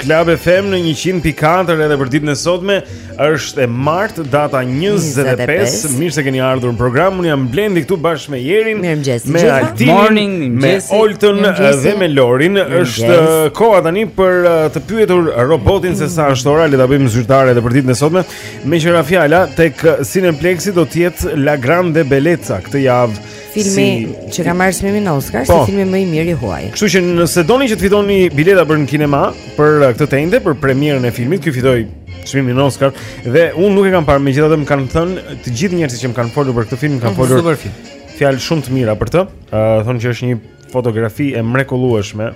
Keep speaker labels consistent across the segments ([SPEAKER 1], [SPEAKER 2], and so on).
[SPEAKER 1] Klab FM në 100.4 edhe për ditën e sotme është e martë, data 25, mirë se keni ardhur në program, unë jam Blendi këtu bashkë me Jerin, me
[SPEAKER 2] Altin,
[SPEAKER 1] me Oltën dhe me Lorin, është
[SPEAKER 3] uh,
[SPEAKER 1] koha tani për uh, të pyetur robotin se sa është ora, le ta bëjmë zyrtare edhe për ditën e sotme, meqë ra fjala, tek Cineplexi do të jetë La Grande Bellezza këtë javë,
[SPEAKER 3] filmi
[SPEAKER 1] si,
[SPEAKER 3] që ka marrë çmimin Oscar
[SPEAKER 1] po,
[SPEAKER 3] si filmi më i mirë i huaj.
[SPEAKER 1] Kështu që nëse doni që të fitoni bileta për në kinema për uh, këtë të enjte për premierën e filmit, ky fitoi çmimin Oscar dhe unë nuk e kam parë, megjithatë më kanë thënë të gjithë njerëzit që më kanë folur për këtë film, kanë mhm, folur
[SPEAKER 2] super film.
[SPEAKER 1] Fjalë shumë të mira për të. Ë uh, thonë që është një fotografi e mrekullueshme.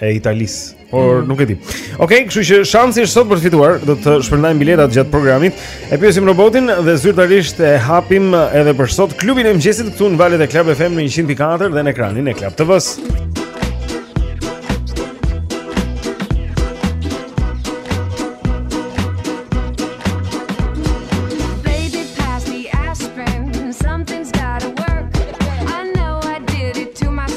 [SPEAKER 1] e Italisë, por mm. nuk e di. Okej, okay, kështu që shansi është sot për të fituar, do të shpërndajmë biletat gjatë programit. E pyesim robotin dhe zyrtarisht e hapim edhe për sot klubin e mëngjesit këtu në valët e Club FM në 100.4 dhe në ekranin e Club TV-s.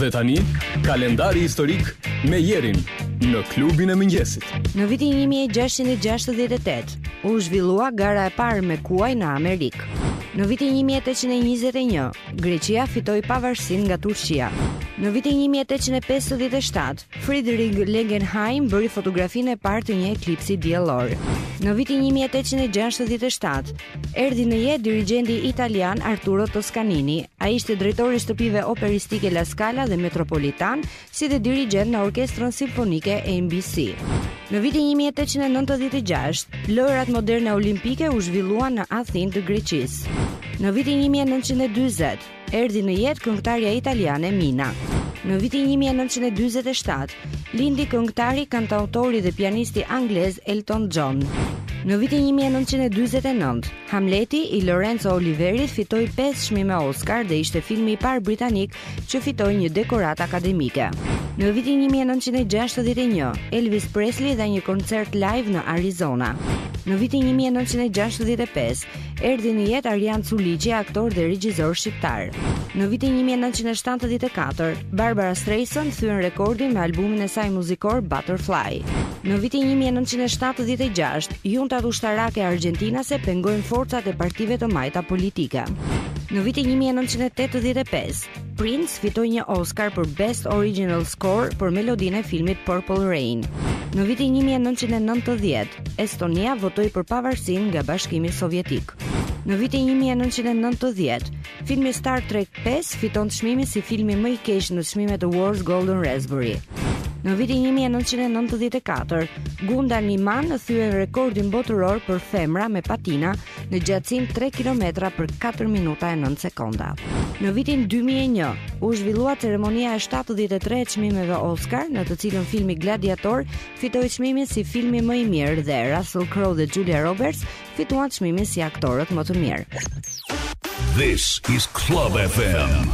[SPEAKER 4] Dhe tani, kalendari historik me Jerin në klubin e mëngjesit.
[SPEAKER 3] Në vitin 1668, u zhvillua gara e parë me kuaj në Amerikë. Në vitin 1821, Greqia fitoi pavarësinë nga Turqia. Në vitin 1857, Friedrich Langenheim bëri fotografinë e parë të një eklipsi diellor. Në vitin 1867, erdhi në jetë dirigjenti italian Arturo Toscanini. Ai ishte drejtor i shtëpive operistike La Scala dhe Metropolitan, si dhe dirigjent në Orkestrën Simfonike NBC. Në vitin 1896, lojërat moderne olimpike u zhvilluan në Athinë të Greqisë. Në vitin 1940, Erdhi në jetë këngëtarja italiane Mina. Në vitin 1947, lindi këngëtari, kantautori dhe pianisti anglez Elton John. Në vitin 1949, Hamleti i Lorenzo Oliverit fitoi 5 çmime Oscar dhe ishte filmi i parë britanik që fitoi një dekoratë akademike. Në vitin 1961, Elvis Presley dha një koncert live në Arizona. Në vitin 1965, Erdhi në jetë Arjan Culiqi, aktor dhe regjisor shqiptar. Në vitin 1974, Barbara Streisand thyen rekordin me albumin e saj muzikor Butterfly. Në vitin 1976, juntat ushtarake argjentinase pengojnë forcat e partive të majta politike. Në vitin 1985, Prince fitoi një Oscar për Best Original Score për melodinë e filmit Purple Rain. Në vitin 1990, Estonia votoi për pavarësinë nga Bashkimi Sovjetik. Në vitin 1990, filmi Star Trek 5 fiton çmimin si filmi më i keq në çmimet e Awards Golden Raspberry. Në vitin 1994, Gunda Niman thyen rekordin botëror për femra me patina në gjatësinë 3 km për 4 minuta e 9 sekonda. Në vitin 2001, u zhvillua ceremonia e 73 e çmimeve Oscar, në të cilën filmi Gladiator fitoi çmimin si filmi më i mirë dhe Russell Crowe dhe Julia Roberts fituan çmimin si aktorët më të mirë.
[SPEAKER 5] This is Club FM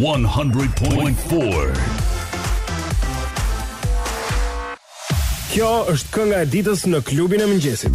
[SPEAKER 5] 100.4.
[SPEAKER 6] Kjo është kënga e ditës në klubin e mëngjesit.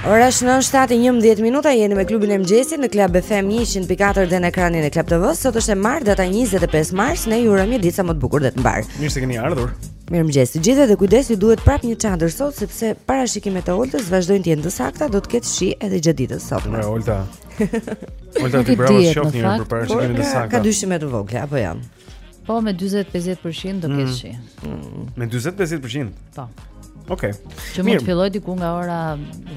[SPEAKER 3] Ora shënon 7:11 minuta, jeni me klubin e mëngjesit në Club FM 100.4 dhe në ekranin e Club TV. Sot është e martë, data 25 mars, ne ju urojmë një ditë sa më të bukur dhe të mbarë.
[SPEAKER 6] Mirë se keni ardhur.
[SPEAKER 3] Mirëmëngjes të gjithëve dhe kujdes ju duhet prap një çadër sot sepse parashikimet e Oltës vazhdojnë të jenë të sakta, do të ketë shi edhe gjatë ditës sot.
[SPEAKER 6] Mirë Olta. Olta ti bravo shoh një për
[SPEAKER 3] parashikimet
[SPEAKER 6] e sakta.
[SPEAKER 3] Ka dyshime të vogla apo jo?
[SPEAKER 1] Po me 40-50% do ketë shi. Mm. Mm.
[SPEAKER 6] Me 40-50%.
[SPEAKER 1] Po.
[SPEAKER 6] Okej. Okay.
[SPEAKER 1] Që mund të fillojë diku nga ora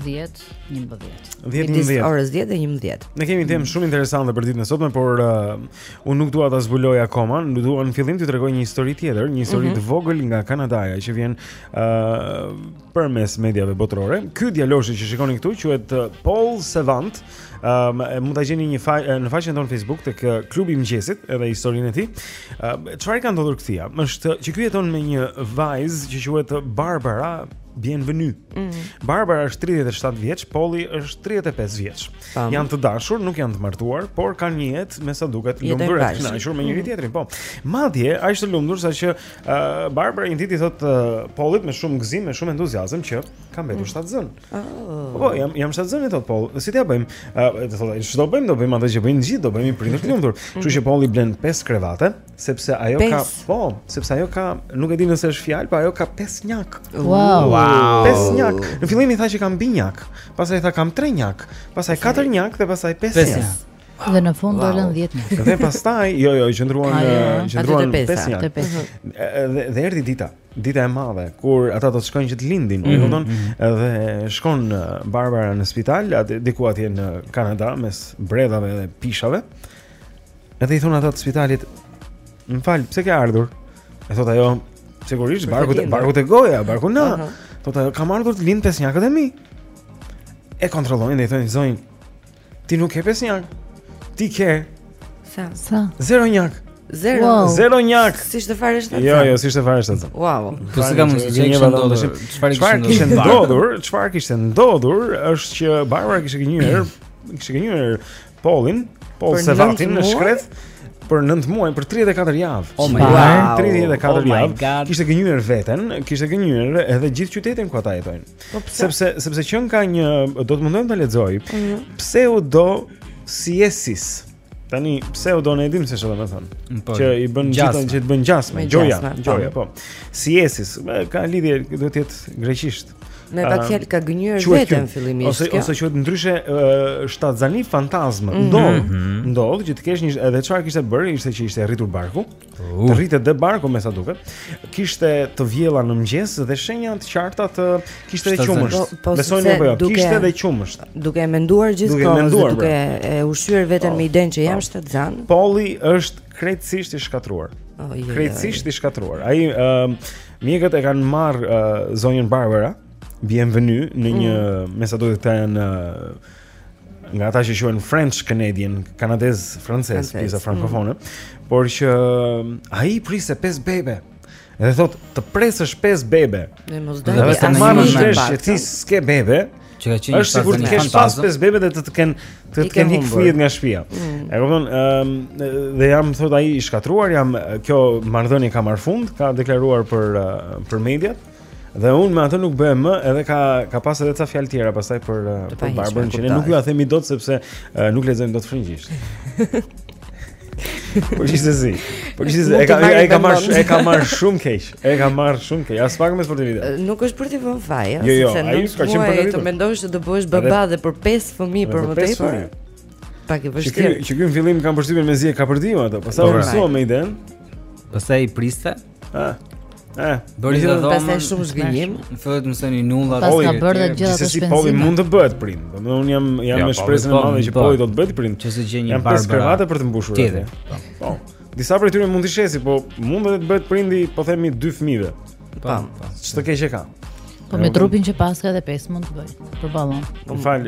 [SPEAKER 1] 10, 11.
[SPEAKER 6] 10, 11.
[SPEAKER 3] Orës 10 dhe 11.
[SPEAKER 6] Ne kemi temë shumë interesante për ditën e sotme, por uh, unë nuk dua ta zbuloj akoma, dua në fillim t'ju tregoj një histori tjetër, një histori mm -hmm. të vogël nga Kanadaja që vjen ë uh, përmes mediave botërore. Ky djaloshi që shikoni këtu quhet uh, Paul Sevant. Ëm ehm, um, mund ta gjeni një faq në faqen tonë Facebook tek klubi i mëngjesit edhe historinë e tij. Ehm, çfarë um, i ka ndodhur këtij? Është që ky jeton me një vajzë që quhet Barbara Bienvenue. Mm -hmm. Barbara është 37 vjeç, Pauli është 35 vjeç. Janë të dashur, nuk janë të martuar, por kanë një jetë me sa duket
[SPEAKER 3] të
[SPEAKER 6] lumtur e të kënaqur me njëri mhm. tjetrin. Po. Madje aq të lumtur saqë uh, Barbara një ditë i thot uh Paulit me shumë gëzim, me shumë entuziazëm që ka mbetur
[SPEAKER 3] mm
[SPEAKER 6] -hmm. shtatzën.
[SPEAKER 3] Oh.
[SPEAKER 6] Po, jam jam shtatzënë i thot Paul. Si t'ia bëjmë? Uh, thotë, ç'do bëjmë? Do bëjmë atë që bëjnë gjithë, do bëhemi prindër të lumtur. Mhm. Kështu që Pauli blen 5 krevate, sepse ajo pes.
[SPEAKER 3] ka,
[SPEAKER 6] po, sepse ajo ka, nuk e di nëse është fjalë, po ajo ka 5 njak.
[SPEAKER 1] Wow.
[SPEAKER 2] wow.
[SPEAKER 6] 5 njak. Në fillim i tha që kam binjak, pastaj i tha kam 3 njak, pastaj 4 njak dhe pastaj 5 njak.
[SPEAKER 1] Dhe në fund wow. dolën 10 njak.
[SPEAKER 6] Dhe pastaj, jo, jo, qëndruan, qëndruan 5 njak. Dhe dhe erdhi dita. dita e madhe kur ata do të shkojnë që të lindin,
[SPEAKER 2] mm
[SPEAKER 6] -hmm. kupton? Mhm. Edhe shkon Barbara në spital, aty diku atje në Kanada mes bredhave dhe pishave. Edhe i thon ata të spitalit, "Më fal, pse ke ardhur?" E thot ajo, "Sigurisht, barku te barku te goja, barku i
[SPEAKER 3] madh." Uh -huh.
[SPEAKER 6] Thot ajo, "Kam ardhur të lind pesnjakët e mi." E kontrollojnë dhe i thonë, "Zonjë, Ti nuk ke pesënjakë. Ti ke
[SPEAKER 3] sa?
[SPEAKER 1] Sa?
[SPEAKER 6] Zero njak.
[SPEAKER 3] Zero.
[SPEAKER 1] Wow.
[SPEAKER 6] Zero njak.
[SPEAKER 3] S'ishte fare shtatzënë?
[SPEAKER 6] Jo, jo, s'ishte fare shtatzënë.
[SPEAKER 3] Wow.
[SPEAKER 2] Po si kam
[SPEAKER 6] si
[SPEAKER 2] kishte ndodhur? Çfarë kishte ndodhur?
[SPEAKER 6] Çfarë kishte ndodhur? Është që Barbara kishte gënjyer, kishte
[SPEAKER 3] gënjyer
[SPEAKER 6] Pollin,
[SPEAKER 3] Poll
[SPEAKER 6] Servatin
[SPEAKER 3] e
[SPEAKER 6] shkretë për 9 muaj, për 34 javë.
[SPEAKER 2] Oh my
[SPEAKER 3] god,
[SPEAKER 6] 34 javë. Kishte gënjyer veten, kishte gënjyer edhe gjithë qytetin ku ata jetojnë.
[SPEAKER 3] Po pse?
[SPEAKER 6] Sepse sepse qenka një do të mundohem ta lexoj.
[SPEAKER 3] Mm
[SPEAKER 6] -hmm. Pseudosiesis. Tani pseudo ne e dimë se çfarë do të thotë.
[SPEAKER 2] Po,
[SPEAKER 6] që i bën gjithë që të bën gjasme, gjoja, gjoja, po. Siesis, ka lidhje duhet të jetë greqisht.
[SPEAKER 3] Me pak fjalë ka
[SPEAKER 6] gënjyer
[SPEAKER 3] veten fillimisht.
[SPEAKER 6] Ose ose quhet ndryshe shtatzëni fantazmë.
[SPEAKER 3] Mhm.
[SPEAKER 6] Ndodh, mhm. ndodh që të kesh një edhe çfarë kishte bërë, ishte që ishte rritur barku. Uh. Rritet dhe barku me sa duket. Kishte të vjella në mëngjes dhe shenja të qarta të kishte
[SPEAKER 2] dhe
[SPEAKER 6] qumësht.
[SPEAKER 3] Po, po,
[SPEAKER 6] E
[SPEAKER 3] beson
[SPEAKER 6] apo jo?
[SPEAKER 3] Duke,
[SPEAKER 6] kishte dhe qumësht.
[SPEAKER 3] Duke e menduar
[SPEAKER 6] gjithë
[SPEAKER 3] kohën,
[SPEAKER 6] duke,
[SPEAKER 3] duke e ushqyer veten
[SPEAKER 6] po,
[SPEAKER 3] me idenë që jam
[SPEAKER 6] po.
[SPEAKER 3] shtatzan.
[SPEAKER 6] Polli është krejtësisht i shkatërruar.
[SPEAKER 3] Oh, jo, jo,
[SPEAKER 6] krejtësisht jo. i shkatërruar. Ai ë uh, mjekët e kanë marrë uh, zonjën Barbara Bienvenue në një
[SPEAKER 3] mm.
[SPEAKER 6] me sa duket këta janë uh, nga ata që quhen French Canadian, kanadezë
[SPEAKER 3] francezë,
[SPEAKER 6] pjesa mm. frankofone, mm. por që um, ai priste pesë bebe. Dhe thotë të presësh pesë bebe.
[SPEAKER 3] Ne mos dajmë.
[SPEAKER 6] Dhe të marrësh vesh që ti s'ke bebe.
[SPEAKER 2] Që ka qenë
[SPEAKER 6] është sikur të kesh pas pesë bebe dhe të të kenë të të kenë
[SPEAKER 3] ikë
[SPEAKER 6] fëmijët nga shtëpia. Mm. E kupton? Ëm um, dhe jam thotë ai i shkatërruar, jam kjo marrëdhënie ka marrë fund, ka deklaruar për uh, për mediat. Dhe unë me atë nuk bëhem më, edhe ka ka pas edhe ca fjalë tjera pastaj për uh, për Barbarën që ne nuk jua themi dot sepse uh, nuk lexojmë dot frëngjisht. Po ishte zi. Po ishte
[SPEAKER 3] zi.
[SPEAKER 6] E ka e ka
[SPEAKER 3] marrë
[SPEAKER 6] e ka marrë shumë keq. E ka marrë shumë keq. As pak më sportivitet.
[SPEAKER 3] Uh, nuk është për të vënë faj,
[SPEAKER 6] jo, jo,
[SPEAKER 3] sepse
[SPEAKER 6] nuk
[SPEAKER 3] është
[SPEAKER 6] për
[SPEAKER 3] të vënë. Mendosh se do bëhesh baba dhe për pesë fëmijë për më tepër. Pak e vështirë.
[SPEAKER 6] Që ky në fillim kam përshtypjen mezi e ka përtypur atë. Pastaj u mësua me idenë.
[SPEAKER 2] Pastaj i priste.
[SPEAKER 6] Ha. Ha.
[SPEAKER 2] Bëri dhe dhomën.
[SPEAKER 3] Pastaj shumë zhgënjim.
[SPEAKER 2] Në fillim mësoni
[SPEAKER 1] nulla.
[SPEAKER 6] Pastaj
[SPEAKER 1] ka bërë dhe gjithë ato shpenzime.
[SPEAKER 6] Polli mund të bëhet prind. Domethënë unë jam jam me shpresën e madhe që Polli do të bëhet prind.
[SPEAKER 2] Nëse gjen një
[SPEAKER 6] Barbarë. Janë
[SPEAKER 2] pesë
[SPEAKER 6] krevate për të mbushur.
[SPEAKER 2] Tjetër.
[SPEAKER 6] Po. po. Disa prej tyre mund t'i shesi, po mund edhe të bëhet prind i, po themi dy fëmijëve.
[SPEAKER 2] Po.
[SPEAKER 6] Ç'të keq e ka.
[SPEAKER 1] Po me trupin që paska edhe pesë mund të bëj.
[SPEAKER 6] Përballon. Po fal.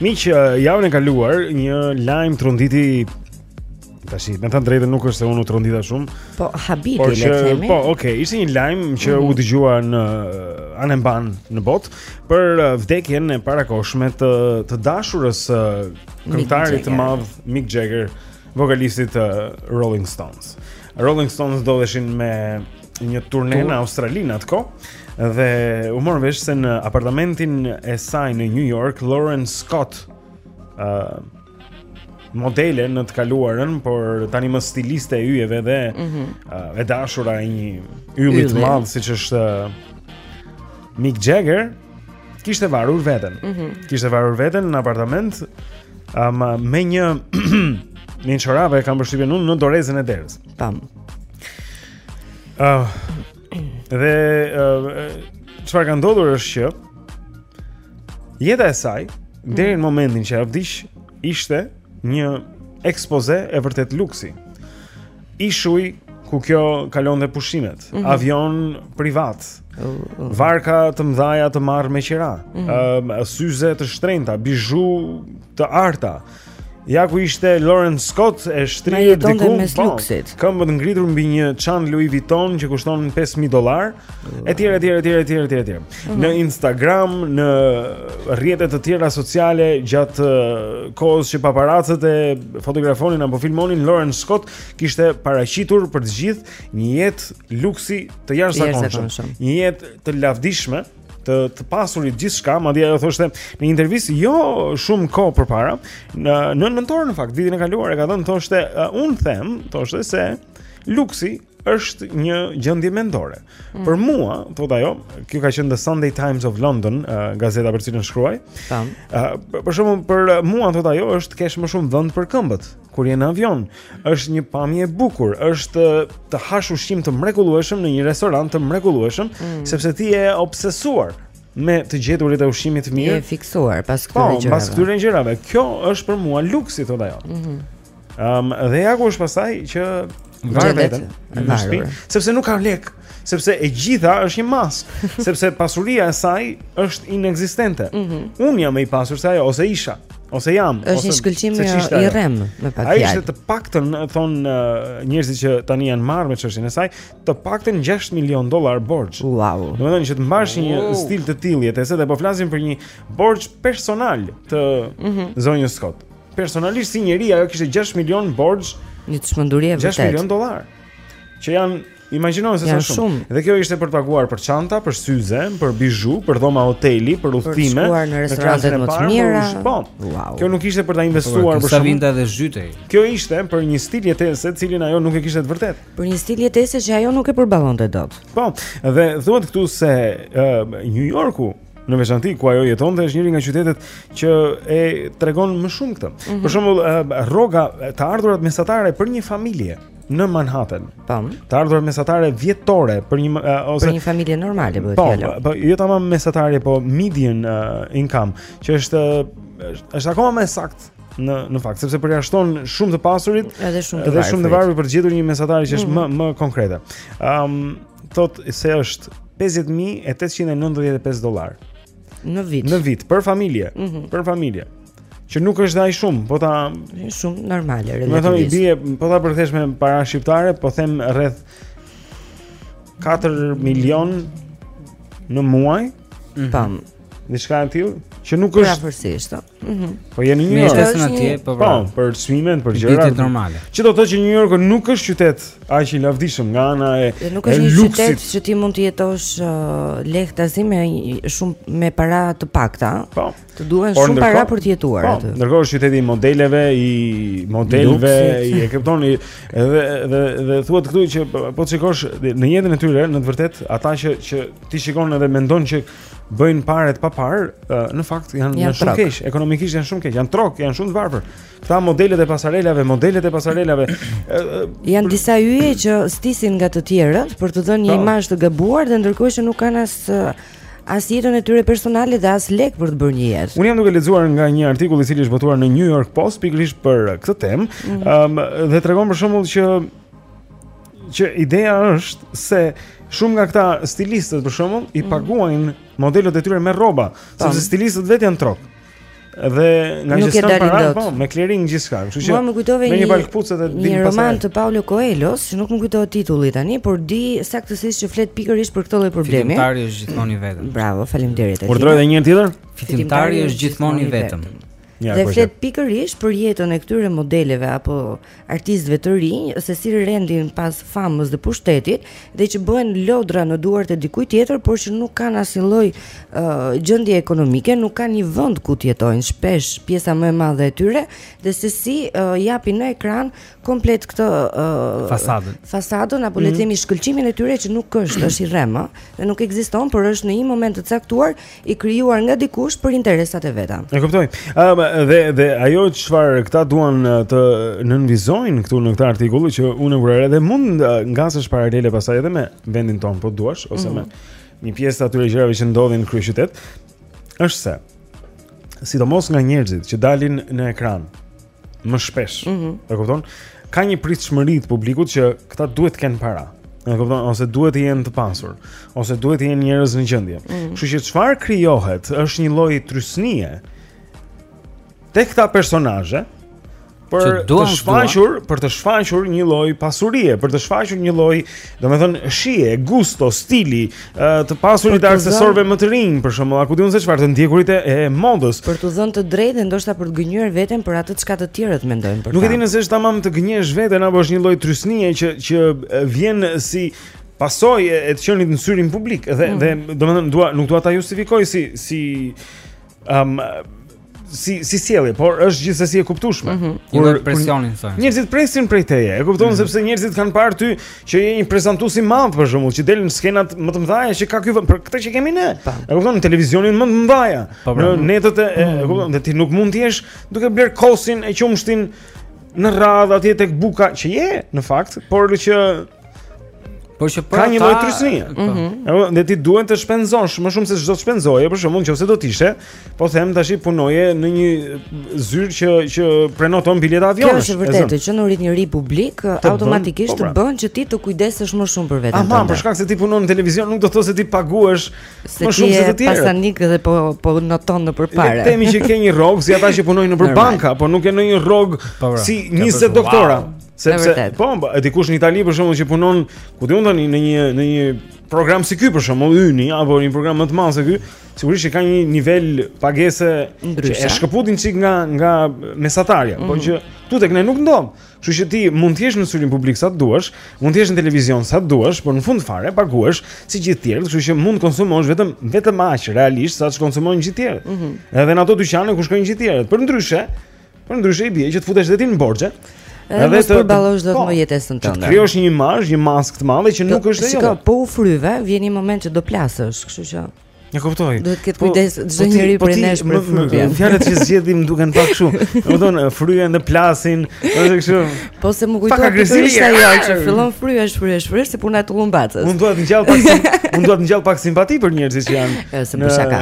[SPEAKER 6] Miq, javën e kaluar një lajm tronditi tashi me thanë të drejtën nuk është se unë u trondita shumë.
[SPEAKER 3] Po habiti
[SPEAKER 6] por që, le
[SPEAKER 3] të themi.
[SPEAKER 6] Po, okay, ishte një lajm që
[SPEAKER 3] mm -hmm.
[SPEAKER 6] u mhm. dëgjua në uh, anembanë në botë për uh, vdekjen e parakohshme të të dashurës së
[SPEAKER 3] uh,
[SPEAKER 6] këngëtarit të madh Mick Jagger, vokalistit të uh, Rolling Stones. Rolling Stones ndodheshin me një turne në Australi në atë kohë dhe u mor vesh se në apartamentin e saj në New York L'Wren Scott ë uh, modele në të kaluarën, por tani më stiliste e yjeve dhe
[SPEAKER 3] ë mm -hmm.
[SPEAKER 6] uh, e dashura e një ylli të madh siç është uh, Mick Jagger kishte varur veten.
[SPEAKER 3] Mm -hmm.
[SPEAKER 6] Kishte varur veten në apartament um, me një me një çorape kam përshtypjen unë në dorezën e derës.
[SPEAKER 3] Tam.
[SPEAKER 6] Uh, dhe çfarë uh, ka ndodhur është që jeta e saj mm. deri në momentin që ajo vdiq ishte një ekspoze e vërtetë luksi. Ishuj ku kjo kalonte pushimet,
[SPEAKER 3] mm -hmm.
[SPEAKER 6] avion privat, uh, uh. varka të mdhaja të marrë me qira,
[SPEAKER 3] mm
[SPEAKER 6] -hmm. uh, syze të shtrenjta, bizhu të arta, Ja ku ishte L'Wren Scott e shtrirë diku
[SPEAKER 3] mes
[SPEAKER 6] po,
[SPEAKER 3] luksit.
[SPEAKER 6] Këmbët ngritur mbi një çantë Louis Vuitton që kushton 5000 dollar, etj etj etj etj etj etj.
[SPEAKER 3] Mhm.
[SPEAKER 6] Në Instagram, në rrjete të tjera sociale gjatë uh, kohës që paparacët e fotografonin apo filmonin L'Wren Scott kishte paraqitur për të gjithë një jetë luksi të jashtëzakonshëm, një jetë të lavdishme. të të pasurit gjithçka, madje ajo thoshte në një intervistë jo shumë kohë përpara, në në nëntor në fakt vitin e kaluar e ka thënë thoshte uh, unë them, thoshte se luksi është një gjendje mendore.
[SPEAKER 3] Mm.
[SPEAKER 6] Për mua, thotë ajo, kjo ka qenë The Sunday Times of London, uh, gazeta për cilën shkruaj.
[SPEAKER 3] Tam.
[SPEAKER 6] Uh, për shembull, për mua thotë ajo është të kesh më shumë vend për këmbët. kur je në avion. Është një pamje e bukur, është të hash ushqim të mrekullueshëm në një restorant të mrekullueshëm,
[SPEAKER 3] mm.
[SPEAKER 6] sepse ti je obsesuar me të gjeturit e ushqimit të mirë.
[SPEAKER 3] Je fiksuar pas këtyre gjërave.
[SPEAKER 6] Po, pas këtyre gjërave. Kjo është për mua luksi thotë ajo.
[SPEAKER 3] Ëm, mm
[SPEAKER 6] um, dhe ja ku është pastaj që
[SPEAKER 3] var
[SPEAKER 6] veten në shtëpi, sepse nuk ka lek. sepse e gjitha është një maskë, sepse pasuria e saj është inekzistente.
[SPEAKER 3] Mm -hmm.
[SPEAKER 6] Unë jam më i pasur se ajo ose isha, ose jam, ose është
[SPEAKER 3] një shkëlqim i rremë me pak fjalë.
[SPEAKER 6] Ajo ishte të paktën thonë njerëzit që tani janë marrë me çështjen e saj, të paktën 6 milion dollar borxh.
[SPEAKER 3] Wow.
[SPEAKER 6] Domethënë që të mbash
[SPEAKER 3] wow.
[SPEAKER 6] një stil të tillë jetese dhe po flasim për një borxh personal të
[SPEAKER 3] mm -hmm.
[SPEAKER 6] zonjës Scott. Personalisht si njeri ajo kishte 6 milion borxh,
[SPEAKER 3] një çmenduri e
[SPEAKER 6] vërtetë.
[SPEAKER 3] 6
[SPEAKER 6] milion dollar. Që janë Imagjinojeni se sa shumë.
[SPEAKER 3] Shumë.
[SPEAKER 6] Dhe kjo ishte për të paguar për çanta, për syze, për bizhu, për dhoma hoteli, për udhëtime,
[SPEAKER 3] për në
[SPEAKER 6] restorante
[SPEAKER 3] më të mira.
[SPEAKER 6] Po.
[SPEAKER 3] Wow.
[SPEAKER 6] Kjo nuk ishte për ta investuar për shumë.
[SPEAKER 2] Sa vinte edhe zhytej.
[SPEAKER 6] Kjo ishte për një stil jetese, të cilin ajo nuk e kishte të vërtetë.
[SPEAKER 3] Për një stil jetese që ajo nuk e përballonte dot.
[SPEAKER 6] Po. Dhe thuhet këtu se uh, New Yorku në veçanti ku ajo jetonte është njëri nga qytetet që e tregon më shumë këtë.
[SPEAKER 3] Mm -hmm.
[SPEAKER 6] Për shembull, rroga të ardhurat mesatare për një familje në Manhattan. Tam.
[SPEAKER 3] Po.
[SPEAKER 6] Të ardhurat mesatare vjetore për një uh, ose
[SPEAKER 3] për një familje normale bëhet
[SPEAKER 6] po,
[SPEAKER 3] fjalë.
[SPEAKER 6] Po, jo tamam mesatare, po median uh, income, që është është, është akoma më e saktë në në fakt, sepse përjashton shumë të pasurit
[SPEAKER 3] edhe shumë të varfër.
[SPEAKER 6] Edhe shumë të varfër për të gjetur një mesatare që është
[SPEAKER 3] mm -hmm.
[SPEAKER 6] më më konkrete. Ëm um, thotë se është 50895 dollar.
[SPEAKER 3] Në vit.
[SPEAKER 6] Në vit për familje,
[SPEAKER 3] mm -hmm.
[SPEAKER 6] për familje. Që nuk është dhe aq shumë, po ta
[SPEAKER 3] shumë normale
[SPEAKER 6] relativisht. Domethënë i bie, po ta përkthesh me para shqiptare, po them rreth 4 milion në muaj.
[SPEAKER 3] Mm -hmm. Tam.
[SPEAKER 6] Diçka e tillë që nuk është
[SPEAKER 3] rafërsisht. Mhm.
[SPEAKER 6] Po jeni në New York.
[SPEAKER 2] Është atje, po,
[SPEAKER 6] po.
[SPEAKER 2] Po,
[SPEAKER 6] për çmimet, për gjëra
[SPEAKER 2] normale.
[SPEAKER 6] Që do të thotë që New Yorku nuk është qytet aq i lavdishëm nga ana e
[SPEAKER 3] luksit. Nuk është një qytet që ti mund të jetosh uh, lehtazi me shumë me para të pakta.
[SPEAKER 6] Po.
[SPEAKER 3] Të duhen shumë para për të jetuar
[SPEAKER 6] po,
[SPEAKER 3] aty.
[SPEAKER 6] Po, ndërkohë është qyteti i modeleve, i
[SPEAKER 3] modelëve,
[SPEAKER 6] i e kupton i edhe edhe edhe thuhet këtu që po, po të shikosh në jetën e tyre, në të vërtetë, ata që që ti shikon edhe mendon që bëjnë pare të paparë, në fakt janë
[SPEAKER 3] janë
[SPEAKER 6] shumë keq, ekonomikisht janë shumë keq, janë trok, janë shumë të varfër. Këta modelet e pasarelave, modelet e pasarelave
[SPEAKER 3] janë disa yje që stisin nga të tjerët për të dhënë një
[SPEAKER 6] po.
[SPEAKER 3] imazh të gabuar dhe ndërkohë që nuk kanë as as jetën e tyre personale dhe as lekë për të bërë një jetë.
[SPEAKER 6] Unë jam duke lexuar nga një artikull i cili është botuar në New York Post pikërisht për këtë temë,
[SPEAKER 3] mm.
[SPEAKER 6] um, dhe tregon për shembull që që ideja është se shumë nga këta stilistët për shembull i mhm. paguajnë modelet e tyre me rroba, sepse stilistët vetë janë trok. Dhe ngaqë
[SPEAKER 3] s'kanë
[SPEAKER 6] para, po, me klering gjithçka. Kështu që
[SPEAKER 3] më kujtove
[SPEAKER 6] një palkpucet e
[SPEAKER 3] dim
[SPEAKER 6] pas.
[SPEAKER 3] roman të Paulo Coelho, që nuk më kujtohet titulli tani, por di saktësisht që flet pikërisht për këtë lloj problemi.
[SPEAKER 2] Fitimtari është gjithmonë i vetëm.
[SPEAKER 3] Bravo, faleminderit.
[SPEAKER 6] Urdhëro edhe një tjetër.
[SPEAKER 2] Fitimtari është gjithmonë i vetëm.
[SPEAKER 6] Ja,
[SPEAKER 3] dhe flet pikërisht për jetën e këtyre modeleve apo artistëve të rinj se si rendin pas famës dhe pushtetit dhe që bëhen lodra në duart e dikujt tjetër, por që nuk kanë asnjë lloj uh, gjendje ekonomike, nuk kanë një vend ku të jetojnë. Shpesh pjesa më e madhe e tyre dhe se si uh, japin në ekran komplet këtë uh,
[SPEAKER 2] fasadën.
[SPEAKER 3] Fasadën apo mm
[SPEAKER 6] -hmm.
[SPEAKER 3] le të mhm. themi shkëlqimin e tyre që nuk është, është i rremë dhe nuk ekziston, por është në një moment të caktuar i krijuar nga dikush për interesat e veta.
[SPEAKER 6] E kuptoj. Ëm dhe dhe ajo çfarë këta duan të nënvizojnë këtu në këtë artikull që unë vura re dhe mund ngasësh paralele pastaj edhe me vendin tonë po duash ose mm -hmm. me mhm. një pjesë të atyre gjërave që ndodhin në kryeqytet është se sidomos nga njerëzit që dalin në ekran më shpesh.
[SPEAKER 3] Mm -hmm.
[SPEAKER 6] E kupton? Ka një pritshmëri të publikut që këta duhet të kenë para. E kupton? Ose duhet të jenë të pasur, ose duhet të jenë njerëz në gjendje.
[SPEAKER 3] Mhm.
[SPEAKER 6] Kështu mm -hmm. që çfarë krijohet është një lloj trysnie tek këta personazhe për të shfaqur, për të shfaqur një lloj pasurie, për të shfaqur një lloj Domethënë, shije, gusto, stili, të pasurit
[SPEAKER 3] e
[SPEAKER 6] aksesorve më të rinj, për shembull, a ku di unë se çfarë të ndjekurit e modës.
[SPEAKER 3] Për të dhënë të drejtë dhe ndoshta për të gënjyer veten për atë çka të tjerët mendojnë për ta.
[SPEAKER 6] Nuk e di nëse është tamam të gënjesh veten, apo është një lloj trysnie që, që vjen si pasojë e, e të qenit në syrin publik. Dhe,
[SPEAKER 3] mm.
[SPEAKER 6] dhe domethënë, dua, nuk dua ta justifikoj si... si um, si si sjellje, por është gjithsesi e kuptueshme.
[SPEAKER 3] Mm
[SPEAKER 2] -hmm. Kur presionin thonë.
[SPEAKER 6] Njerëzit presin prej teje, e kupton mm -hmm. sepse njerëzit kanë parë ty që je një prezantues i madh për shembull, që del në skenat më të mëdha që ka ky vend, për këtë që kemi ne. Po. E kupton në televizionet më të mëdha.
[SPEAKER 2] Po,
[SPEAKER 6] pra.
[SPEAKER 2] Në
[SPEAKER 6] netët e, e mhm. kupton, dhe ti nuk mund të jesh duke blerë kosin e qumshtin në radhë atje tek buka që je në fakt, por që
[SPEAKER 2] Por që pra
[SPEAKER 6] ka një lloj trysnie.
[SPEAKER 2] Ëh,
[SPEAKER 6] mm -hmm. dhe ti duhet të shpenzosh më shumë se ç'do të shpenzoje, për shembull, nëse do të ishe, po them tashi punoje në një zyrë që që prenoton bileta
[SPEAKER 3] avionësh.
[SPEAKER 6] Kjo
[SPEAKER 3] është vërtetë, që një njeri publik automatikisht
[SPEAKER 6] po, pra.
[SPEAKER 3] bën që ti të kujdesesh më shumë për veten. Ama,
[SPEAKER 6] për shkak se ti punon në televizion, nuk do të thotë se ti paguhesh më shumë se të tjerët.
[SPEAKER 3] Se ti pasanik dhe po po noton në
[SPEAKER 6] para. Themi që ke një rrogë si ata që punojnë nëpër banka, po nuk e ke një rrogë
[SPEAKER 2] po, pra.
[SPEAKER 6] si 20 doktora. Sepse po, po, e dikush në Itali për shembull që punon, ku di unë tani në një në një program si ky për shembull, yni apo një program më të madh se ky, sigurisht që ka një nivel pagese që e shkëput një çik nga nga mesatarja, mm
[SPEAKER 3] -hmm.
[SPEAKER 6] por mhm. këtu tek ne nuk ndodh. Kështu që ti mund të jesh në syrin publik sa të duash, mund të jesh në televizion sa të duash, por në fund fare paguhesh si gjithë tjerët, kështu që mund të konsumosh vetëm vetëm aq realisht sa ç'konsumojnë gjithë tjerët.
[SPEAKER 3] Mm -hmm.
[SPEAKER 6] Edhe në ato dyqane ku shkojnë gjithë tjerët. Përndryshe, Përndryshe i bie që të futesh dhe ti në borxhe.
[SPEAKER 3] Edhe s'e përballon dot po, më jetesën
[SPEAKER 6] tënde. Të krijosh një imazh, një maskë të madhe që nuk është e jote.
[SPEAKER 3] Po u fryve, vjen një moment që do plasësh, kështu që.
[SPEAKER 1] E kuptoj.
[SPEAKER 3] Duhet të ketë
[SPEAKER 1] po,
[SPEAKER 3] kujdes çdo
[SPEAKER 1] po
[SPEAKER 3] njeri prej nesh për fryrjen.
[SPEAKER 1] Fjalët që zgjedhim duken pak kështu. Domethënë fryhen dhe plasin, ose kështu.
[SPEAKER 3] Po se më kujtohet pikërisht ajo që fillon fryja, fryja, fryja si puna e tullumbacës.
[SPEAKER 1] Unë dua të ngjall pak, unë dua të ngjall pak simpati për njerëzit që janë.
[SPEAKER 3] Është për shaka.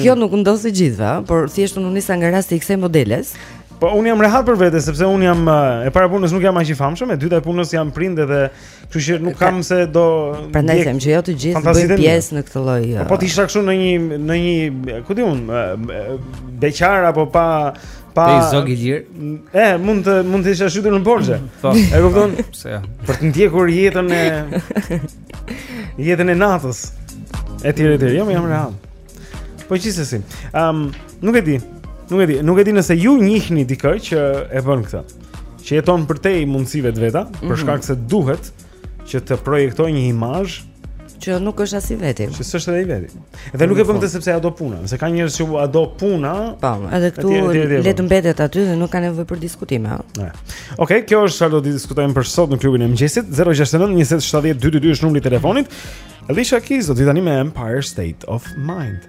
[SPEAKER 3] Kjo nuk u ndodh të gjithëve, ëh, por thjesht u nisa nga rasti i kësaj modeles.
[SPEAKER 1] Po unë jam rehat për vete sepse unë jam e para e punës nuk jam aq i famshëm, e dyta e punës jam prind edhe, kështu që nuk kam se do
[SPEAKER 3] Prandaj them që jo të gjithë bëjnë pjesë në këtë lloj.
[SPEAKER 1] Po, po të isha kështu në një në një, ku di unë, beqar apo pa pa
[SPEAKER 2] Zog i lir.
[SPEAKER 1] E, mund të mund të isha zhytur në borxhe.
[SPEAKER 2] Po.
[SPEAKER 1] E kupton?
[SPEAKER 2] Po, pse jo.
[SPEAKER 1] Për të ndjekur jetën e Jetën e natës. Etj etj, jo ma jam rehat. Po gjithsesi. Ehm, um, nuk e di. Nuk e di, nuk e di nëse ju njihni dikë që e bën këtë. Që jeton përtej mundësive të veta, mm -hmm. për
[SPEAKER 3] mhm.
[SPEAKER 1] shkak se duhet që të projektojë një imazh
[SPEAKER 3] që nuk është as i veti.
[SPEAKER 1] Që s'është edhe i veti. Dhe nuk e bën këtë sepse ia do puna, se ka njerëz që ua do puna.
[SPEAKER 3] Po, edhe këtu le të mbetet aty dhe nuk ka nevojë për diskutime.
[SPEAKER 1] Okej, kjo është çfarë do të diskutojmë për sot në klubin e mëngjesit. 069 20 70 222 është numri i telefonit. Alicia Keys do të vijë tani me Empire State of Mind.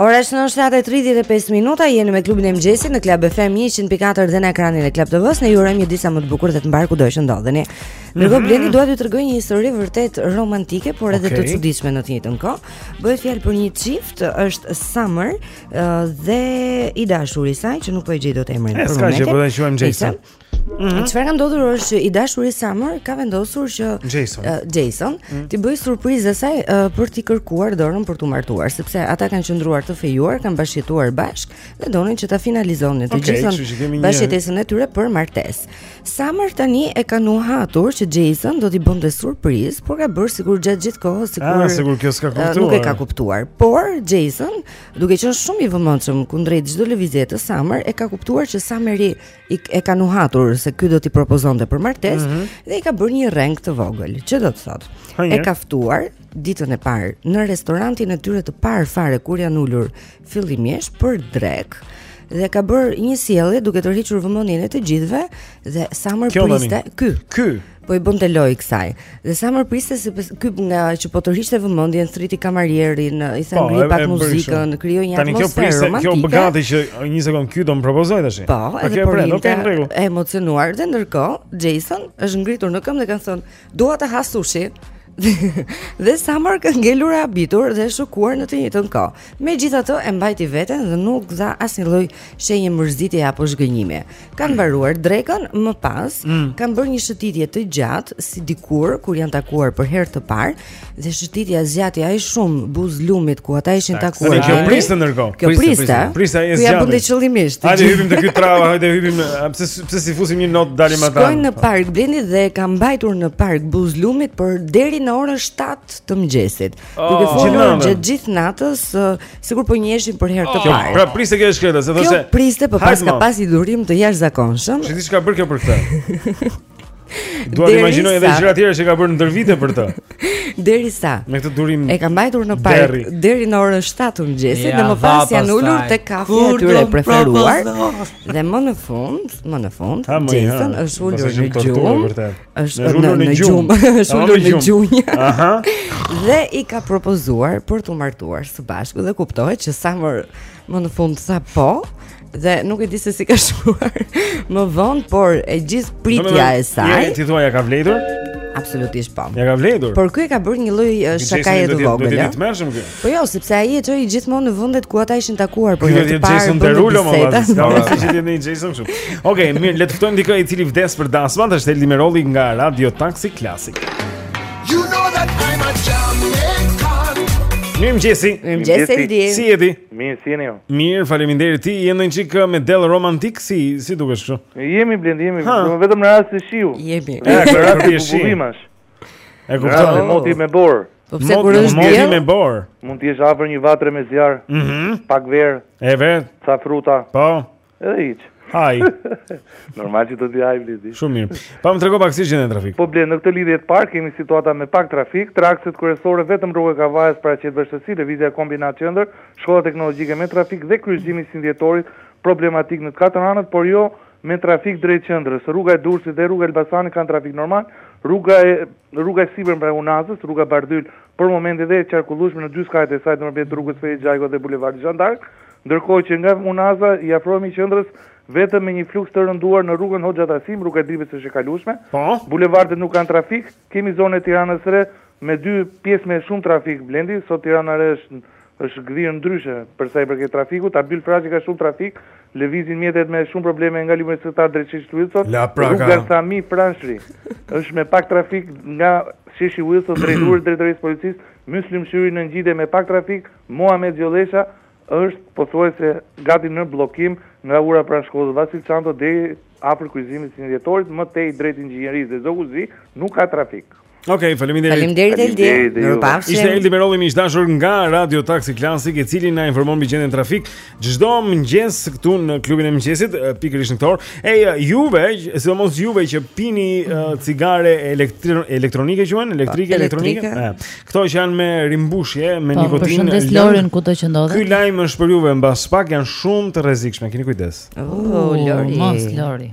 [SPEAKER 3] Ora është 7:35 minuta, jeni me klubin e mëngjesit në Club FM 104 dhe në ekranin e Club TV-s. Ne ju urojmë një ditë sa më të bukur dhe të mbarë kudo që ndodheni. Në rrugë
[SPEAKER 6] mhm.
[SPEAKER 3] Blendi dua t'ju tregoj një histori vërtet romantike, por edhe të çuditshme në të njëjtën kohë. Bëhet fjalë për një çift, është Summer dhe i dashuri i saj që nuk po e gjej dot emrin.
[SPEAKER 6] S'ka gjë po ta quajmë Jason.
[SPEAKER 3] Mhm. Çfarë ka ndodhur është që i dashuri i Summer ka vendosur që
[SPEAKER 6] Jason,
[SPEAKER 3] uh, Jason mm -hmm. t'i bëjë surprizë asaj uh, për t'i kërkuar dorën për t'u martuar, sepse ata kanë qëndruar të fejuar, kanë bashkëjetuar bashkë dhe donin që ta finalizonin të
[SPEAKER 6] okay,
[SPEAKER 3] gjithën bashkëjetesën e tyre me martesë. Summer tani e ka nuhatur që Jason do t'i bënte surprizë, por ka bërë sikur gjatë gjithë kohës sikur
[SPEAKER 6] ah, sikur kjo s'ka
[SPEAKER 3] kuptuar. Uh, nuk e ka kuptuar. Por Jason, duke qenë shumë i vëmendshëm kundrejt çdo lëvizje të Summer, e ka kuptuar që Summeri i e ka nuhatur se ky do t'i propozonte për martesë
[SPEAKER 6] mm -hmm.
[SPEAKER 3] dhe i ka bërë një rreng të vogël. Që do të thotë E ka ftuar ditën e parë në restorantin e tyre të parë fare kur janë ulur fillimisht për drekë dhe ka bërë një sjellje duke tërhiqur vëmendjen e të gjithëve dhe Summer priste ky.
[SPEAKER 6] Ky.
[SPEAKER 3] Po i bënte lojë kësaj. Dhe Summer priste se ky ngaqë po tërhiqte vëmendjen, thirri kamarierin, i tha
[SPEAKER 6] po,
[SPEAKER 3] ngri pak muzikën, krijoi një atmosferë
[SPEAKER 6] romantike. Kjo
[SPEAKER 3] u
[SPEAKER 6] bë gati që një sekond ky do më propozojë tash.
[SPEAKER 3] Po, edhe po
[SPEAKER 6] rrit. Okej, rregu.
[SPEAKER 3] E emocionuar dhe ndërkohë Jason është ngritur në këmbë dhe ka thënë, "Dua të ha sushi." dhe Summer ka ngelur e habitur dhe shokuar në të njëjtën kohë. Megjithatë e mbajti veten dhe nuk dha asnjë lloj shenje mërzitje apo zhgënjimi. kanë mbaruar drekën, më pas
[SPEAKER 6] mm.
[SPEAKER 3] kanë bërë një shëtitje të gjatë si dikur kur janë takuar për herë të parë dhe shëtitja zgjati aq shumë buzë lumit ku ata ishin takuar.
[SPEAKER 6] Kjo priste ndërkohë.
[SPEAKER 3] Kjo
[SPEAKER 6] priste.
[SPEAKER 3] Priste
[SPEAKER 6] e zgjati.
[SPEAKER 3] Ia bënte qëllimisht.
[SPEAKER 6] Hajde hypim te ky trava, hajde hypim. Pse pse s'i fusim një not dalim ata.
[SPEAKER 3] Shkojnë në park Blendi dhe ka mbajtur në park buzë lumit për deri në orën 7 të mëngjesit.
[SPEAKER 6] Oh,
[SPEAKER 3] duke folur gjatë gjithë natës, uh, sikur po njiheshin për herë të parë.
[SPEAKER 6] Pra priste kjo shkreta, se thoshte.
[SPEAKER 3] Kjo priste po pas ka pas një durim të jashtëzakonshëm.
[SPEAKER 6] Shi ça ka bër kjo për këtë. Dua të imagjinoj edhe gjëra tjera që ka bërë ndër vite për të.
[SPEAKER 3] Derisa.
[SPEAKER 6] Me këtë durim.
[SPEAKER 3] E ka mbajtur në park deri në orën 7 të mëngjesit dhe më pas janë ulur te
[SPEAKER 2] kafeja
[SPEAKER 3] e tyre
[SPEAKER 2] e
[SPEAKER 3] preferuar. Dhe më në fund, më në fund, Jason është ulur në gjumë. është
[SPEAKER 6] në ulur
[SPEAKER 3] në
[SPEAKER 6] gjumë,
[SPEAKER 3] është ulur
[SPEAKER 6] në
[SPEAKER 3] gjunjë.
[SPEAKER 6] Aha.
[SPEAKER 3] Dhe i ka propozuar për t'u martuar së bashku dhe kuptohet që Sam më në fund tha po dhe nuk e di se si ka shkuar më vonë, por e gjithë pritja e saj.
[SPEAKER 6] Ja, ti thua ja ka vlejtur?
[SPEAKER 3] Absolutisht po.
[SPEAKER 6] Ja ka vlejtur.
[SPEAKER 3] Por ky e ka bërë një lloj shakaje të vogël. Është
[SPEAKER 6] i tmerrshëm ky.
[SPEAKER 3] Po jo, sepse ai e çoi gjithmonë në vendet ku ata ishin takuar për herë
[SPEAKER 6] të
[SPEAKER 3] parë.
[SPEAKER 6] Jason Derulo më pas. Po, si që jeni Jason këtu. Okej, mirë, le të ftojmë dikë i cili vdes për dasmat, është Eldi Merolli nga Radio Taxi Classic.
[SPEAKER 7] You know that I'm a Jamaican.
[SPEAKER 6] Mirëmëngjesi
[SPEAKER 3] Mirëmëngjesi Eldi
[SPEAKER 6] Si jeti?
[SPEAKER 8] Mirë, si jeni ju
[SPEAKER 6] Mirë, faleminderit ti Jeni një çikë model romantik Si, si dukesh kështu?
[SPEAKER 8] Jemi, Blend, jemi Vetëm në raste shiu
[SPEAKER 3] Jemi
[SPEAKER 8] Në
[SPEAKER 6] raste
[SPEAKER 8] shiu
[SPEAKER 6] E kuptoj.
[SPEAKER 8] Moti me borë.
[SPEAKER 3] Po pse kur është
[SPEAKER 6] moti me borë?
[SPEAKER 8] Mund të jesh afër një vatre me zjarr.
[SPEAKER 6] Mhm.
[SPEAKER 8] Mm pak verë.
[SPEAKER 6] E vërtetë.
[SPEAKER 8] Ca fruta.
[SPEAKER 6] Po.
[SPEAKER 8] Edhe hiç.
[SPEAKER 6] Haj.
[SPEAKER 8] Normal që do t'i haj Blendi.
[SPEAKER 6] Shumë mirë. Pa më trego pak si gjendja e trafikut.
[SPEAKER 8] Po Blend në këtë lidhje të parë kemi situata me pak trafik, te akset kryesore vetëm rruga e Kavajës paraqet vështirësi lëvizja Kombinat qendër, shkolla teknologjike me trafik dhe kryqëzimi i 21 Dhjetorit problematik në të katër anët, por jo Me trafik drejt qendrës, rruga e Durrësit dhe rruga e Elbasanit kanë trafik normal, rruga e rruga e sipërm pra e Unazës, rruga Bardhyl për momentin dhe e qarkullueshme në dy skajet e saj nëpërmjet rrugës Ferit Xhajko dhe bulevardit Zhan d'Ark, ndërkohë që nga Unaza i afrohemi qendrës vetëm me një fluks të rënduar në rrugën Hoxha Tahsim, rruga e Dibrës është e kalueshme, bulevardet nuk kanë trafik, kemi zonën e Tiranës së Re, Me dy pjesë me shumë trafik Blendi, sot Tirana e Re është është gdhirë ndryshe për sa i përket trafikut, Abdyl Frashëri ka shumë trafik, lëvizin mjetet me shumë probleme nga Libri Universitar drejt sheshit Wilson, rruga Sami Frashëri është me pak trafik nga sheshi Wilson drejt urës drejtorisë së policisë, Myslym Shyri në ngjitje me pak trafik, Muhamet Gjollesha është pothuajse gati në bllokim nga ura pranë shkollës Vasil Çanto deri afër kryqëzimit të 21 Dhjetorit, më tej drejt inxhinierisë dhe Zogut Zi nuk ka trafik.
[SPEAKER 6] Okej, okay, faleminderit.
[SPEAKER 3] Faleminderit Eldi.
[SPEAKER 8] Faleminderit.
[SPEAKER 6] Ishte Eldi Merolli miq të dashur nga Radio Taxi Classic, i cili na informon mbi gjendjen e trafikut çdo mëngjes këtu në klubin e mëngjesit, pikërisht në këtë orë. Ej, juve, sidomos juve që pini uh, cigare elektri elektronike quhen, elektrike,
[SPEAKER 3] po,
[SPEAKER 6] elektronike.
[SPEAKER 3] Elektrike.
[SPEAKER 6] Këto që janë me rimbushje, me
[SPEAKER 1] po,
[SPEAKER 6] nikotinë.
[SPEAKER 1] Përshëndes Lorin kudo që ndodhet.
[SPEAKER 6] Ky lajm është për juve mbas pak janë shumë të rrezikshme, keni kujdes.
[SPEAKER 3] Oh, Lori.
[SPEAKER 1] Mos Lori.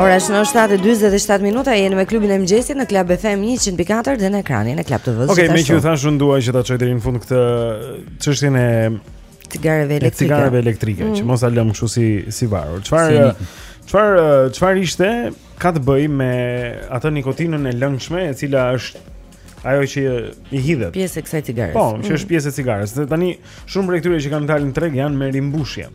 [SPEAKER 3] Ora është në 7:47 minuta, jeni me klubin e mëngjesit në Club FM 104 dhe në ekranin e Club TV-s.
[SPEAKER 6] Okej, okay, meqë ju thashë unë dua që ta çoj deri në fund këtë çështjen e
[SPEAKER 3] cigareve elektrike.
[SPEAKER 6] E cigareve elektrike,
[SPEAKER 3] mm.
[SPEAKER 6] që mos ta lëm kështu si si varur. Çfarë çfarë çfarë ishte ka të bëjë me atë nikotinën e lëngshme, e cila është ajo që i hidhet.
[SPEAKER 3] Pjesë e kësaj cigare.
[SPEAKER 6] Po, që është mm. pjesë e cigares. Dhe tani shumë prej këtyre që kanë dalë në treg janë me rimbushje.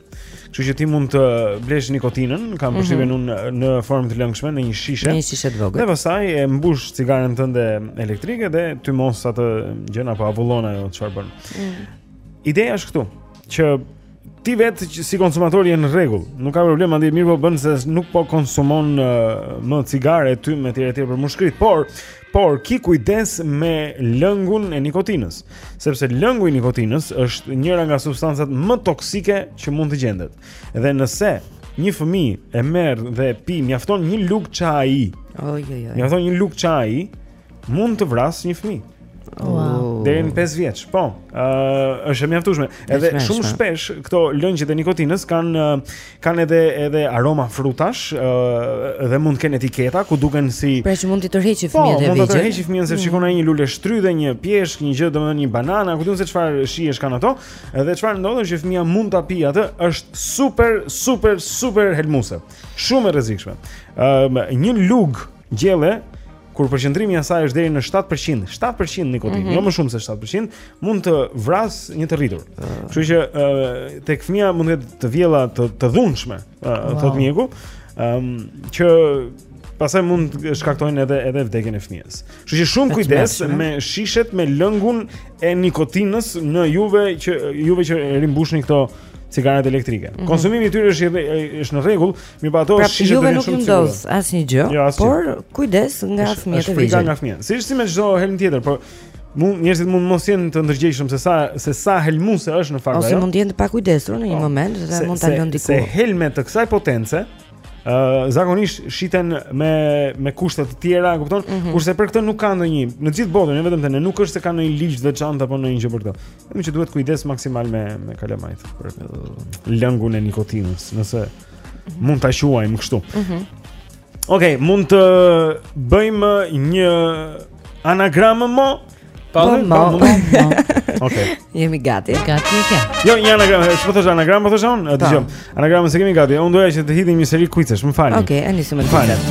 [SPEAKER 6] Kështu që ti mund të blesh nikotinën, kam
[SPEAKER 3] mhm.
[SPEAKER 6] përshtypjen mm -hmm. unë në formë të lëngshme në një shishe.
[SPEAKER 3] Në një shishe të vogël.
[SPEAKER 6] Dhe pastaj e mbush cigaren tënde elektrike dhe tymos atë gjën apo avullon ajo çfarë bën. Mm. Ideja është këtu, që Ti vetë si konsumator je në rregull, nuk ka problem, andej mirë po bën se nuk po konsumon uh, më cigare tym e tjere tjere për mushkrit, por por ki kujdes me lëngun e nikotinës, sepse lëngu i nikotinës është njëra nga substancat më toksike që mund të gjendet. Dhe nëse një fëmijë e merr dhe e pi mjafton një lugë çaji.
[SPEAKER 3] Oj oj oj.
[SPEAKER 6] Mjafton një lugë çaji Mund të vrasë një fëmijë.
[SPEAKER 3] Wow.
[SPEAKER 6] Deri në 5 vjeç. Po, ë uh, është e mjaftueshme. Edhe shumë shpesh këto lëngjet e nikotinës kanë uh, kanë edhe edhe aroma frutash, ë uh, dhe mund të kenë etiketa ku duken si
[SPEAKER 3] Pra që mund të tërheqë
[SPEAKER 6] po,
[SPEAKER 3] fëmijët e vegjël.
[SPEAKER 6] Po, mund të tërheqë fëmijën se mm. shikon ai një luleshtrydhe, një pjeshk, një gjë, domethënë një bananë, ku di unë se çfarë shijesh kanë ato. Edhe çfarë ndodh është që fëmia mund ta pijë atë, është super super super helmuse. Shumë e rrezikshme. Ëm uh, një lug Gjelle, kur përqendrimi i asaj është deri në 7%, 7% nikotinë,
[SPEAKER 3] mm -hmm.
[SPEAKER 6] jo më shumë se 7%, mund të vras një të rritur. Ah. Kështu që uh, tek fëmia mund të ketë të vjella të të dhunshme, uh,
[SPEAKER 3] wow.
[SPEAKER 6] thotë mjeku, ëm um, që pastaj mund të shkaktojnë edhe edhe vdekjen e fëmijës. Kështu që shumë kujdes me shishet me lëngun e nikotinës në juve që juve që rimbushni këto cigaret elektrike.
[SPEAKER 3] Mm -hmm.
[SPEAKER 6] Konsumimi i tyre është është në rregull, Mirëpo ato
[SPEAKER 3] pra,
[SPEAKER 6] shishet të
[SPEAKER 3] rrinë
[SPEAKER 6] shumë të
[SPEAKER 3] sigurta
[SPEAKER 6] Pra
[SPEAKER 3] asnjë gjë
[SPEAKER 6] jo,
[SPEAKER 3] Por kujdes nga fëmijët e vegjël
[SPEAKER 6] nga fëmijët Si si me çdo helm tjetër Por mund, njerëzit mund mos jenë të ndërgjegjshëm se sa, se sa helmuse është në fakt
[SPEAKER 3] Ose mund jenë të pakujdesur në një po. moment Dhe se, mund ta lënë diku
[SPEAKER 6] Se helme të kësaj potence Uh, zakonisht shiten me me kushte të tjera, e kupton?
[SPEAKER 3] Mm -hmm.
[SPEAKER 6] Kurse për këtë nuk ka ndonjë, në gjithë botën, jo vetëm te ne, nuk është se ka ndonjë ligj të veçantë apo ndonjë gjë për këtë. Vetëm që duhet kujdes maksimal me me kalamajt për lëngun e nikotinës, nëse mund ta quajmë kështu.
[SPEAKER 3] Mhm.
[SPEAKER 6] Mm Okej, okay, mund të bëjmë një anagram më
[SPEAKER 3] Pa më
[SPEAKER 6] më më Oke
[SPEAKER 3] Jemi gati
[SPEAKER 1] Gati e ke
[SPEAKER 6] Jo, një anagram, s'po thosha anagram, po thosha unë? Dëgjëm Anagramën s'e kemi gati. Unë doja që të hidhim një seri kuizesh, më fal.
[SPEAKER 3] Okej, okay, nisim
[SPEAKER 6] të falet.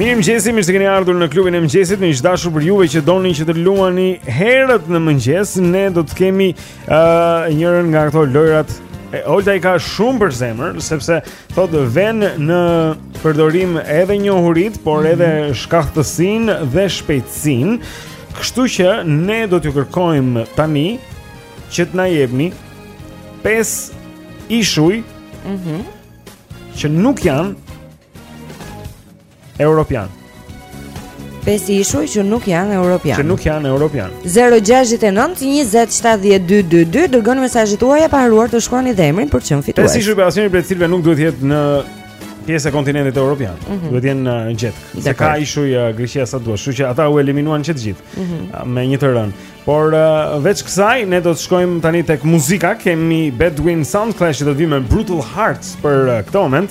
[SPEAKER 6] Mirëmëngjesi, mirë se keni ardhur në klubin e mëngjesit Në ishtë dashur për juve që doni që të luani herët në mëngjes Ne do të kemi Ë, uh, njërën nga këto lojërat Olta i ka shumë për zemër sepse thotë vën në përdorim edhe njohuritë, por mhm. edhe shkathtësinë dhe shpejtësinë. Kështu që ne do t'ju kërkojmë tani që të na jepni pesë ishuj.
[SPEAKER 3] Mhm.
[SPEAKER 6] Mm që nuk janë Europian.
[SPEAKER 3] Pesë ishuj që nuk janë europian.
[SPEAKER 6] Që nuk janë europian.
[SPEAKER 3] 069207222 dërgoni mesazhet tuaja pa harruar të shkruani dhe emrin për të qenë fitues.
[SPEAKER 6] Pesë ishuj por asnjëri prej të cilëve nuk duhet të jetë pjesë e kontinentit europian.
[SPEAKER 3] Mm -hmm.
[SPEAKER 6] Duhet të jenë uh, gjetkë. Se ka ishuj uh, Greqia sa të duash, kështu që ata u eliminuan që të gjithë
[SPEAKER 3] mm -hmm.
[SPEAKER 6] uh, me një të rënë. Por uh, veç kësaj ne do të shkojmë tani tek muzika. Kemi Bedouin Soundclash që do të vijë me Brutal Hearts për uh, këtë moment.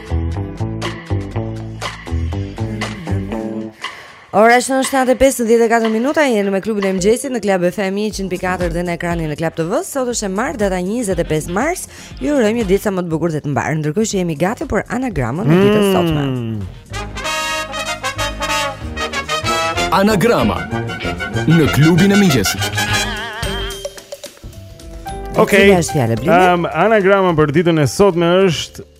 [SPEAKER 6] Ora është në
[SPEAKER 3] 7.54 minuta, jeni me klubin e mëngjesit në Club FM 100.4 dhe në ekranin e Club TV-së, sot është e martë data 25 mars, ju urojmë një ditë sa më të bukur dhe të mbarë, ndërkohë që jemi gati për anagramën e ditës mm. së sotme.
[SPEAKER 4] Anagrama në klubin e mëngjesit.
[SPEAKER 3] Ok,
[SPEAKER 9] um, anagrama për ditën e sotme është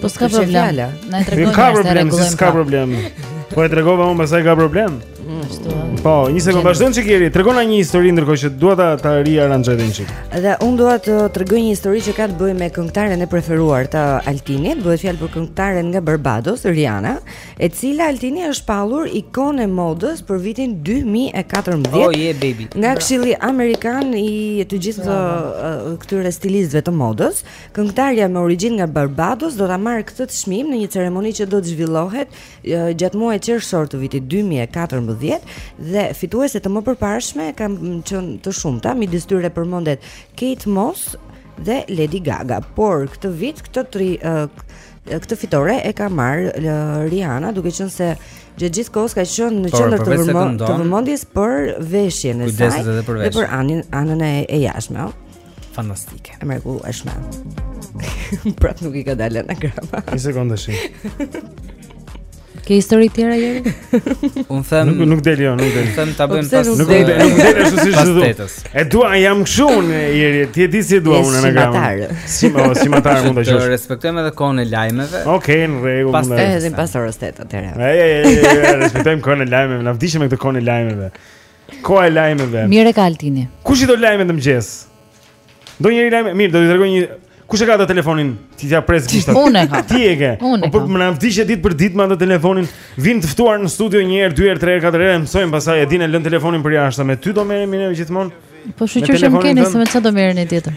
[SPEAKER 10] Po s'ka problem. Na e tregon s'ka
[SPEAKER 9] problem,
[SPEAKER 10] rregullojmë.
[SPEAKER 9] S'ka problem. Po e tregova unë pastaj ka problem.
[SPEAKER 10] Ashtu.
[SPEAKER 9] Po, një sekondë, vazhdo një çikë Eri. Tregona një histori ndërkohë që dua ta ta riarranxhoj një çik.
[SPEAKER 3] Dhe unë dua të tregoj një histori që ka të bëjë me këngëtaren e preferuar të Altinit. Bëhet fjalë për këngëtaren nga Barbados, Rihanna, e cila Altini është shpallur ikonë e modës për vitin 2014.
[SPEAKER 2] Oh yeah baby.
[SPEAKER 3] Nga Këshilli Amerikan i të gjithë këtyre stilistëve të modës. Këngëtarja me origjinë nga Barbados do ta marrë këtë çmim në një ceremoni që do të zhvillohet gjatë muajit qershor të vitit 2014 dhe fituese të mëparshme kanë qenë të shumta, midis tyre përmendet Kate Moss dhe Lady Gaga. Por këtë vit këtë tri këtë fitore e ka marrë Rihanna duke qenë se gjatë gjithë kohës ka qenë në qendër të vëmendjes për veshjen e saj dhe për anën e jashtme.
[SPEAKER 2] fantastike.
[SPEAKER 3] E mrekullueshme. Prap nuk i ka dalë anagrama.
[SPEAKER 9] Një sekondë shi.
[SPEAKER 10] Ke histori tjetër Jeri?
[SPEAKER 2] Unë them
[SPEAKER 9] nuk nuk del jo, nuk del.
[SPEAKER 2] Them ta bëjmë pas.
[SPEAKER 3] Nuk del,
[SPEAKER 9] nuk del ashtu
[SPEAKER 2] siç
[SPEAKER 9] e
[SPEAKER 2] dua.
[SPEAKER 9] E dua, jam kështu unë Jeri. Ti e di si e dua unë anagramën.
[SPEAKER 3] Si më,
[SPEAKER 9] si më tar mund
[SPEAKER 2] të
[SPEAKER 9] jesh.
[SPEAKER 2] Respektojmë edhe kohën e lajmeve.
[SPEAKER 9] Okej, në rregull.
[SPEAKER 2] Pas
[SPEAKER 3] edhe pas orës 8 atëherë.
[SPEAKER 9] Ej, ej, ej, respektojmë kohën e lajmeve. Na vdiqe me këtë kohën e lajmeve. Koha e lajmeve.
[SPEAKER 10] Mirë e ka Altini.
[SPEAKER 9] Kush i do lajme në mëngjes? Do njeri lajme. Mirë, do t'i tregoj një Kush e ka atë telefonin? T'ia pres gishtat.
[SPEAKER 10] Unë e kam.
[SPEAKER 9] Ti e ke.
[SPEAKER 10] Unë e
[SPEAKER 9] kam. Po më na vdiqe ditë për ditë me atë telefonin. Vijnë të ftuar në studio një herë, dy herë, tre herë, katër herë, e mësojmë pastaj e dinë e lënë telefonin përjashta. Me ty do merremi ne gjithmonë.
[SPEAKER 10] Me
[SPEAKER 9] telefonin tënd. Po shyqyr që e keni
[SPEAKER 11] se me çfarë do merreni
[SPEAKER 1] tjetër.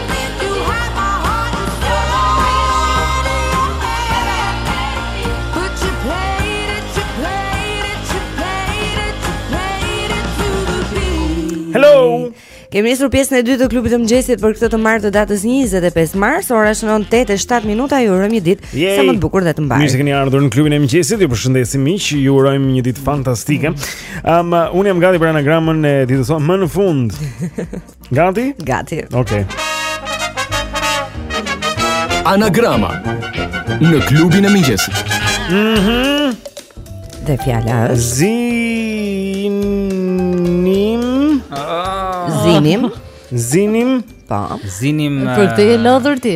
[SPEAKER 3] Kemi nisur pjesën e dytë të klubit të mëngjesit për këtë të martë të datës 25 mars, ora shënon 8:07 minuta, ju urojmë një ditë sa më të bukur dhe të mbarë.
[SPEAKER 1] Mirë se keni ardhur në klubin e mëngjesit, ju përshëndesim miq, ju urojmë një ditë fantastike. Ëm, um, unë jam gati për anagramën e ditës sonë më në fund. Gati?
[SPEAKER 3] Gati.
[SPEAKER 1] Okej.
[SPEAKER 4] Anagrama në klubin e mëngjesit.
[SPEAKER 6] Mhm.
[SPEAKER 3] Dhe fjala është
[SPEAKER 6] Zinim. Ah.
[SPEAKER 3] Zinim.
[SPEAKER 6] Zinim.
[SPEAKER 3] Po.
[SPEAKER 2] Zinim.
[SPEAKER 1] Për këtë je lodhur ti.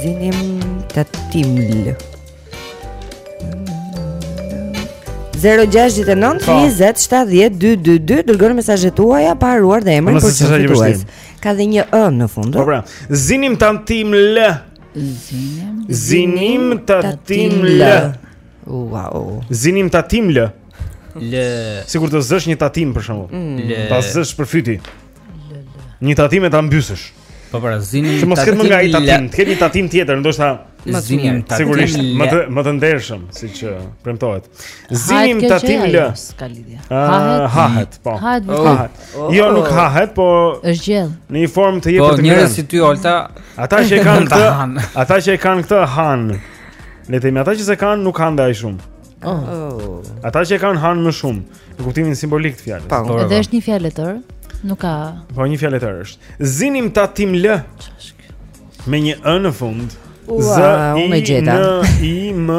[SPEAKER 6] Zinim tatim l
[SPEAKER 3] 0-6-9-20-7-10-2-2-2 Dërgoni mesazhet tuaja pa harruar dhe emrat
[SPEAKER 6] tuaj
[SPEAKER 3] Ka dhe një ë në fund
[SPEAKER 6] po pra, Zinim tatim lë
[SPEAKER 1] Zinim
[SPEAKER 6] Zinim tatim lë
[SPEAKER 3] Wow
[SPEAKER 6] Zinim tatim lë
[SPEAKER 2] Lë
[SPEAKER 6] Sikur të zësh një tatim për shembull.
[SPEAKER 2] Lë
[SPEAKER 6] Ta zësh për fyti Lë lë Një tatim e ta mbysësh
[SPEAKER 2] Po pra, zinim
[SPEAKER 6] Që mos ketë më nga ai
[SPEAKER 2] tatim,
[SPEAKER 6] të ketë një tatim tjetër, ndoshta
[SPEAKER 2] Zinim tatim
[SPEAKER 6] Sigurisht, më të, më të ndershëm, siç premtohet Zinim tatim
[SPEAKER 1] lë
[SPEAKER 6] ah, Hahet, po
[SPEAKER 1] Hahet, po
[SPEAKER 6] Hahet oh. Jo, nuk hahet, po
[SPEAKER 1] është gjellë
[SPEAKER 6] Në një formë të
[SPEAKER 2] jep
[SPEAKER 6] po, të
[SPEAKER 2] mira
[SPEAKER 6] Po, njerëz
[SPEAKER 2] si ty, Olta
[SPEAKER 6] Ata që e kanë këtë Ata që e kanë këtë, hanë Le të themi, ata që s'e kanë, nuk hanë dhe aq shumë
[SPEAKER 3] Oh. oh.
[SPEAKER 6] Ata që e kanë hanë më shumë, në kuptimin simbolik të fjalës.
[SPEAKER 3] Po,
[SPEAKER 1] edhe është një fjalë e tërë, nuk ka.
[SPEAKER 6] Po një fjalë e tërë është. Zinim tatim lë. Me një ë në fund. Z i
[SPEAKER 3] n e gjeta.
[SPEAKER 6] I m.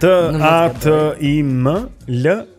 [SPEAKER 6] T a t i m l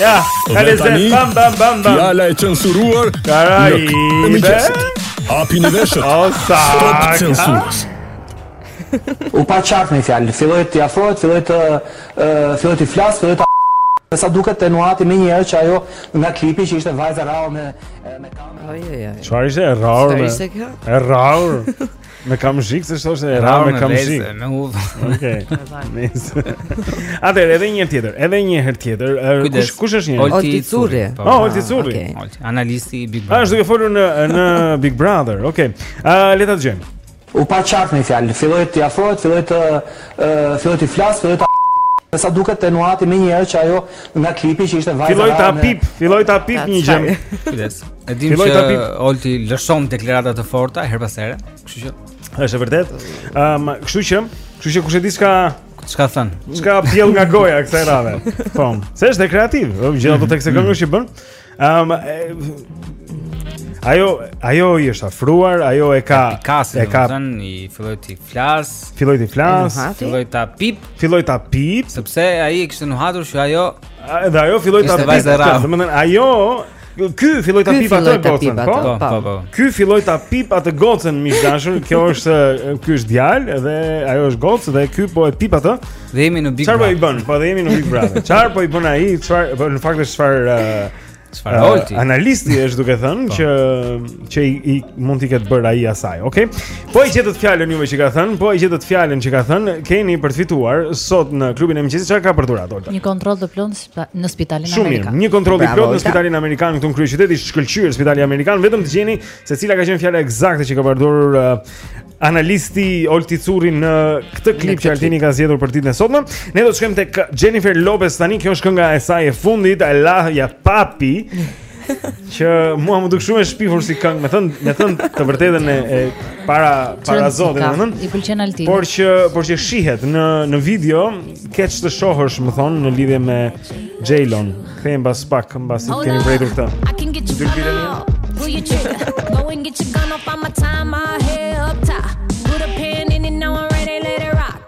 [SPEAKER 6] Ja,
[SPEAKER 4] ka
[SPEAKER 6] le
[SPEAKER 4] zë,
[SPEAKER 6] bam, bam, bam, bam.
[SPEAKER 4] Fjala e censuruar. Karaj, be. Hapini veshët.
[SPEAKER 6] O, sa.
[SPEAKER 4] Stop censurës.
[SPEAKER 12] U pa qartë me një fjalë. Filloi të afrohet, filloi t'i filloi t'i flasë, filloi ta Me sa duket e nuhati menjëherë që ajo nga klipi që ishte vajza e rrahur me me kamë.
[SPEAKER 3] Oj oj oj.
[SPEAKER 6] Çfarë ishte e rrahur?
[SPEAKER 3] Çfarë ishte kjo?
[SPEAKER 6] E rrahur. Me kamzhik se thoshte e rrahur me kamzhik.
[SPEAKER 2] Me udhë.
[SPEAKER 6] Okej. Nice. Atëherë edhe një herë tjetër, edhe një herë tjetër. Kush kush është njëherë?
[SPEAKER 2] Olti
[SPEAKER 3] Curri.
[SPEAKER 2] Po,
[SPEAKER 6] oh, Olti Curri.
[SPEAKER 3] Okej.
[SPEAKER 2] Olti, analisti i Big Brother.
[SPEAKER 6] Ah, është duke folur në në Big Brother. Okej. Ë, le ta dëgjojmë.
[SPEAKER 12] U pa qartë me një fjalë. Filloi të afrohet, filloi t'i filloi t'i flasë, filloi ta Me sa duket e nuhati menjëherë që ajo nga klipi që ishte vajza.
[SPEAKER 6] Filloi ta pip, filloi ta pip një gjë.
[SPEAKER 2] Kujdes. E
[SPEAKER 6] dimë
[SPEAKER 2] që Olti lëshon deklarata të forta herë pas here, kështu që
[SPEAKER 6] është e vërtetë. Ëm, um, kështu që, kështu që kush e di çka
[SPEAKER 2] çka thënë.
[SPEAKER 6] Ç'ka pjellë nga goja kësaj radhe. Po. Se është kreativ, ë gjithë ato tekste këngësh që bën. Ëm, um, ajo ajo i është afruar, ajo e ka
[SPEAKER 2] pikasur,
[SPEAKER 6] e ka
[SPEAKER 2] thënë i filloi t'i flasë,
[SPEAKER 6] filloi t'i
[SPEAKER 3] flasë,
[SPEAKER 2] filloi ta pip,
[SPEAKER 6] filloi ta pip,
[SPEAKER 2] sepse ai e kishte nuhatur që ajo
[SPEAKER 6] edhe ajo filloi ta pip. Domethënë ajo Ky filloi ta pip atë gocën, po?
[SPEAKER 2] Po, po, po.
[SPEAKER 6] Ky filloi ta pip atë gocën miq të dashur. Kjo është ky është djalë dhe ajo është gocë dhe ky po e pip atë.
[SPEAKER 2] Dhe jemi në Big Brother.
[SPEAKER 6] Çfarë po i bën? Po dhe jemi në Big Brother. Çfarë po i bën ai? Çfarë po në fakt është çfarë
[SPEAKER 2] çfarë uh, uh,
[SPEAKER 6] analisti është duke thënë
[SPEAKER 2] po.
[SPEAKER 6] që që i, i mund t'i ketë bërë ai asaj, okay? Po e gjetët fjalën juve që ka thënë, po e gjetët fjalën që ka thënë, keni për të fituar sot në klubin e mëngjesit çfarë ka për dhuratë?
[SPEAKER 1] Një kontroll të plotë Pra, në spitalin amerikan.
[SPEAKER 6] Shumë mirë, një kontroll i plotë në spitalin amerikan këtu në kryeqytet, i shkëlqyer spitali amerikan, vetëm të gjeni se cila ka qenë fjala eksakte që ka përdorur uh, analisti Olti Curri në këtë klip që Altini ka zgjedhur për ditën e sotme. Ne do të shkojmë tek Jennifer Lopez tani, kjo është kënga e saj e fundit, I luh ya papi. Që mua më duket shumë e shpifur si këngë, me thënë, me thënë të vërtetën e, e para para zotit,
[SPEAKER 1] me
[SPEAKER 6] thënë.
[SPEAKER 1] I pëlqen Altinit.
[SPEAKER 6] Por që por që shihet në në video, ke ç'të shohësh, më thonë, në lidhje me JLo-n. Kthehemi pas pak, mbasi të kemi vërejtur këtë.
[SPEAKER 13] I can get you Who you trigger? Go and get your gun off on my time, my head up top. Put a pin in it, now I'm ready, let it rock.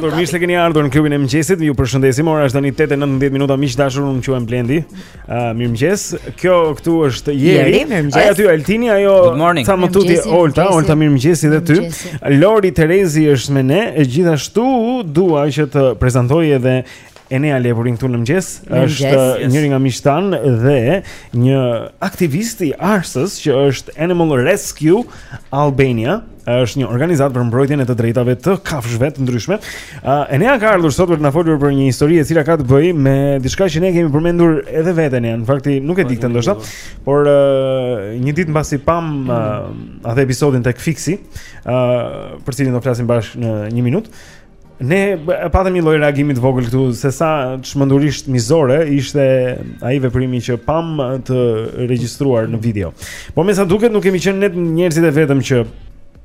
[SPEAKER 6] Por mirë se keni ardhur në klubin e mëngjesit. Ju përshëndesim. Ora është tani 8:19 minuta. Miq të dashur, unë quhem Blendi. Uh, mirëmëngjes. Kjo këtu është Jeri. Ai aty Altini, ajo pak më tutje Olta, Olta mirëmëngjes edhe ty. Lori Terezi është me ne. E gjithashtu dua që të prezantoj edhe Enea Lepurin këtu në mëngjes, është
[SPEAKER 2] yes.
[SPEAKER 6] njëri nga miqtë tanë dhe një aktivist i Arsës që është Animal Rescue Albania, është një organizatë për mbrojtjen e të drejtave të kafshëve të ndryshme. Uh, Enea ka ardhur sot për të na folur për një histori e cila ka të bëjë me diçka që ne kemi përmendur edhe vetë ne. Në fakt nuk e di këtë ndoshta, por uh, një ditë mbasi pamë uh, atë episodin tek Fiksi, uh, për cilin do flasim bashkë në 1 minutë. Ne patëm një lloj reagimi të vogël këtu se sa çmendurisht mizore ishte ai veprimi që pamë të regjistruar në video. Po me sa duket nuk kemi qenë ne njerëzit e vetëm që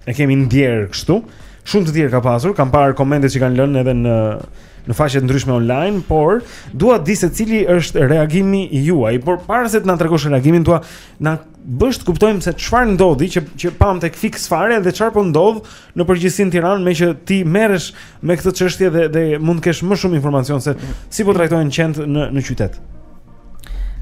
[SPEAKER 6] e kemi ndjerë kështu. Shumë të tjerë ka pasur, kam parë komente që kanë lënë edhe në në faqe të ndryshme online, por dua të di se cili është reagimi juaj, por para se të na tregosh reagimin tuaj, na bësh të kuptojmë se çfarë ndodhi që që pamë tek Fiks Fare dhe çfarë po ndodh në përgjithësi në Tiranë, meqë ti merresh me këtë çështje dhe dhe mund të kesh më shumë informacion se si po trajtohen qentë në në qytet.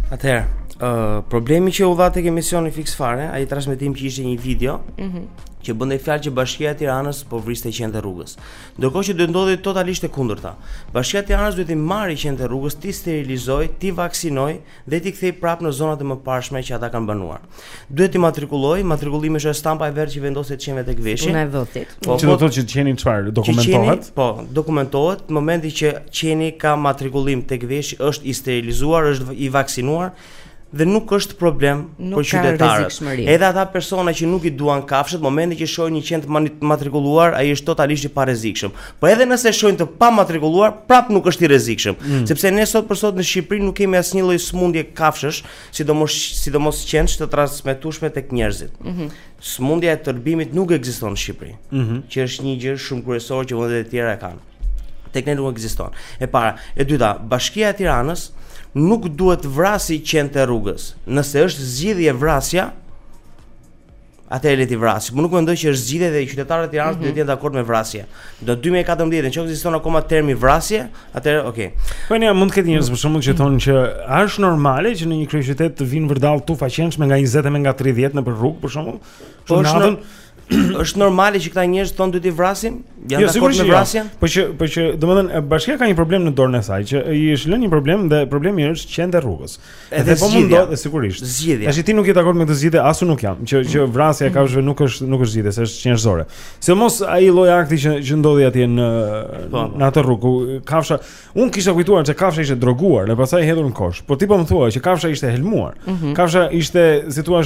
[SPEAKER 2] Atëherë,
[SPEAKER 14] ë uh, problemi që u dha tek emisioni Fiks Fare, ai transmetim që ishte një video,
[SPEAKER 3] ëh, mm
[SPEAKER 14] që bënte fjalë që Bashkia e Tiranës po vriste qentë e rrugës. Ndërkohë që duhet të ndodhë totalisht e kundërta. Bashkia e Tiranës duhet të marrë qentë e rrugës, t'i sterilizojë, t'i vaksinojë, dhe t'i kthejë prapë në zonat e mëparshme që ata kanë banuar. Duhet t'i matrikullojë, matrikullimi është stampa e verdhë që vendoset qenve tek veshi.
[SPEAKER 3] Unë e vëtit.
[SPEAKER 14] Po,
[SPEAKER 6] që do të thotë që qeni çfarë dokumentohet?
[SPEAKER 14] Qeni, po, dokumentohet në momentin që qeni ka matrikullim tek veshi, është i sterilizuar, është i vaksinuar dhe nuk është problem për qytetarët. Edhe ata persona që nuk i duan kafshët, momentin që shohin një qen të matrikulluar, ai është totalisht i parrezikshëm. Po edhe nëse shohin të pamatrikulluar, prap nuk është i rrezikshëm,
[SPEAKER 6] mm.
[SPEAKER 14] sepse ne sot për sot në Shqipëri nuk kemi asnjë lloj smundje kafshësh, sidomos sidomos qensh të transmetueshme tek njerëzit.
[SPEAKER 3] Mm -hmm.
[SPEAKER 14] Smundja e tërbimit nuk ekziston në Shqipëri,
[SPEAKER 6] mm -hmm.
[SPEAKER 14] që është një gjë shumë kryesore që vendet e tjera e kanë. Tek ne nuk ekziston. E para, e dyta, Bashkia e Tiranës nuk duhet vrasi qentë e rrugës. Nëse është zgjidhje vrasja, Atëherë le t'i vrasë. Unë nuk mendoj që është zgjidhje dhe qytetarët e Tiranës
[SPEAKER 3] mm -hmm.
[SPEAKER 14] duhet të jenë dakord me vrasje. Në 2014, nëse ekziston akoma termi vrasje, atëherë okay.
[SPEAKER 6] Po mund të ketë njerëz për shembull që thonë që a është normale që në një kryeqytet të vinë vërdall tufa qensh me nga 20 e me nga 30 nëpër rrugë për shembull?
[SPEAKER 14] Po është është normale që këta njerëz thonë duhet t'i vrasim? Janë
[SPEAKER 6] jo,
[SPEAKER 14] dakord me
[SPEAKER 6] jo.
[SPEAKER 14] vrasjen?
[SPEAKER 6] Po që po që domethënë bashkia ka një problem në dorën e saj që i është lënë një problem dhe problemi është qentë e rrugës.
[SPEAKER 14] Edhe
[SPEAKER 6] po mundohet, dhe sigurisht.
[SPEAKER 14] Zgjidhja.
[SPEAKER 6] Tash ti nuk je dakord me këtë zgjidhje, as unë nuk jam, që që vrasja e kafshëve nuk është nuk është zgjidhje, është çnjerëzore. Sidomos ai lloj akti që që ndodhi atje në
[SPEAKER 14] po, po.
[SPEAKER 6] në atë rrugë, kafsha, unë kisha kujtuar se kafsha ishte droguar dhe pastaj hedhur në kosh. Po ti po më thua që kafsha ishte helmuar.
[SPEAKER 3] Mm -hmm.
[SPEAKER 6] Kafsha ishte, si thua,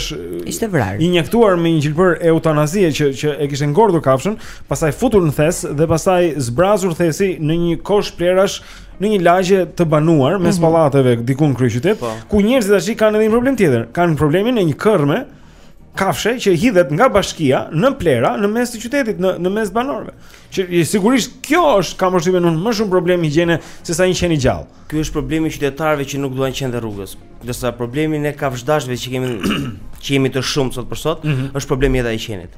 [SPEAKER 3] ishte vrarë.
[SPEAKER 6] Injektuar me një gjilpërë eutanazie që që e kishte ngordhur kafshën, pastaj futur në thes dhe pastaj zbrazur thesi në një kosh plehrash në një lagje të banuar mes,
[SPEAKER 3] mm -hmm,
[SPEAKER 6] pallateve diku në kryeqytet,
[SPEAKER 14] po.
[SPEAKER 6] ku njerëzit tashi kanë edhe një problem tjetër. Kanë problemin e një kërme kafshe që hidhet nga bashkia në plehra në mes të qytetit në në mes banorëve. Që sigurisht kjo është kam përshtypjen unë më shumë problem higjiene se sa një qen i gjallë.
[SPEAKER 14] Ky është problemi i qytetarëve që nuk duan qentë e rrugës. Ndërsa problemi ne kafshdashëve që kemi që jemi të shumë sot për sot,
[SPEAKER 6] mm -hmm.
[SPEAKER 14] është problemi edhe i qenit.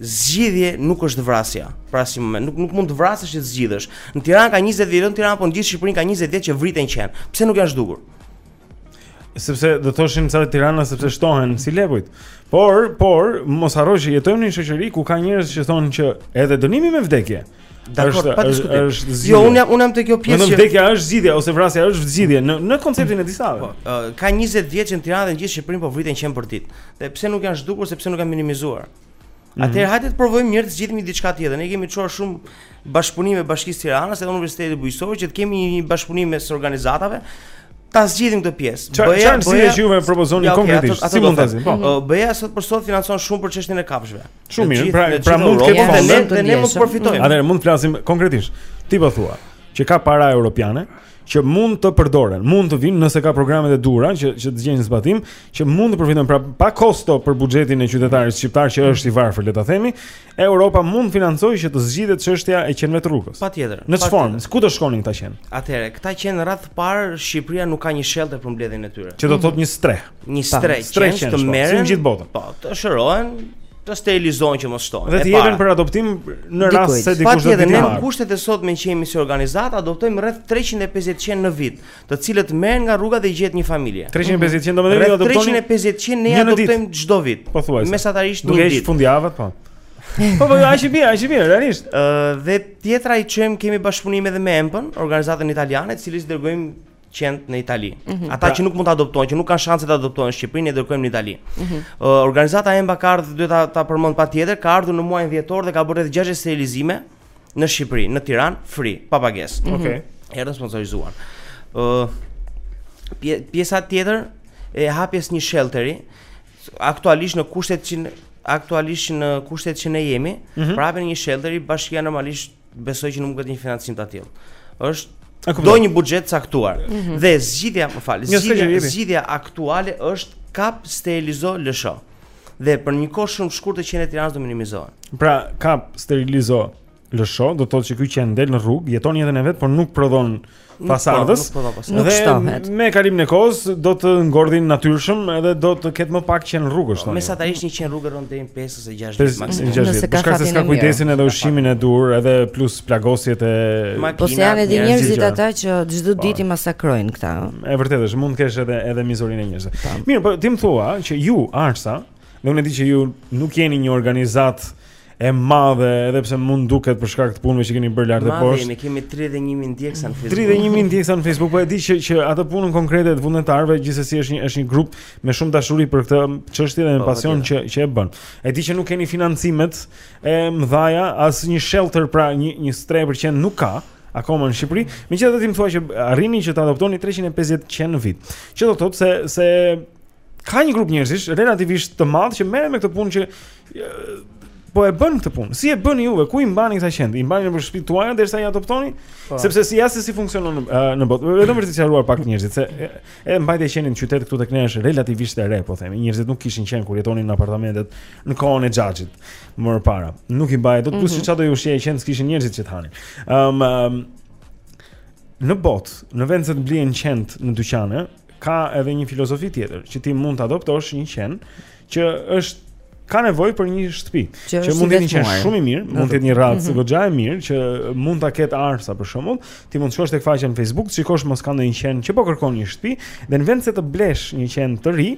[SPEAKER 14] Zgjidhje nuk është vrasja. Për asnjë moment nuk nuk mund të vrasësh që të zgjidhësh. Në Tiranë ka 20 vjet, në Tiranë po në gjithë Shqipërinë ka 20 vjet që vriten qen. Pse nuk janë zhdukur?
[SPEAKER 6] Sepse do thoshin sa Tirana sepse shtohen si lepujt. Por, por mos harroj që jetojmë në një shoqëri ku ka njerëz që thonë që edhe dënimi me vdekje.
[SPEAKER 14] Dakor, pa diskutim. Jo, unë jam unë jam te kjo pjesë. Në
[SPEAKER 6] vdekja është zgjidhja ose vrasja është zgjidhje në në konceptin e disave.
[SPEAKER 14] Po, ka 20 vjet që në Tiranë dhe në gjithë Shqipërinë po vriten qen për ditë. Dhe pse nuk janë zhdukur sepse nuk janë minimizuar.
[SPEAKER 6] Mhm.
[SPEAKER 14] Atëherë hajde të provojmë njëherë të zgjidhim diçka tjetër. Ne kemi çuar shumë bashkëpunime Bashkisë së Tiranës edhe Universitetit Bujqësor që të kemi një bashkëpunim mes organizatave ta zgjidhim këtë pjesë.
[SPEAKER 6] Çfarë çfarë si që juve propozoni
[SPEAKER 14] ja,
[SPEAKER 6] konkretisht?
[SPEAKER 14] Okay,
[SPEAKER 6] si mund ta zgjidhim? Po.
[SPEAKER 14] Uh, BE-ja sot për sot financon shumë për çështjen e kafshëve.
[SPEAKER 6] Shumë mirë, pra pra mund të
[SPEAKER 14] kemi
[SPEAKER 6] fonde
[SPEAKER 14] dhe ne mund të përfitojmë.
[SPEAKER 6] Atëherë mund të flasim konkretisht. Ti po thua që ka para europiane, që mund të përdoren, mund të vinë nëse ka programet e duhura që që të gjejnë zbatim, që mund të përfitojnë pra pa kosto për buxhetin e qytetarit shqiptar që është i varfër, le ta themi, Europa mund të financojë që të zgjidhet çështja e qenve të rrugës.
[SPEAKER 14] Patjetër.
[SPEAKER 6] Në
[SPEAKER 14] patjetër. ç'formë?
[SPEAKER 6] Ku do shkonin këta qenë?
[SPEAKER 14] Atëherë, këta qenë radhë të parë, Shqipëria nuk ka një shelter për mbledhjen e tyre.
[SPEAKER 6] Që do të thotë një strehë.
[SPEAKER 14] një strehë
[SPEAKER 6] që
[SPEAKER 14] të
[SPEAKER 6] po,
[SPEAKER 14] merren
[SPEAKER 6] në gjithë botën.
[SPEAKER 14] Po, të shërohen, të sterilizohen që mos shtohen.
[SPEAKER 6] Dhe të jepen për adoptim në rast se dikush do të
[SPEAKER 14] marrë. Në kushtet e sotme që jemi si organizatë, adoptojmë rreth 350 qen në vit, të cilët merren nga rruga dhe i gjehet një familje.
[SPEAKER 6] 350 qen domethënë
[SPEAKER 14] ju
[SPEAKER 6] adoptoni.
[SPEAKER 14] 350 qen ne adoptojmë çdo vit.
[SPEAKER 6] Pothuaj.
[SPEAKER 14] Mesatarisht një
[SPEAKER 6] në
[SPEAKER 14] ditë.
[SPEAKER 6] Duke hequr fundjavat po. Po po, ai shihni, ai shihni, realisht.
[SPEAKER 14] Ë dhe tjetra i çojmë kemi bashkëpunim edhe me ENPA-n, organizatën italiane, të cilës dërgojmë qentë në Itali.
[SPEAKER 3] Mm -hmm.
[SPEAKER 14] Ata
[SPEAKER 6] pra...
[SPEAKER 14] që nuk mund të adoptohen, që nuk kanë shanse të adoptohen në Shqipëri, ne dërgojmë në Itali.
[SPEAKER 3] Mm
[SPEAKER 14] -hmm. uh, organizata ENPA ka ardhur duhet ta ta përmend patjetër, ka ardhur në muajin dhjetor dhe ka bërë rreth 60 sterilizime në Shqipëri, në Tiranë, free, pa pagesë.
[SPEAKER 6] Mm -hmm. Okej. Okay.
[SPEAKER 14] Erdhën sponsorizuar. Ë uh, pjesa tjetër e hapjes një shelteri aktualisht në kushtet që aktualisht në kushtet që ne jemi, mm -hmm. prapë një shelteri bashkia normalisht Besoj që nuk mund të ketë një financim të atillë. Është do një buxhet caktuar.
[SPEAKER 6] Mm -hmm.
[SPEAKER 14] Dhe zgjidhja, më fal, zgjidhja, zgjidhja aktuale është kap sterilizo lësho. Dhe për një kohë shumë shkurtër qentë në Tiranë do minimizohen.
[SPEAKER 6] Pra, kap sterilizo lësho, do të thotë që ky qen del në rrugë, jeton jetën e vet, por nuk prodhon pas
[SPEAKER 14] ardhës. Nuk
[SPEAKER 3] shtohet.
[SPEAKER 6] Me kalimin e kohës do të ngordhin natyrshëm edhe do të ketë më pak qen rrugësh tani.
[SPEAKER 14] Mesatarisht një qen rruge rron deri në 5 ose 6 vjet maksimum.
[SPEAKER 6] Nëse ka fatin e kujdesin edhe ushqimin e duhur, edhe plus plagosjet e
[SPEAKER 3] makinave. Ose janë edhe njerëzit ata që çdo ditë i masakrojnë këta.
[SPEAKER 6] Është vërtetë, është mund të kesh edhe edhe mizorinë e njerëzve. Po. Mirë, po ti më thua që ju Arsa, do të thotë që ju nuk jeni një organizatë e madhe edhe pse mund duket për shkak të punëve që keni bërë lart e poshtë.
[SPEAKER 14] Ne kemi 31000 ndjekës në Facebook.
[SPEAKER 6] 31000 ndjekës në Facebook, po e di që që atë punën konkrete të vullnetarëve gjithsesi është një është një grup me shumë dashuri për këtë çështje dhe me
[SPEAKER 14] po,
[SPEAKER 6] pasion që që e bën. E di që nuk keni financime të mëdha, as një shelter pra një një strehë për qen nuk ka akoma në Shqipëri. Megjithatë ti më thua që arrini që të adoptoni 350 qen në vit. Që do të thotë se se ka një grup njerëzish relativisht të madh që merren me këtë punë që po e bën këtë punë. Si e bëni juve? Ku i mbani këta qentë? I mbani nëpër shtëpitë tuaja derisa i adoptoni?
[SPEAKER 14] Po. Po.
[SPEAKER 6] Sepse si ja se si funksionon në, në botë. Vetëm për të sqaruar pak njerëzit se e mbajtja e qenit në qytet këtu tek ne është relativisht e re, po themi. Njerëzit nuk kishin qen kur jetonin në apartamentet në kohën e xhaxhit më parë. Nuk i mbaje dot plus
[SPEAKER 3] mm
[SPEAKER 6] -hmm. çfarë do ushqeje qen, s'kishin njerëzit që të hanin. Ëm um, um, në botë, në vend se të blihen qentë në dyqane, ka edhe një filozofi tjetër që ti mund të adoptosh një qen që është ka nevojë për një shtëpi
[SPEAKER 3] që, që
[SPEAKER 6] mund të jetë një shumë i mirë, mund të jetë një racë
[SPEAKER 3] mm -hmm.
[SPEAKER 6] goxha e mirë që mund ta ketë Arsa për shembull, ti mund të shkosh tek faqja në Facebook, shikosh mos ka ndonjë qen që po kërkon një shtëpi dhe në vend se të blesh një qen të ri,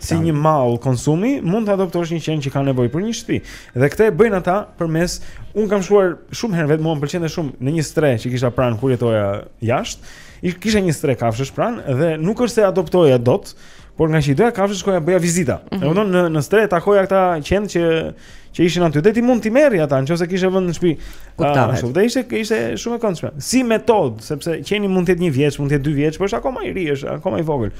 [SPEAKER 6] si një mall konsumi, mund të adoptosh një qen që ka nevojë për një shtëpi. Dhe këtë e bëjnë ata përmes unë kam shkuar shumë herë vetë, më pëlqente shumë në një strehë që kisha pranë kur jetoja jashtë Ish kisha një strehë kafshësh pranë dhe nuk është se adoptoja dot, por ngaqë i doja kafshët shkoja bëja vizita.
[SPEAKER 3] Mm -hmm.
[SPEAKER 6] E kupton në në strehë takoja këta qentë që që ishin aty dhe ti mund t'i merrje ata nëse kishe vend në shtëpi. Ashtu dhe ishte ishte shumë e këndshme. Si metodë, sepse qeni mund të jetë një vjeç, mund të jetë dy vjeç, por është akoma i ri, është akoma i vogël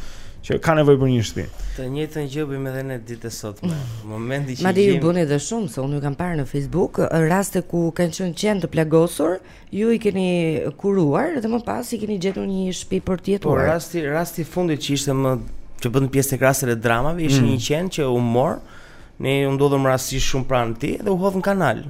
[SPEAKER 6] që ka nevojë për një shtëpi.
[SPEAKER 14] Të njëjtën gjë bëjmë edhe ne ditën e sotme. Mm. Momenti që jemi.
[SPEAKER 3] Madje ju bëni edhe shumë, se unë ju kam parë në Facebook, raste ku kanë qenë qen të plagosur, Ju i keni kuruar dhe më pas i keni gjetur një shtëpi për të jetuar.
[SPEAKER 14] Po rasti rasti i fundit që ishte më që bën pjesë tek rastet e dramave, ishte
[SPEAKER 6] mm.
[SPEAKER 14] një qen që u mor, ne u ndodhëm rastësisht shumë pranë tij dhe u hodh në kanal.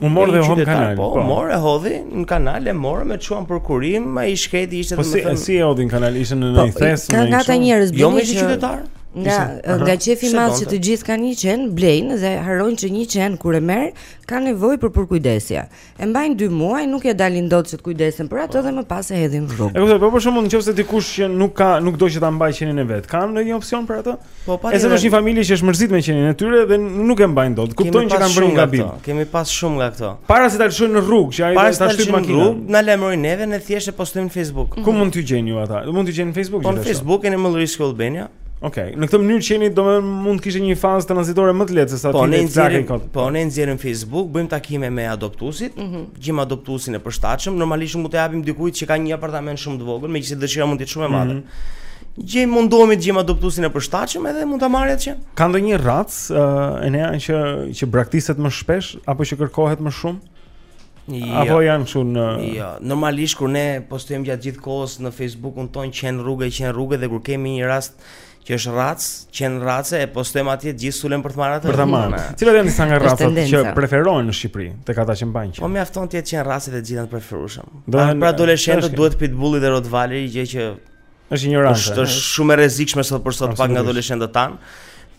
[SPEAKER 6] U mor dhe u hodh në kanal.
[SPEAKER 14] Po, u po. mor e hodhi në kanal e morëm e çuam për kurim, ai shketi ishte
[SPEAKER 6] po
[SPEAKER 14] domethënë.
[SPEAKER 6] Po si si e hodhin kanal, ishte në
[SPEAKER 3] po,
[SPEAKER 6] një thes në.
[SPEAKER 3] Ka nga ata njerëz
[SPEAKER 14] jo, bënë
[SPEAKER 3] jo
[SPEAKER 14] qytetar.
[SPEAKER 3] Nga nga qejfi i madh që të gjithë kanë një qen, blejnë dhe harrojnë që një qen kur e merr, Ka nevojë për përkujdesje. E mbajnë 2 muaj, nuk ja dalin dot që të kujdesen për atë po. dhe më pas e hedhin në rrugë.
[SPEAKER 6] E kuptoj, po për shembull, nëse dikush që nuk ka, nuk do që ta mbajë qenin e vet, ka ndonjë opsion për atë?
[SPEAKER 14] Po, pa.
[SPEAKER 6] Është një familje që është mërzitur me qenin e tyre dhe nuk e mbajnë dot. Kuptojnë që kanë bërë një gabim.
[SPEAKER 14] Kemi pas shumë nga këto.
[SPEAKER 6] Para se ta lëshojnë në rrugë, që ai ta shtyp
[SPEAKER 14] makina. Na lajmërojnë neve, ne thjesht e postojmë në Facebook.
[SPEAKER 6] Ku mund t'ju gjejnë ju ata? Mund t'ju gjejnë në Facebook gjithashtu.
[SPEAKER 14] Po në Facebook Animal Rescue Albania.
[SPEAKER 6] Okej, okay. në këtë mënyrë qeni do më mund të kishte një fazë tranzitore më të lehtë se sa
[SPEAKER 14] po,
[SPEAKER 6] ti
[SPEAKER 14] në
[SPEAKER 6] kod.
[SPEAKER 14] Po ne nxjerrim në Facebook, bëjmë takime me adoptuesit, mm -hmm. gjejmë adoptuesin e përshtatshëm, normalisht s'mund t'ia japim dikujt që ka një apartament shumë të vogël, megjithëse dëshira mund të jetë shumë e madhe.
[SPEAKER 6] Mm -hmm.
[SPEAKER 14] Gjej mundohemi të gjejmë adoptuesin e përshtatshëm edhe mund ta marrë atë.
[SPEAKER 6] Ka ndonjë rracë uh, e nea që që braktiset më shpesh apo që kërkohet më shumë? Jo. Apo janë kështu në
[SPEAKER 14] Jo, normalisht kur ne postojmë gjatë gjithë kohës në Facebookun tonë qen rruge qen rruge dhe kur kemi një rast që është rracë, qen rrace e postojmë atje të gjithë sulen për të marrë atë.
[SPEAKER 6] Për ta marrë. Cilat janë disa nga rracat që preferohen në Shqipëri tek ata që mbajnë qen?
[SPEAKER 14] Po mjafton të jetë qen rrace dhe të gjithë janë të preferueshëm. Pra, pra adoleshentët duan pitbulli dhe rottweileri, gjë që
[SPEAKER 6] Është injorante.
[SPEAKER 14] Është është shumë e rrezikshme sot për sot pak nga adoleshentët tanë.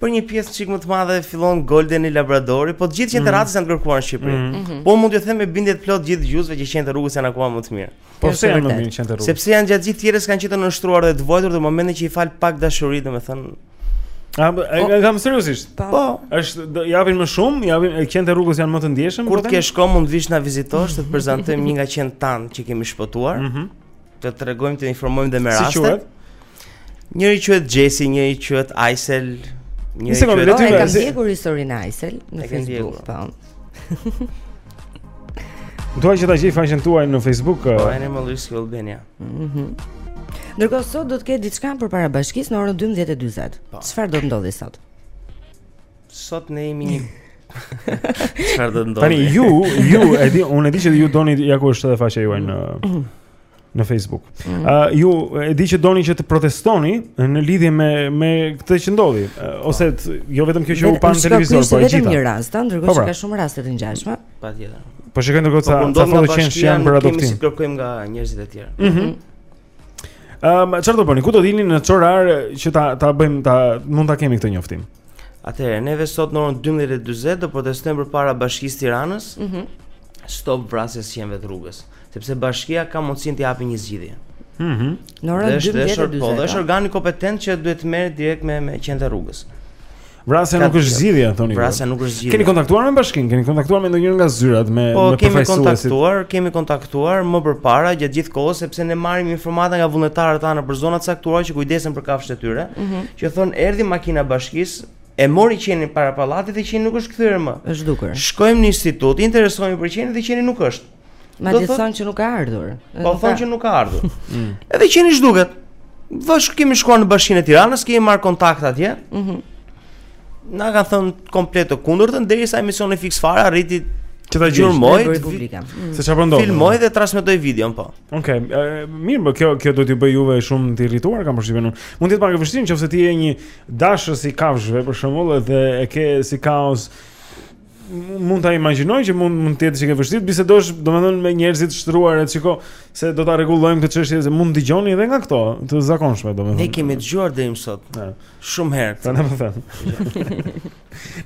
[SPEAKER 14] Për një pjesë çik më të madhe fillon Goldeni, Labradori, po të gjithë
[SPEAKER 6] qentë
[SPEAKER 14] mm. janë të kërkuar në Shqipëri.
[SPEAKER 6] Mm. Mm. Mm.
[SPEAKER 14] Po mund t'ju them me bindje të plotë gjithë dëgjuesve që qentë e rrugës janë akoma më të mirë.
[SPEAKER 6] Po pse janë më të mirë qentë e rrugës?
[SPEAKER 14] Sepse janë gjatë gjithë jetës kanë qenë të nënshtruar dhe të vuajtur në momentin që i fal pak dashuri, domethënë
[SPEAKER 6] A po, e kam seriozisht.
[SPEAKER 14] Po. po.
[SPEAKER 6] Është do japin më shumë, japin e qentë e rrugës janë më të ndjeshëm.
[SPEAKER 14] Kur të kesh kohë mund të vish na vizitosh, të të prezantojmë një nga qentë tanë që kemi shpëtuar.
[SPEAKER 6] Mhm.
[SPEAKER 14] Mm Të tregojmë, të informojmë dhe me raste.
[SPEAKER 6] Si quhet?
[SPEAKER 14] Njëri quhet Jesse, njëri quhet Aisel, njëri
[SPEAKER 6] quhet.
[SPEAKER 3] Një
[SPEAKER 6] sekondë,
[SPEAKER 3] kam ndjekur historinë e Aisel në Facebook, po.
[SPEAKER 6] Dua që ta gjej faqen tuaj në Facebook.
[SPEAKER 14] Po,
[SPEAKER 6] uh,
[SPEAKER 14] Animal Rescue Albania.
[SPEAKER 3] Mhm. Mm Ndërkohë sot do të ketë diçka përpara bashkisë në orën 12:40. Po. Çfarë do të ndodhë sot?
[SPEAKER 14] Sot ne jemi një Çfarë do ndodhë?
[SPEAKER 6] Tani ju, ju e di, unë e di që ju doni ja ku është edhe faqja juaj në në Facebook.
[SPEAKER 3] Ëh,
[SPEAKER 6] mm. uh, ju e di që doni që të protestoni në lidhje me me këtë që ndodhi, uh, ose të, jo vetëm kjo që u pa në televizor, por gjithë.
[SPEAKER 3] Vetëm një rast, ndërkohë
[SPEAKER 6] po,
[SPEAKER 3] që
[SPEAKER 6] pra.
[SPEAKER 3] ka shumë raste të ngjashme.
[SPEAKER 1] Patjetër.
[SPEAKER 6] Po shikojmë ndërkohë
[SPEAKER 1] po, disa
[SPEAKER 6] foto që janë për
[SPEAKER 1] adoptim. Ne
[SPEAKER 6] kemi
[SPEAKER 1] si kërkojmë nga njerëzit e tjerë.
[SPEAKER 6] Mhm. Mm Ehm, um, çfarë do bëni? Ku do dilni në ç'orar që ta ta bëjmë ta mund ta kemi këtë njoftim?
[SPEAKER 1] Atëherë, neve sot në orën 12:40 do protestojmë përpara Bashkisë së Tiranës.
[SPEAKER 3] Mhm.
[SPEAKER 1] Mm Stop vrasjes së qenve të rrugës, sepse bashkia ka mundësinë t'i japë një zgjidhje.
[SPEAKER 6] Mhm.
[SPEAKER 3] Mm në orën 12:40.
[SPEAKER 1] Po, është organi kompetent që duhet të merret direkt me me qentë e rrugës.
[SPEAKER 6] Vrasja nuk është zgjidhje, thoni.
[SPEAKER 1] Vrasja nuk është zgjidhje.
[SPEAKER 6] Keni kontaktuar me bashkinë? Keni kontaktuar me ndonjërin nga zyrat me
[SPEAKER 1] po,
[SPEAKER 6] me përfaqësuesit?
[SPEAKER 1] Po kemi kontaktuar, kemi kontaktuar më përpara gjatë gjithë kohës sepse ne marrim informata nga vullnetarët tanë për zonat e caktuara që kujdesen për kafshët e tyre,
[SPEAKER 3] mm -hmm.
[SPEAKER 1] që thon erdhi makina bashkisë e mori qenin para pallatit dhe qeni nuk është kthyer më.
[SPEAKER 3] Është zhdukur.
[SPEAKER 1] Shkojmë në institut, interesohemi për qenin dhe qeni nuk është.
[SPEAKER 3] Madje thonë që nuk ka ardhur
[SPEAKER 1] Po thonë që nuk ka ardhur
[SPEAKER 6] mm.
[SPEAKER 1] Edhe qeni zhduket Veç kemi shkuar në bashkinë e Tiranës Kemi marrë kontakt atje
[SPEAKER 3] mm -hmm.
[SPEAKER 1] Na ka thënë komplet të kundërtën derisa emisioni Fiks Fare Arriti
[SPEAKER 6] që ta
[SPEAKER 3] gjurmojë mm.
[SPEAKER 6] Se çfarë po ndodh
[SPEAKER 1] Filmoi dhe transmetoi videon po
[SPEAKER 6] Ok, e, mirë kjo, kjo do t'ju bëjë juve shumë të irrituar kam përshtypjen unë Mund t'jetë pak e vështirë qoftë se ti je një dashës i kafshve për shembull Dhe e ke si kauzë mund ta imagjinoj që mund mund të jetë çikë vështirë të bisedosh, domethënë me njerëzit shtruar e shiko se do ta rregullojmë këtë çështje se mund të dëgjoni edhe nga këto të zakonshme domethënë.
[SPEAKER 1] Ne kemi dëgjuar deri më sot. Ja. Shumë herë.
[SPEAKER 6] Se ne po themi.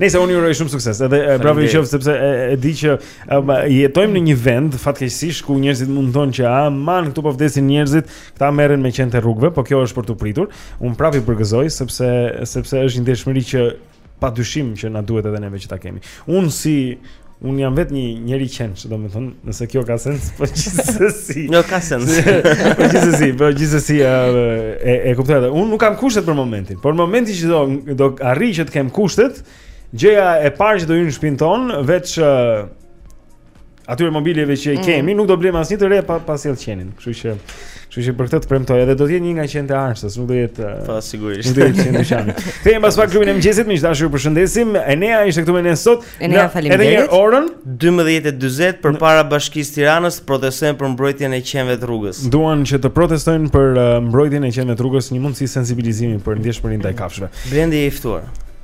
[SPEAKER 6] Nejse unë uroj shumë sukses, edhe bravo
[SPEAKER 1] ju
[SPEAKER 6] qoftë sepse e, e di që um, jetojmë në një vend fatkeqësisht ku njerëzit mund të thonë që aman këtu po vdesin njerëzit, këta merren me qentë e rrugëve, po kjo është për të pritur. Unë prapë ju përgëzoj sepse sepse është një dëshmëri që Pa dyshim që na duhet edhe neve që ta kemi. Unë si Unë jam vetë një njeri qensh, domethënë, nëse kjo ka sens, po gjithsesi.
[SPEAKER 1] Jo, ka sens.
[SPEAKER 6] po gjithsesi, po gjithsesi, e, e kuptoj edhe. Unë nuk kam kushtet për momentin, por momenti që do, do arrij që të kem kushtet, gjëja e parë që do hyjë në shpinë tonë, veç atyre mobiljeve që i
[SPEAKER 3] mm.
[SPEAKER 6] kemi, nuk do blejmë asnjë të re pa pa sjellë qenin. Kështu që, kështu që për këtë të premtoj edhe do të jetë një nga qentë e Arsës, nuk do jetë eh,
[SPEAKER 1] Po sigurisht.
[SPEAKER 6] Nuk do jetë qen qen. Kthehemi pas pak në klubin e mëngjesit, miq të dashur, ju përshëndesim. Enea ishte këtu me ne sot.
[SPEAKER 3] Enea, faleminderit.
[SPEAKER 6] Edhe në orën
[SPEAKER 1] 12:40 përpara Bashkisë së Tiranës protestojnë për mbrojtjen e qenve të rrugës.
[SPEAKER 6] Duan që të protestojnë për eh, mbrojtjen e qenve të rrugës, një mundësi sensibilizimi për ndjeshmërinë ndaj kafshëve.
[SPEAKER 1] Blendi i ftuar.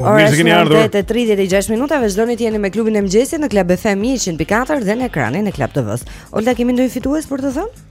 [SPEAKER 6] Ora është tetë e
[SPEAKER 3] 36 minuta vazhdoni të jeni me klubin e mëngjesit në Club FM 104 dhe në ekranin e Club TV-s. Olta kemi ndonjë fitues për të thënë?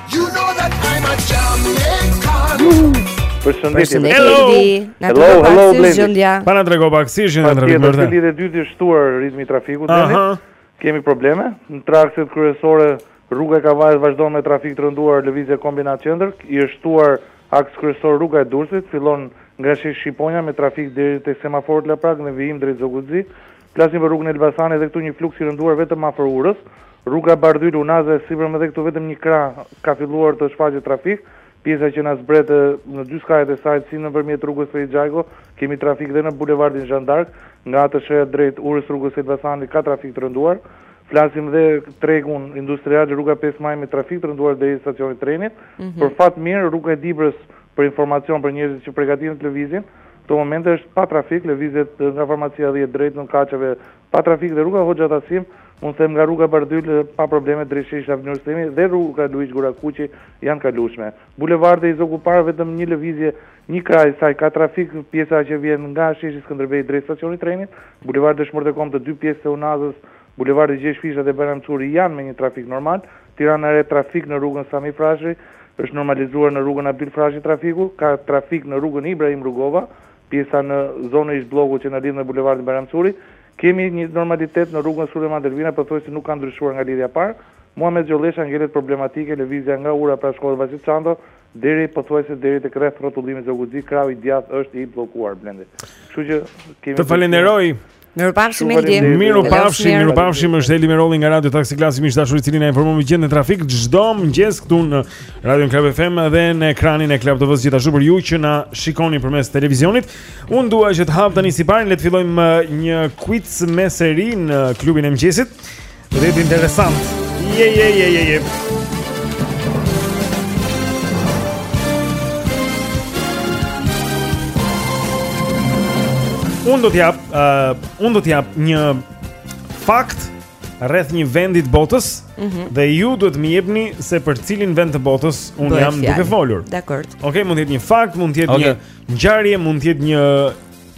[SPEAKER 6] You know that I'm a Jamaican.
[SPEAKER 8] Përshëndetje.
[SPEAKER 6] Hello.
[SPEAKER 8] Hello, hello Blendi.
[SPEAKER 6] Pa na trego pak si jemi në trafik
[SPEAKER 8] me
[SPEAKER 6] vërtet.
[SPEAKER 8] Lidhje duket i shtuar ritmi i trafikut tani. Kemi probleme në akset kryesore. Rruga e Kavajës vazhdon me trafik të rënduar lëvizja Kombinat qendër. I është shtuar aks kryesor rruga e Durrësit, fillon nga sheshi Shqiponja me trafik deri te semaforët Laprakë në vijim drejt Zogut Zi. Flasim për rrugën e Elbasanit edhe këtu një fluks i rënduar vetëm afër urës, rruga Bardhyl unaza e sipërme edhe këtu vetëm një krah ka filluar të shfaqet trafik, pjesa që na zbret në dy skajet e saj si nëpërmjet rrugës Ferit Xhajko kemi trafik dhe në bulevardin Zhan D'Ark nga ATSH-ja drejt urës së rrugës së Elbasanit ka trafik të rënduar, flasim dhe tregun industrial rruga pesë maj me trafik të rënduar deri te stacioni
[SPEAKER 3] i trenit,
[SPEAKER 8] për fat mirë rruga e Dibrës për informacion për njerëzit që përgatiten të lëvizin, Këto momente është pa trafik, lëvizjet nga Farmacia dhjetë drejt Nëntëkatësheve pa trafik dhe rruga Hoxha Tasim, mund të them nga rruga Bardhyl pa probleme drejt Sheshit Avni Rustemi dhe rruga Luigj Gurakuqi janë të kalueshme. Bulevardi Zogu i Parë vetëm një lëvizje një krah i saj ka trafik, pjesa që vjen nga Sheshi Skënderbej drejt Stacionit të Trenit, Bulevardi Dëshmorët e Kombit, të dy pjesët e Unazës Bulevardi Gjergj Fishta dhe Bajram Curri janë me një trafik normal, Tirana e Re trafik në rrugën Sami Frashëri, është normalizuar në rrugën Abdyl Frashëri trafiku, ka trafik në rrugën Ibrahim Rugova, pjesa në zonën e ish bllokut që na lidh me bulevardin Bajram Curri, kemi një normalitet në rrugën Sulejman Delvina pothuajse nuk ka ndryshuar nga lidhja e parë, Muhamet Gjollesha ngelet problematike lëvizja nga ura pranë shkollës Vasil Shanto deri pothuajse deri tek rrethrrotullimi te Zogu i Zi krahu i djathtë është i bllokuar Blendi. Kështu që kemi
[SPEAKER 6] Të falenderoj
[SPEAKER 3] Mirupafshim Eldi.
[SPEAKER 6] Mirupafshim, mirupafshim është Eldi Merolli nga Radio Taxi Classic miq të dashur, i cili na informon mbi gjendjen në trafik çdo mëngjes këtu në Radio Club FM dhe në ekranin e Club TV-s gjithashtu për ju që na shikoni përmes televizionit. Unë dua që të hap tani si e para le të fillojmë uh, një quiz me seri në klubin e mëngjesit. Vërtet interesant. Je je je je je. Unë do të jap, ë, uh, unë do të jap një fakt rreth një vendi të botës
[SPEAKER 3] mm -hmm.
[SPEAKER 6] dhe ju duhet të më jepni se për cilin vend të botës unë jam duke folur.
[SPEAKER 3] Dakor.
[SPEAKER 6] Okej, okay, mund të jetë një fakt, mund të jetë
[SPEAKER 2] okay.
[SPEAKER 6] një ngjarje, mund të jetë një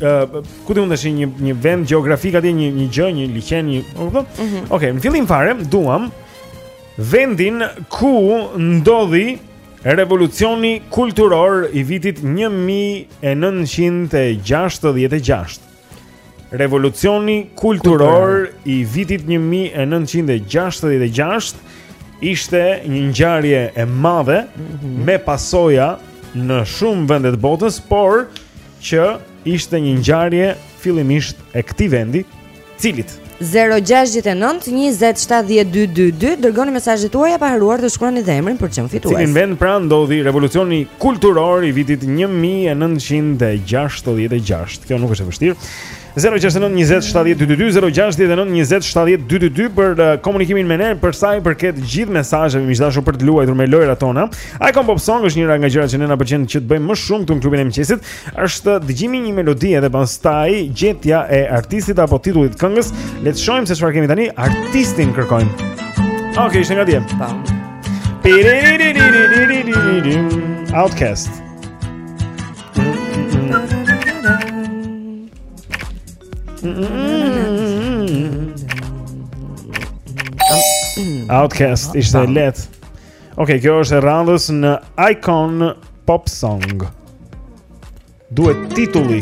[SPEAKER 6] ë ku do të ndeshë një një vend gjeografik atje një një gjë, një liqen, një, e kupton?
[SPEAKER 3] Mm -hmm.
[SPEAKER 6] Okej, okay, në fillim fare duam vendin ku ndodhi revolucioni kulturor i vitit 1966. Revolucioni kulturor i vitit 1966 ishte një ngjarje e madhe mm -hmm. me pasoja në shumë vende të botës, por Që ishte një ngjarje fillimisht e këtij vendi, cilit
[SPEAKER 3] 0-6-9-27-12-2 Dërgoni mesazhet tuaja pa harruar të shkruani dhe emrin për çmimin fitues.
[SPEAKER 6] Në cilin vend pra ndodhi revolucioni kulturor i vitit 1966 Kjo nuk është e vështirë 069 20 70 222 069 20 70 222 për uh, komunikimin me ne për sa i përket gjithë mesazheve miq të dashur për të luajtur me lojërat tona. Icon Pop Song është njëra nga gjërat që ne na pëlqen që të bëjmë më shumë këtu në klubin e mëngjesit, është dëgjimi i një melodie dhe pastaj gjetja e artistit apo titullit të këngës. Le të shohim se çfarë kemi tani. Artistin kërkojmë. Okej, okay, ishte nga dje. Outcast. Outcast ishte e lehtë. Okej, okay, kjo është e radhës në Icon Pop Song. Duhet titulli.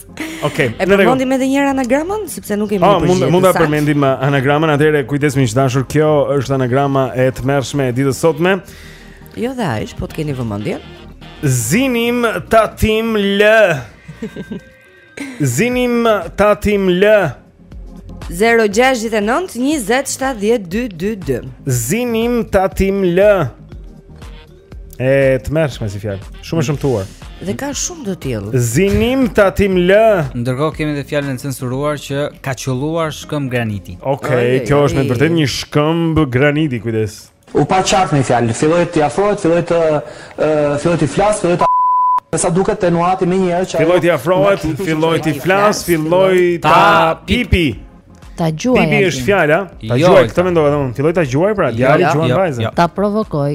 [SPEAKER 6] Okej. Okay, e
[SPEAKER 3] përmendim edhe një herë anagramën sepse nuk kemi
[SPEAKER 6] ah,
[SPEAKER 3] përgjigje.
[SPEAKER 6] Mund mund ta përmendim uh, anagramën atëherë kujdes miq të dashur. Kjo është anagrama e tmerrshme e ditës sotme.
[SPEAKER 3] Jo dhe aq, po të keni vëmendje.
[SPEAKER 6] Zinim tatim l. Zinim tatim l.
[SPEAKER 3] 069 20 70 222
[SPEAKER 6] Zinim tatim l E tmerrshme si fjalë Shumë e shëmtuar
[SPEAKER 3] Dhe ka shumë të tillë
[SPEAKER 6] Zinim tatim l
[SPEAKER 2] Ndërkohë kemi dhe fjalën e censuruar që Ka qëlluar shkëmb graniti
[SPEAKER 6] Okej, okay, kjo është me të vërtetë një shkëmb graniti Kujdes
[SPEAKER 12] U pa qartë me fjalë, filloi t'i afrohet, filloi të filloi t'i flasë, filloi ta me sa duket e nuhati menjëherë që
[SPEAKER 6] filloi t'i afrohet, filloi t'i flasë, filloi ta pipi.
[SPEAKER 1] Ta gjuaj.
[SPEAKER 6] Pipi është fjala. Ta
[SPEAKER 2] jo,
[SPEAKER 6] gjuaj, këtë mendova dhe unë. Filloi ta gjuaj pra,
[SPEAKER 2] jo,
[SPEAKER 6] djali
[SPEAKER 2] gjuan
[SPEAKER 6] vajzën.
[SPEAKER 1] Ta provokoj.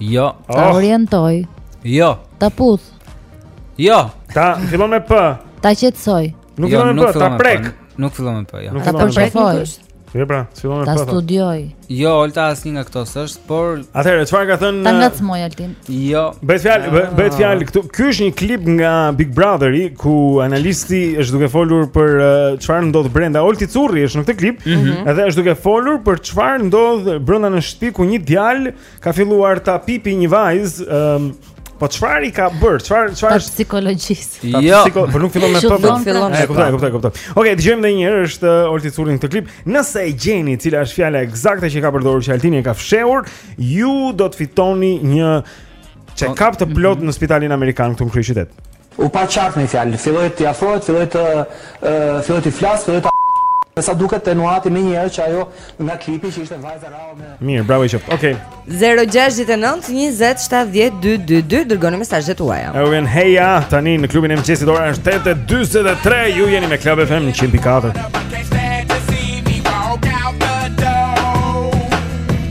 [SPEAKER 2] Jo.
[SPEAKER 1] Ta
[SPEAKER 6] oh.
[SPEAKER 1] orientoj.
[SPEAKER 2] Jo.
[SPEAKER 1] Ta puth.
[SPEAKER 2] Jo.
[SPEAKER 6] Ta fillon me p.
[SPEAKER 1] Ta qetësoj.
[SPEAKER 6] Nuk
[SPEAKER 2] jo,
[SPEAKER 6] fillon me p, ta prek.
[SPEAKER 2] Nuk fillon me p, jo.
[SPEAKER 6] Nuk fillon me p. Jo pra, fillon me p. Ta
[SPEAKER 1] studioj.
[SPEAKER 2] Jo, Olta asnjë nga këto s'është, por
[SPEAKER 6] Atëherë çfarë ka thënë?
[SPEAKER 1] Ta ngacmoj Altin.
[SPEAKER 2] Jo.
[SPEAKER 6] Bëhet fjalë, ah. bëhet fjalë këtu. Ky është një klip nga Big Brother-i ku analisti është duke folur për uh, çfarë ndodh brenda. Olti Curri është në këtë klip,
[SPEAKER 2] mhm.
[SPEAKER 6] edhe është duke folur për çfarë ndodh brenda në shtëpi ku një djalë Ka filluar ta pipi një vajzë, ëm um, Po çfarë i ka bërë? Çfarë çfarë është
[SPEAKER 1] psikologjisë?
[SPEAKER 2] Jo,
[SPEAKER 6] psiko, po nuk fillon me p.
[SPEAKER 1] Nuk fillon me p.
[SPEAKER 6] Kuptoj, kuptoj, kuptoj. Okej, dëgjojmë edhe një herë është uh, Olti Curri në këtë klip. Nëse e gjeni cila është fjala ekzakte që ka përdorur që Altini e ka fshehur, ju do të fitoni një check-up të plot në spitalin amerikan këtu në kryeqytet.
[SPEAKER 12] U pa qartë me një fjalë. Filloi t'i afrohet, filloi të filloi t'i flasë, filloi ta me sa duket e nuhati menjëherë që ajo nga klipi që ishte vajza rrallë me
[SPEAKER 6] Mirë, bravo i qoftë. Okej. Okay.
[SPEAKER 3] 069 20 70 222 dërgoni mesazhet tuaja.
[SPEAKER 6] Ju vjen heja tani në klubin e mëngjesit ora është 8:23. Ju jeni me Club
[SPEAKER 7] FM 100.4.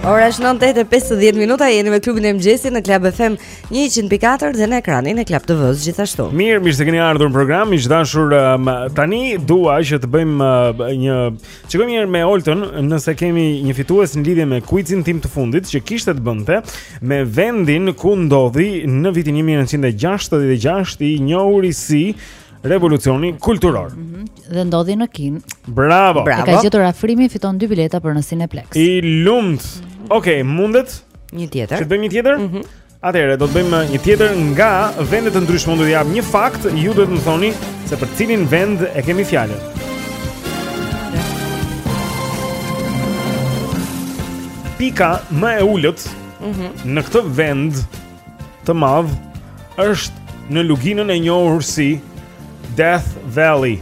[SPEAKER 3] Ora është 9:50 minuta, jeni me klubin e mëngjesit në Club FM 100.4 dhe në ekranin e Club TV-s gjithashtu.
[SPEAKER 6] Mirë, mirë se keni ardhur në program. Miq të dashur, um, tani dua që të bëjmë uh, një, çekojmë një herë me Oltën, nëse kemi një fitues në lidhje me quizin tim të fundit që kishte të bënte me vendin ku ndodhi në vitin 1966 i njohuri si Revolucioni kulturor. Mm -hmm.
[SPEAKER 1] Dhe ndodhi në Kinë.
[SPEAKER 6] Bravo. Bravo.
[SPEAKER 1] E ka gjetur Afrimi, fiton dy bileta për në Cineplexx.
[SPEAKER 6] I lumtë. Okej, okay, mundet?
[SPEAKER 3] Një tjetër.
[SPEAKER 6] Të bëjmë një tjetër? Mhm. Mm Atëherë do të bëjmë një tjetër nga vende të ndryshme, unë do të jap një fakt, ju duhet të më thoni se për cilin vend e kemi fjalën. Pika më e ulët
[SPEAKER 3] mm -hmm.
[SPEAKER 6] në këtë vend të madh është në luginën e njohur si Death Valley.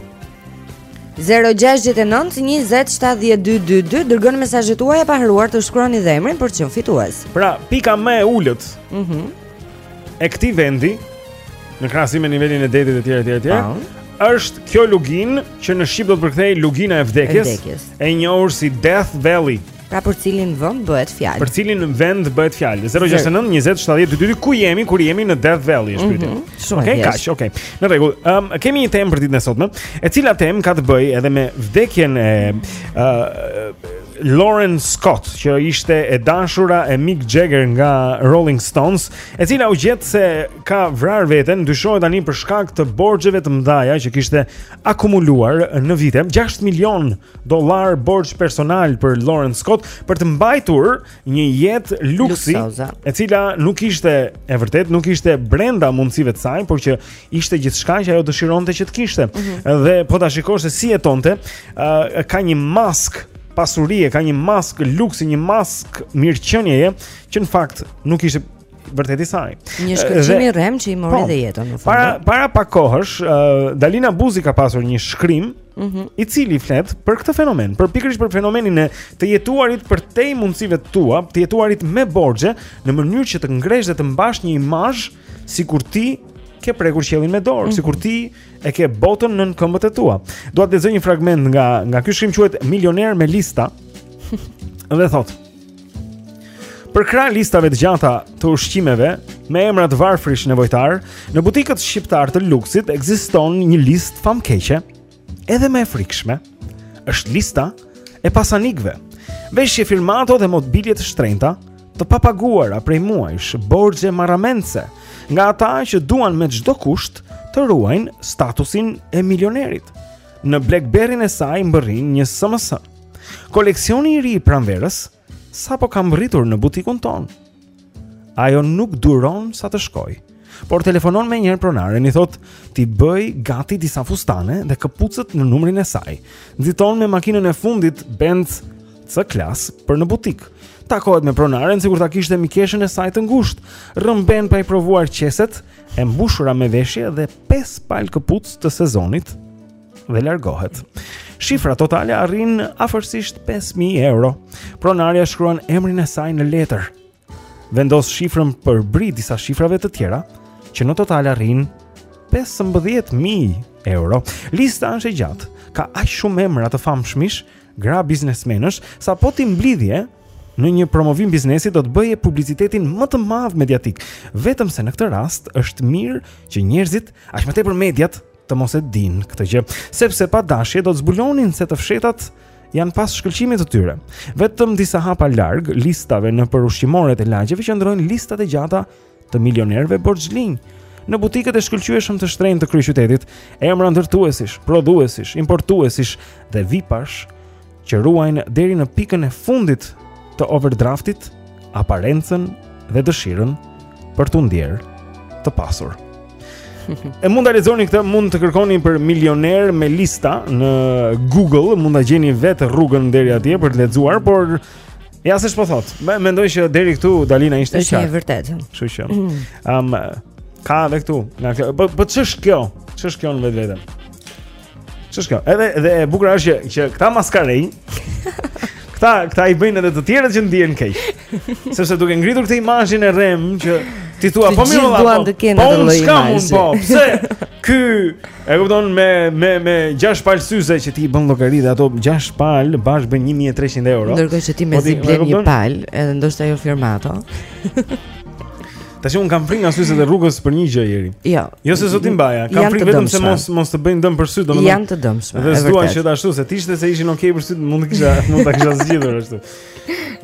[SPEAKER 3] 0692070222 dërgoni mesazhet tuaja pa harruar të shkruani dhe emrin për të qenë fitues.
[SPEAKER 6] Pra, pika më e ulët.
[SPEAKER 3] Mhm.
[SPEAKER 6] Mm e këtij vendi në krahasim me nivelin e detit etj etj
[SPEAKER 3] etj.
[SPEAKER 6] Është kjo luginë që në shqip do të përkthehej lugina e vdekjes,
[SPEAKER 3] e,
[SPEAKER 6] e njohur si Death Valley.
[SPEAKER 3] Pra për cilin vend bëhet fjalë?
[SPEAKER 6] Për cilin vend bëhet fjalë? 069 20 70 222 ku jemi kur jemi në Death Valley është pyetja.
[SPEAKER 3] Mm -hmm.
[SPEAKER 6] Okej,
[SPEAKER 3] okay,
[SPEAKER 6] kaq,
[SPEAKER 3] okej.
[SPEAKER 6] Okay. Në rregull. Ëm um, kemi një temë për ditën e sotme, e cila temë ka të bëjë edhe me vdekjen e ë uh, L'Wren Scott, që ishte e dashura e Mick Jagger nga Rolling Stones, e cila u gjet se ka vrarë veten, dyshohet tani për shkak të borxheve të mëdha që kishte akumuluar në vite, 6 milionë dollarë borxh personal për L'Wren Scott për të mbajtur një jetë luksi,
[SPEAKER 3] Luksoze.
[SPEAKER 6] e cila nuk ishte e vërtetë, nuk ishte brenda mundësive të saj, por që ishte gjithçka që ajo dëshironte që të kishte. Mhm. Dhe po ta shikosh se si jetonte, ë ka një maskë pasurie, ka një maskë luksi, një maskë mirëqenieje që në fakt nuk ishte vërtet i saj.
[SPEAKER 3] Një shkëlqim i rremë që i mori
[SPEAKER 6] po,
[SPEAKER 3] dhe jetën në fund.
[SPEAKER 6] Para para pak kohësh, uh, Dalina Buzi ka pasur një shkrim
[SPEAKER 3] mm -hmm.
[SPEAKER 6] i cili flet për këtë fenomen, për pikërisht për fenomenin e të jetuarit përtej mundësive të tua, të jetuarit me borxhe në mënyrë që të ngresh dhe të mbash një imazh sikur ti ke prekur qiellin me dorë,
[SPEAKER 3] mm -hmm.
[SPEAKER 6] sikur ti e ke botën nën këmbët e tua. Dua të lexoj një fragment nga nga ky shkrim quhet Milioner me lista. dhe thotë Përkrah listave të gjata të ushqimeve me emra të varfrish nevojtarë, në butikët shqiptarë të luksit ekziston një listë famkeqe, edhe më e frikshme. Është lista e pasanikëve. Veshje firmato dhe mobilje të shtrenjta, të papaguara prej muajsh, borxhe marramendëse nga ata që duan me çdo kusht të ruajnë statusin e milionerit. Në BlackBerry-n e saj mbërrin një SMS. Koleksioni i ri i pranverës sapo ka mbërritur në butikun tonë. Ajo nuk duron sa të shkojë, por telefonon menjëherë pronaren i thotë t'i bëjë gati disa fustane dhe këpucët në numrin e saj. Nxiton me makinën e fundit Benz C-Class për në butik. Takohet me pronaren sikur ta kishte mikeshën e saj të ngushtë. Rrëmben pa i provuar qeset e mbushura me veshje dhe pesë palë këpucë të sezonit dhe largohet. Shifra totale arrin afërsisht 5000 euro. Pronarja shkruan emrin e saj në letër. Vendos shifrën përbri disa shifrave të tjera, që në total arrin 15000 euro. Lista është e gjatë. Ka aq shumë emra të famshmish, gra biznesmenësh, sa po t'i mblidhje në një promovim biznesi do të bëje publicitetin më të madh mediatik. Vetëm se në këtë rast është mirë që njerëzit, aq më tepër mediat, të mos e dinë këtë gjë, sepse pa dashje do të zbulonin se të fshehtat janë pas shkëlqimit të tyre. Vetëm disa hapa larg listave nëpër ushqimoret e lagjeve qëndrojnë listat e gjata të milionerëve borxhlinj. Në butikët e shkëlqyeshëm të shtrenjtë të kryeqytetit, emra ndërtuesish, prodhuesish, importuesish dhe vipash që ruajnë deri në pikën e fundit të overdraftit aparencën dhe dëshirën për t'u ndjerë të pasur. E mund ta lexoni këtë, mund të kërkoni për milionerë me lista në Google, mund ta gjeni vetë rrugën deri atje për të lexuar, por ja se ç'po thotë. Mendoj që deri këtu Dalina ishte
[SPEAKER 3] e
[SPEAKER 6] qartë.
[SPEAKER 3] Është e vërtetë.
[SPEAKER 6] Kështu që. Ëm mm. um, ka edhe këtu. Po po ç'është kjo? Ç'është kjo në vetvete? Ç'është kjo? Edhe edhe e bukura është që që këta maskarenj këta këta i bëjnë edhe të tjerët që ndihen keq. Sepse duke ngritur këtë imazhin e rremë që ti thua po mirë valla. Po, po unë s'kam unë po. Pse?
[SPEAKER 15] Ky e kupton me me me gjashtë palë syze që ti i bën llogari dhe ato gjashtë palë bashkë bën 1300 euro.
[SPEAKER 3] Ndërkohë që ti
[SPEAKER 15] po
[SPEAKER 3] mezi blen një palë, edhe ndoshta jo firmato.
[SPEAKER 15] Tash unë kam frikë nga syzet e rrugës për një gjë Jeri.
[SPEAKER 3] Jo.
[SPEAKER 15] Jo se s'do t'i mbaja, kam frikë vetëm se mos mos të bëjnë dëm për sytë, domethënë.
[SPEAKER 3] Janë të dëmshme.
[SPEAKER 15] Dhe
[SPEAKER 3] s'dua
[SPEAKER 15] që ashtu se të ishte se ishin okay për sytë, mund të kisha mund ta kisha zgjidhur ashtu.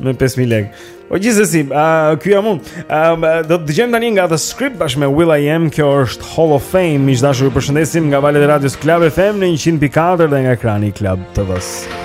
[SPEAKER 15] Me 5000 lekë. O gjithsesi, a uh, ky jam unë. Um, do të dëgjojmë tani nga The Script bashkë me Will I Am, kjo është Hall of Fame. Miq të dashur ju përshëndesim nga valët e radios Club FM në 100.4 dhe nga ekrani i Club
[SPEAKER 16] TV-së.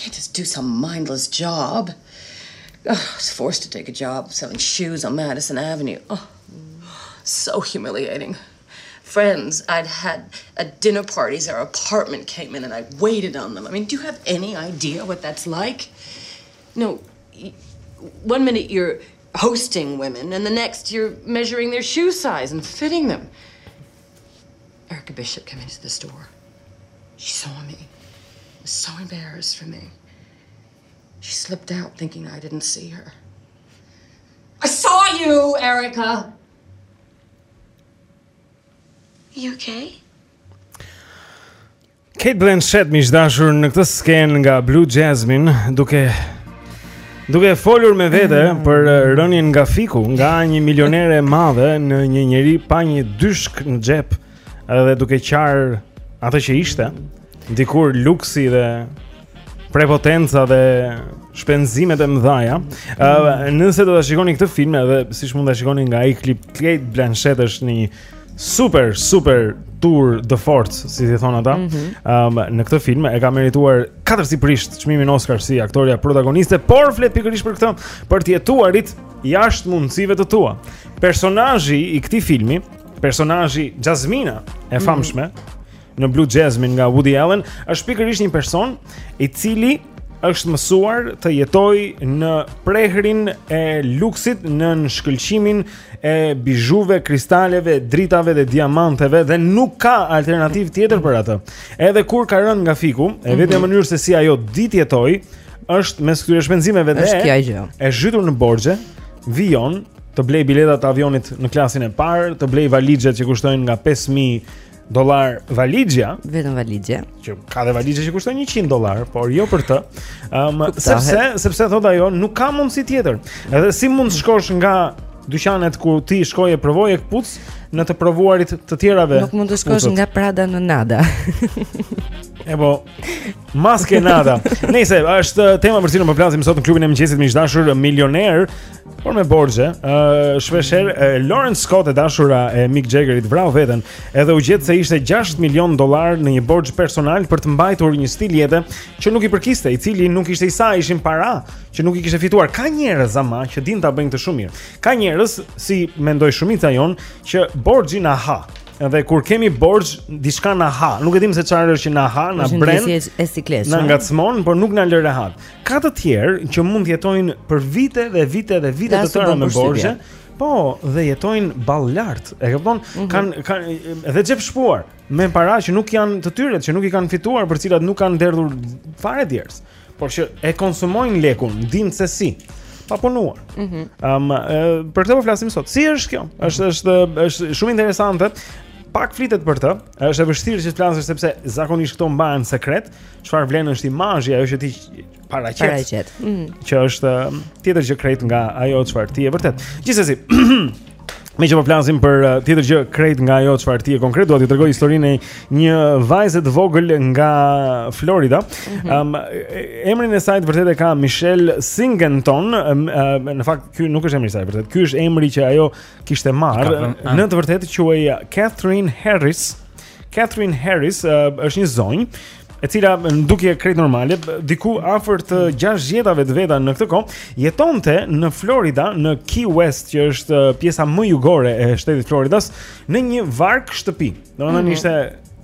[SPEAKER 16] can't just do some mindless job. Oh, I was forced to take a job selling shoes on Madison Avenue. Oh, so humiliating. Friends I'd had at dinner parties, our apartment came in and I waited on them. I mean, do you have any idea what that's like? No, one minute you're hosting women, and the next you're measuring their shoe size and fitting them. Erica Bishop came into the store. She saw me. Was so embarrassed for me. She slipped out thinking I didn't see her. I saw you, Erica! You okay?
[SPEAKER 6] Cate Blanchett miq të dashur në këtë skenë nga Blue Jasmine duke duke folur me vete mm. për uh, rënien nga fiku nga një milionere e madhe në një njeri pa një dyshk në xhep dhe duke qarë atë që ishte dikur luksi dhe prepotenca dhe shpenzimet e mëdha. Ëh, nëse do ta shikoni këtë film edhe siç mund ta shikoni nga ai klip Cate Blanchett është një super super tour de force, si i thonë ata.
[SPEAKER 3] Ëm mhm.
[SPEAKER 6] um, në këtë film e ka merituar katërcipërisht çmimin Oscar si aktorja protagoniste, por flet pikërisht për këtë, për të jetuarit jashtë mundësive të tua. Personazhi i këtij filmi, personazhi Jasmine e
[SPEAKER 3] mhm.
[SPEAKER 6] famshme, mm -hmm në Blue Jasmine nga Woody Allen është pikërisht një person i cili është mësuar të jetojë në prehrin e luksit nën shkëlqimin e bizhuve, kristaleve, dritave dhe diamanteve dhe nuk ka alternativë tjetër për atë. Edhe kur ka rënë nga fiku, e vetmja
[SPEAKER 3] mhm.
[SPEAKER 6] mënyrë se si ajo di të jetojë, është mes këtyre shpenzimeve dhe e zhytur në borxhe, vijon të blejë biletat e avionit në klasin e parë, të blejë valixhe që kushtojnë nga 5.000 dollarë valixhja.
[SPEAKER 3] Vetëm valixhja.
[SPEAKER 6] Që ka dhe valixhe që kushton 100 dollarë, por jo për të. Ëm
[SPEAKER 3] um,
[SPEAKER 6] sepse sepse thotë ajo nuk ka mundësi tjetër. Edhe si mund të shkosh nga dyqanet ku ti shkoje provoje këpucë në të provuarit të tjerave.
[SPEAKER 3] Nuk mund të shkosh nga Prada në Nada.
[SPEAKER 6] e po. Mas que Nada. Kjo është tema për cilën po flasim sot në klubin e mëngjesit miq të dashur, milionerë Por me borxhe, ë uh, shpesh herë uh, L'Wren Scott e dashura e Mick Jaggerit vrau veten, edhe u gjet se ishte 6 milion dollarë në një borxh personal për të mbajtur një stil jete që nuk i përkiste, i cili nuk ishte i saj, ishin para që nuk i kishte fituar. Ka njerëz ama që dinë ta bëjnë këtë shumë mirë. Ka njerëz si mendoj shumica jonë që borxhi na ha. Edhe kur kemi borxh diçka na ha, nuk e dimë se çfarë është që na ha, na bren.
[SPEAKER 3] Është një siklet.
[SPEAKER 6] Na ngacmon, por nuk na lë rehat. Ka të tjerë që mund të jetojnë për vite dhe vite dhe vite të tëra
[SPEAKER 3] në
[SPEAKER 6] borxhe. Po, dhe jetojnë ballëlart. E kupton? Mm -hmm. Kanë kanë edhe xhepshpuar me para që nuk janë të tyret, që nuk i kanë fituar, për cilat nuk kanë derdhur fare djersë. Por që e konsumojnë lekun, dinë se si pa punuar.
[SPEAKER 3] Ëm
[SPEAKER 6] mm -hmm. um, për këtë po flasim sot. Si është kjo? Është është është shumë interesante. Pak flitet për të. Është e vështirë që të flasësh sepse zakonisht këto mbahen sekret, çfarë vlen është imazhi ajo që ti paraqet.
[SPEAKER 3] Paraqet. Mm.
[SPEAKER 6] Që është um, tjetër gjë krejt nga ajo çfarë ti je vërtet. Gjithsesi, meqë po flasim për uh, tjetër gjë krejt nga ajo çfarë ti je konkret, dua t'ju tregoj historinë e një vajze të vogël nga Florida. Ëm mm -hmm. um, emrin e saj të vërtetë e ka Michelle Singenton. Um, uh, në fakt ky nuk është emri i saj i vërtetë. Ky është emri që ajo kishte marrë. Në të vërtetë quhej Catherine Harris. Catherine Harris uh, është një zonjë e cila në dukje krejt normale, diku afër të 60-ave të veta në këtë kohë, jetonte në Florida, në Key West, që është uh, pjesa më jugore e shtetit të Floridas, në një varkë shtëpi. Domethënë ishte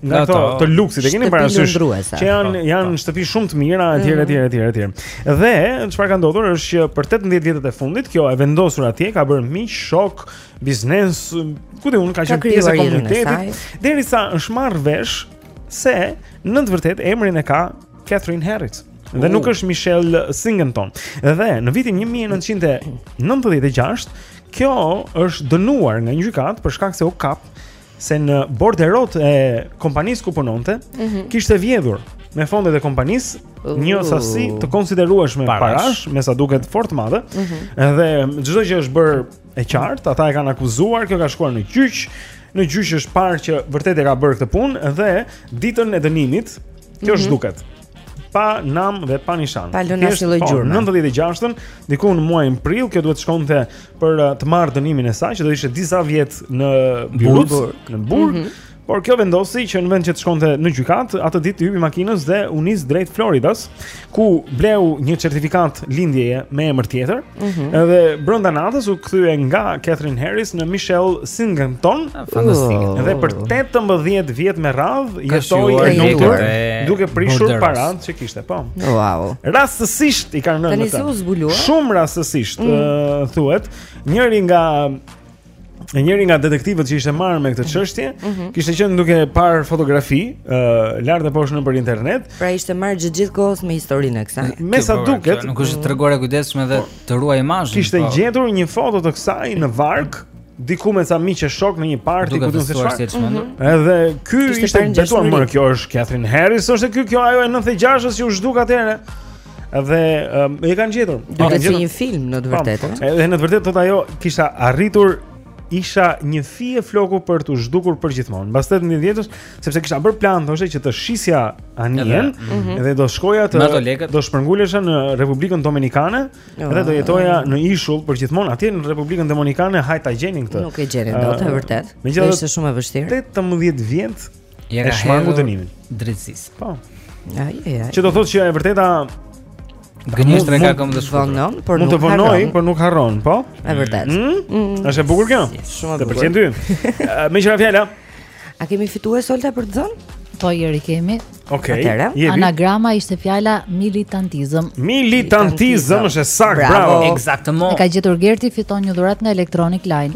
[SPEAKER 6] nga ato të luksit e keni parasysh që janë po, janë po. shtëpi shumë të mira etj etj etj etj. Dhe çfarë ka ndodhur është që për 18 vjetët e fundit kjo e vendosur atje ka bërë miq, shok, biznes, ku di unë,
[SPEAKER 3] ka
[SPEAKER 6] qenë pjesë e komunitetit, derisa është marrë vesh se në të vërtetë emrin e ka Catherine Harris. Dhe
[SPEAKER 3] uh.
[SPEAKER 6] nuk është Michelle Singleton. Dhe në vitin 1996, kjo është dënuar nga një gjykatë për shkak se u kap se në borderotë e kompanisë ku punonte,
[SPEAKER 3] mm -hmm.
[SPEAKER 6] kishte vjedhur me fondet e kompanisë një sasi të konsiderueshme
[SPEAKER 2] parash,
[SPEAKER 6] parash me sa duket fort të madhe.
[SPEAKER 3] Mm -hmm.
[SPEAKER 6] Dhe çdo gjë është bërë E qartë, ata e kanë akuzuar, kjo ka shkuar në gjyq. Në gjyq është parë që vërtet e ka bërë këtë punë dhe ditën e dënimit, kjo
[SPEAKER 3] mm -hmm.
[SPEAKER 6] zhduket. Pa nam dhe pa nishan.
[SPEAKER 3] Pa lënë asnjë lloj
[SPEAKER 6] po,
[SPEAKER 3] gjurmë.
[SPEAKER 6] Në 96-ën, diku në muajin prill, kjo duhet të shkonte për uh, të marrë dënimin e saj, që do ishte disa vjet në burg, në burg.
[SPEAKER 3] Mm -hmm.
[SPEAKER 6] Por kjo vendosi që në vend që të shkonte në gjykatë, atë ditë i hypi makinës dhe u nis drejt Floridas, ku bleu një certifikatë lindjeje me emër tjetër.
[SPEAKER 3] Mm -hmm.
[SPEAKER 6] Edhe brenda natës u kthye nga Catherine Harris në Michelle Singleton.
[SPEAKER 2] Ah, fantastike. Oh.
[SPEAKER 6] Dhe për 18 vjet me radhë jetoi e lumtur, duke prishur paratë që kishte, po.
[SPEAKER 3] Wow.
[SPEAKER 6] Rastësisht i kanë rënë. Shumë rastësisht
[SPEAKER 3] mm.
[SPEAKER 6] uh, thuhet, njëri nga E njëri nga detektivët që ishte marrë me këtë mhm. çështje,
[SPEAKER 3] mm -hmm.
[SPEAKER 6] kishte qenë duke parë fotografi, ë uh, lart e poshtë nëpër internet.
[SPEAKER 3] Pra ishte marrë gjithë gjithë kohës me historinë e kësaj.
[SPEAKER 6] Me sa duket,
[SPEAKER 2] nuk është treguar e kujdesshme dhe po. të ruajë imazhin.
[SPEAKER 6] Kishte
[SPEAKER 2] po.
[SPEAKER 6] gjetur një foto të kësaj në varkë diku me ca miq e shokë në një parti ku
[SPEAKER 2] di
[SPEAKER 6] unë.
[SPEAKER 2] Mhm.
[SPEAKER 6] Edhe ky ishte betuar ore kjo është Catherine Harris, është ky kjo ajo e 96-s që u zhduk atëherë. Dhe um, e kanë gjetur. Do
[SPEAKER 3] të
[SPEAKER 6] jetë
[SPEAKER 3] një film në të vërtetë.
[SPEAKER 6] Edhe në të vërtetë thotë ajo kisha arritur isha një fije floku për t'u zhdukur përgjithmonë. Mbas 18 vjetësh, sepse kisha bërë plan thoshte që të shisja anijen
[SPEAKER 2] dhe, mm -hmm.
[SPEAKER 6] dhe do shkoja, do shpërngulesha në Republikën Dominikane oh, dhe do jetoja oh. në ishull përgjithmonë atje në Republikën Dominikane hajt ta gjenin këtë.
[SPEAKER 3] Nuk e gjenin uh, dot, e vërtetë.
[SPEAKER 6] Megjithatë,
[SPEAKER 3] ishte shumë e vështirë.
[SPEAKER 6] 18 vjet
[SPEAKER 2] I
[SPEAKER 6] është
[SPEAKER 2] shmangur
[SPEAKER 6] dënimin.
[SPEAKER 2] Drejtësisë.
[SPEAKER 6] Po.
[SPEAKER 3] Ja, ja, ja.
[SPEAKER 6] Që do thotë që e vërteta
[SPEAKER 2] Gënjeshtra ka këmbë të shkurtër.
[SPEAKER 3] Por
[SPEAKER 6] mund të
[SPEAKER 3] vonojë,
[SPEAKER 6] por nuk harron, po?
[SPEAKER 3] E vërtetë.
[SPEAKER 6] Mm?
[SPEAKER 3] Mm.
[SPEAKER 6] Është e bukur kjo?
[SPEAKER 3] Shumë e bukur.
[SPEAKER 6] Të pëlqen ty. Me qira fjala.
[SPEAKER 3] A kemi fitues sot për të dhënë?
[SPEAKER 1] Po, Jeri, kemi.
[SPEAKER 6] Okej. Okay.
[SPEAKER 1] Anagrama ishte fjala militantizëm.
[SPEAKER 6] Militantizëm është e saktë, bravo.
[SPEAKER 2] bravo. Eksaktësisht.
[SPEAKER 1] E ka gjetur Gerti fiton një dhuratë nga Electronic Line.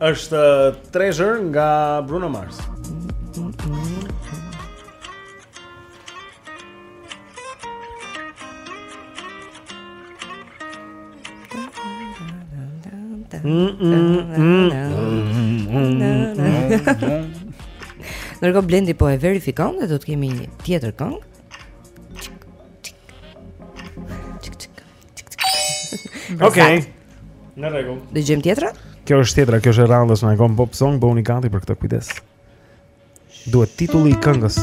[SPEAKER 3] Është
[SPEAKER 1] Treasure
[SPEAKER 6] nga Bruno Mars.
[SPEAKER 3] Ndërkohë Blendi po e verifikon dhe do të kemi një tjetër këngë.
[SPEAKER 6] Okej. Në rregull.
[SPEAKER 3] Dëgjojmë tjetrën?
[SPEAKER 6] Kjo është tjetra, kjo është e radhës në Icon Pop Song, bëuni gati për këtë kujdes. Duhet titulli i këngës.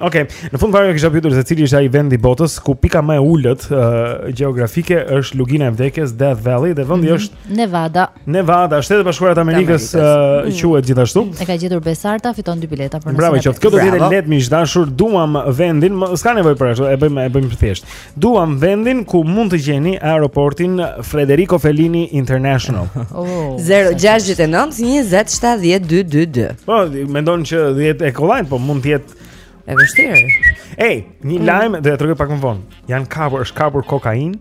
[SPEAKER 3] Okej, okay, në
[SPEAKER 6] fund fare kisha pyetur se cili është ai vend i botës ku pika më e ulët uh, gjeografike është Lugina e Vdekjes, Death Valley dhe vendi mm -hmm. është
[SPEAKER 17] Nevada.
[SPEAKER 6] Nevada, shtetet e bashkuara të Amerikës uh, mm. quhet gjithashtu.
[SPEAKER 17] E ka gjetur Besarta, fiton dy bileta për nesër.
[SPEAKER 6] Bravo, qoftë. Kjo do jetë e lehtë miq të dashur, duam vendin, s'ka nevojë për ashtu, e bëjmë e bëjmë thjesht. Duam vendin ku mund të gjeni aeroportin Frederico Fellini International.
[SPEAKER 17] Oh,
[SPEAKER 3] 069 20 70 222.
[SPEAKER 6] Po, mendon që do jetë e kollajt, po mund të jetë
[SPEAKER 3] e vështirë.
[SPEAKER 6] Ej, një mm. lajm do jua tregoj pak më vonë. Janë kapur, është kapur kokainë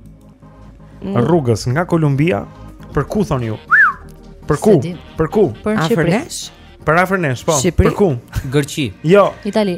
[SPEAKER 3] mm.
[SPEAKER 6] rrugës nga Kolumbia për ku thoni ju? Për ku? Për ku?
[SPEAKER 17] Për Shqipëri.
[SPEAKER 6] Për afër nesh,
[SPEAKER 3] po.
[SPEAKER 6] Për ku?
[SPEAKER 2] Greqi.
[SPEAKER 6] Jo.
[SPEAKER 17] Itali.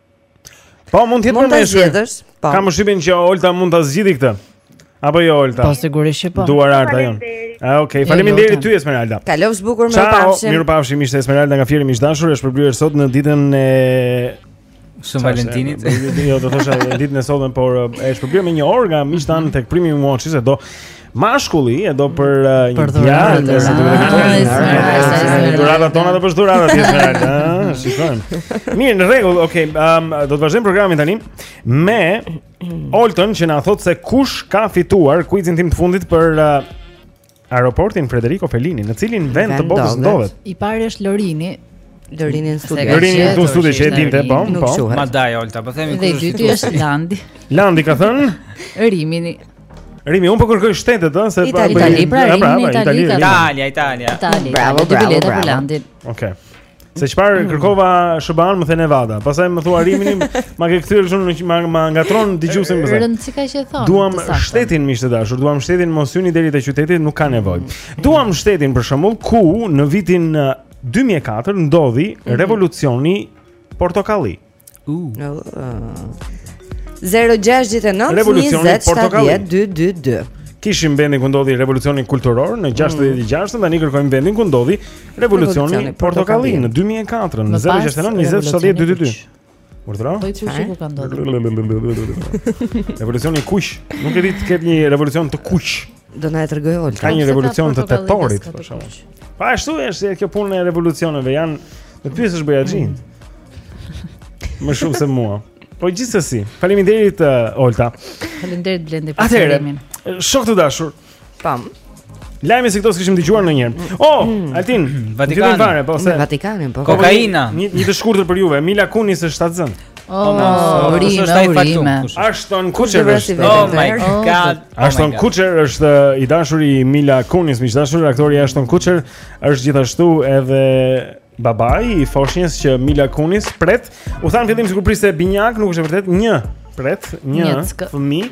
[SPEAKER 6] Po mund të jetë
[SPEAKER 3] më
[SPEAKER 6] e
[SPEAKER 3] shkurtër. Po.
[SPEAKER 6] Kam përshtypjen që Olta mund ta zgjidhë këtë. Apo jo Olta?
[SPEAKER 1] Po sigurisht që po.
[SPEAKER 6] Duararta jonë. Ah, okay. Faleminderit ty Esmeralda.
[SPEAKER 3] Kalofsh bukur mirupafshim.
[SPEAKER 6] Ciao,
[SPEAKER 3] mirupafshim
[SPEAKER 6] ishte Esmeralda nga Fieri miq të dashur, është përzier sot në ditën e
[SPEAKER 2] Shën Valentinit.
[SPEAKER 6] Jo, do të thosha ditën e sotme, por është përbyer me një orë nga miqtan tek primi i Moçi se do Mashkulli e do për uh, një djalë të së
[SPEAKER 1] të
[SPEAKER 6] Dhurata tona do për dhurata ti Esmeralda, ah, shikojmë. Mirë, në rregull, okay, um, do të vazhdojmë programin tani me Oltën që na thotë se kush ka fituar kuizin tim të fundit për uh, aeroportin Frederico Fellini, në cilin vend të botës
[SPEAKER 3] ndodhet?
[SPEAKER 1] I pari është Lorini,
[SPEAKER 3] Lorini në studio.
[SPEAKER 6] Lorini në studio që e dinte, po, po.
[SPEAKER 2] Mbas saj Olta, po themi kush. I
[SPEAKER 1] dyti është Landi.
[SPEAKER 6] Landi ka thënë
[SPEAKER 1] Rimini.
[SPEAKER 6] Rimi, unë po kërkoj shtetet, ëh, se
[SPEAKER 10] Itali,
[SPEAKER 6] pra,
[SPEAKER 10] Itali, pra,
[SPEAKER 6] pra,
[SPEAKER 10] Rimi, Itali,
[SPEAKER 2] Italia, Italia.
[SPEAKER 10] Italia,
[SPEAKER 3] bravo,
[SPEAKER 10] dy bileta për Landin.
[SPEAKER 6] Okej. Se çfarë mm. kërkova SHBA-n më the Nevada. Pastaj më thua Rimini, ma ke kthyer kështu në ma, ma ngatërron dëgjuesin më thënë.
[SPEAKER 10] Rëndësi ka që thonë.
[SPEAKER 6] Duam shtetin miq të dashur, duam shtetin mos hyni deri te qyteti, nuk ka nevojë. Mm. Duam shtetin për shembull ku në vitin 2004 ndodhi
[SPEAKER 3] mm.
[SPEAKER 6] revolucioni portokalli. Uh.
[SPEAKER 3] Uh. 0-6-9-20-7-10-2-2-2
[SPEAKER 6] Kishim vendin ku ndodhi revolucioni kulturor në 66 mm. Tani kërkojmë vendin ku ndodhi revolucioni portokalli në 2004 Në 0-6-9-20-7-10-2-2-2 Urdhëro?
[SPEAKER 10] Po i çu shiku ka ndodhur.
[SPEAKER 6] Revolucioni i kuq. Nuk e di të ketë një revolucion të kuq.
[SPEAKER 3] Do na e tregojë Olta.
[SPEAKER 6] Ka një revolucion të tetorit për
[SPEAKER 10] shkak.
[SPEAKER 6] Po ashtu është kjo punë e revolucioneve janë të pyesësh bojaxhiun. Më shumë se mua. Po gjithsesi, faleminderit uh, Olta.
[SPEAKER 10] Faleminderit Blendi për ftesën.
[SPEAKER 6] Shokë të dashur.
[SPEAKER 3] Pam.
[SPEAKER 6] Lajmi se këto s'kishim dëgjuar ndonjëherë. Mm. Oh, mm.
[SPEAKER 2] Altin,
[SPEAKER 6] Vatikanin. Vatikanin, po.
[SPEAKER 3] Vatikanin, po.
[SPEAKER 2] Kokaina.
[SPEAKER 6] Një një të shkurtër për juve, Mila Kunis është shtatzënë.
[SPEAKER 10] Oh, urime,
[SPEAKER 2] është ai faktum.
[SPEAKER 6] Ashton Kutcher është.
[SPEAKER 2] Oh my
[SPEAKER 3] god.
[SPEAKER 10] Oh
[SPEAKER 6] Ashton Kutcher është uh, i dashuri i Mila Kunis, miq të dashur, aktori Ashton Kutcher është gjithashtu edhe babai i foshnjës që Mila Kunis pret. U tha në fillim sikur priste binjakë, nuk është e vërtetë, një pret, një fëmijë.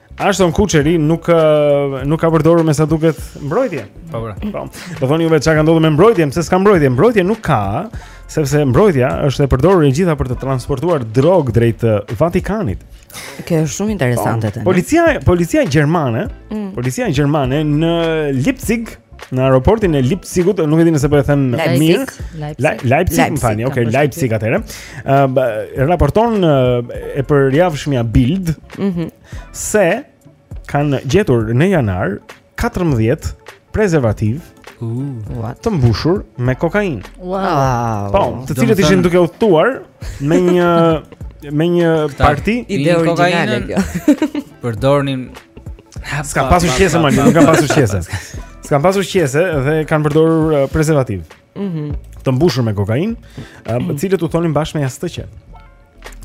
[SPEAKER 6] Ashton Kutcheri nuk nuk ka përdorur me sa duket mbrojtje.
[SPEAKER 2] Po bra.
[SPEAKER 6] Po. Do thoni juve ça ka ndodhur me mbrojtjen, pse s'ka mbrojtje? Mbrojtje nuk ka, sepse mbrojtja është e përdorur e gjitha për të transportuar drogë drejt Vatikanit.
[SPEAKER 3] Kjo është shumë interesante po, tani.
[SPEAKER 6] Policia, policia gjermane,
[SPEAKER 3] mm.
[SPEAKER 6] policia gjermane në Leipzig, Në aeroportin e Leipzigut, nuk e di nëse po e them mirë.
[SPEAKER 10] Leipzig,
[SPEAKER 6] Leipzig, më falni.
[SPEAKER 10] Okej,
[SPEAKER 6] Leipzig atëherë. Ëm raporton e përjavshmja Bild, ëh,
[SPEAKER 3] mhm.
[SPEAKER 6] se kanë gjetur në janar 14 prezervativë
[SPEAKER 3] uh,
[SPEAKER 6] të mbushur me kokainë.
[SPEAKER 3] Wow.
[SPEAKER 6] Po, të cilët ishin duke udhëtuar me një me një parti,
[SPEAKER 3] ide origjinale kjo.
[SPEAKER 2] Përdornin
[SPEAKER 6] S'ka pasur qese më, nuk kanë pasur qese. S'kanë pasur qese dhe kanë përdorur uh, prezervativë.
[SPEAKER 3] Mhm.
[SPEAKER 6] Mm të mbushur me kokainë, uh, të mm -hmm. cilët udhëtonin bashkë me jastëqe.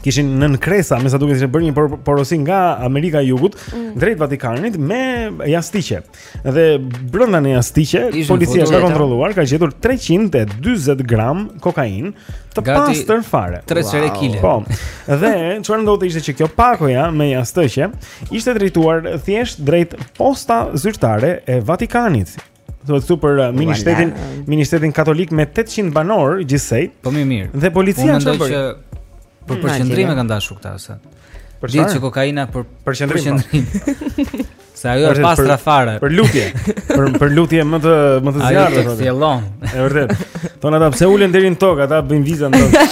[SPEAKER 6] Ishin nënkresa, me sa duket ishte bërë një por porosi nga Amerika e Jugut mm -hmm. drejt Vatikanit me jastëqe. Dhe brenda në
[SPEAKER 2] jastëqe,
[SPEAKER 6] policia ka kontrolluar, ka gjetur 340 gram kokainë të pastër fare.
[SPEAKER 2] 3 çerek kile.
[SPEAKER 6] Po. Dhe çfarë ndodhte ishte që kjo pakoja me jastëqe, ëh, Ishte drejtuar thjesht drejt posta zyrtare e Vatikanit. Pra te super uh, minishteti, minishtetin katolik me 800 banorë gjithsej.
[SPEAKER 2] Po më mirë.
[SPEAKER 6] Dhe policia çfarë bëri?
[SPEAKER 2] Për përqendrim
[SPEAKER 3] e
[SPEAKER 2] kanë dashur këta se.
[SPEAKER 6] Për çfarë?
[SPEAKER 2] Dihet se kokaina për përqendrim. Se ajo
[SPEAKER 6] është
[SPEAKER 2] e
[SPEAKER 6] pastër
[SPEAKER 2] fare.
[SPEAKER 6] Për lutje. Për për lutje më të më të
[SPEAKER 2] zjarrta.
[SPEAKER 6] Ai
[SPEAKER 2] thjellon.
[SPEAKER 6] Është vërtet. Thonë ata pse ulen deri në tokë, ata bëjnë vizën në tokë.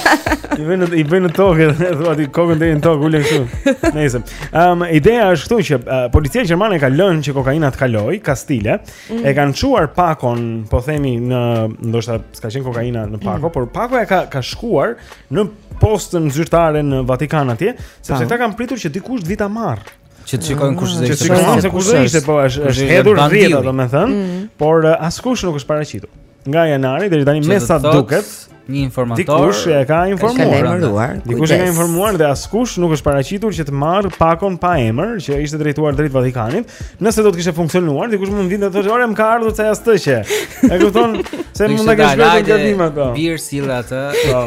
[SPEAKER 6] I vënë i vënë në tokë, thua ti kokën deri në tokë, ulen këtu. Nëse, um, ideja është këtu që uh, policia gjermane ka lënë që kokaina të kalojë kastile,
[SPEAKER 3] mm.
[SPEAKER 6] e kanë çuar pakon, po themi në ndoshta s'ka qenë kokaina në pako,
[SPEAKER 3] mm.
[SPEAKER 6] por pakoja ka ka shkuar në postën zyrtare në Vatikan atje, sepse ata kanë pritur që dikush të vi ta marr
[SPEAKER 2] që të shikojnë kush do
[SPEAKER 6] të
[SPEAKER 2] ishte.
[SPEAKER 6] Që të shikojnë kush do ishte, po është hedhur rrjeta, domethënë,
[SPEAKER 3] mm.
[SPEAKER 6] por uh, askush nuk është paraqitur. nga janari deri tani me sa duket
[SPEAKER 2] një informator
[SPEAKER 6] dikush e ka informuar dikush e ka informuar dhe askush nuk është paraqitur që të marr pakon pa emër që ishte drejtuar drejt Vatikanit nëse do të kishte funksionuar dikush mund vinte të thoshë ore më ka ardhur ca jashtë që e kupton se mund ta kesh gjetur gabim ato
[SPEAKER 2] bir sill atë
[SPEAKER 6] po.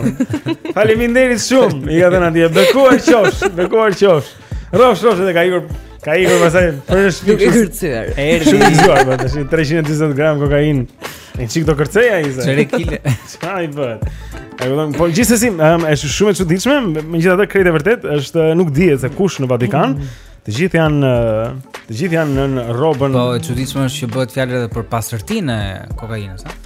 [SPEAKER 6] faleminderit shumë i ka dhënë atje bekuar qofsh bekuar qofsh Rrofsh, rrofsh edhe ka ikur, ka ikur pastaj për shkak
[SPEAKER 3] të kërcyer.
[SPEAKER 2] Erdhi
[SPEAKER 6] shumë i zgjuar, më tash 340 gram kokainë. Një çik do kërcej ai zë.
[SPEAKER 2] Çerek kile?
[SPEAKER 6] Çfarë bëhet? Ai do të po gjithsesi, um, është shumë e çuditshme, megjithatë krejt e vërtet është nuk dihet se kush në Vatikan. Mm -hmm. Të gjithë janë të gjithë janë në rrobën.
[SPEAKER 2] Po e çuditshme është që bëhet fjalë edhe për pastërtinë e kokainës, a?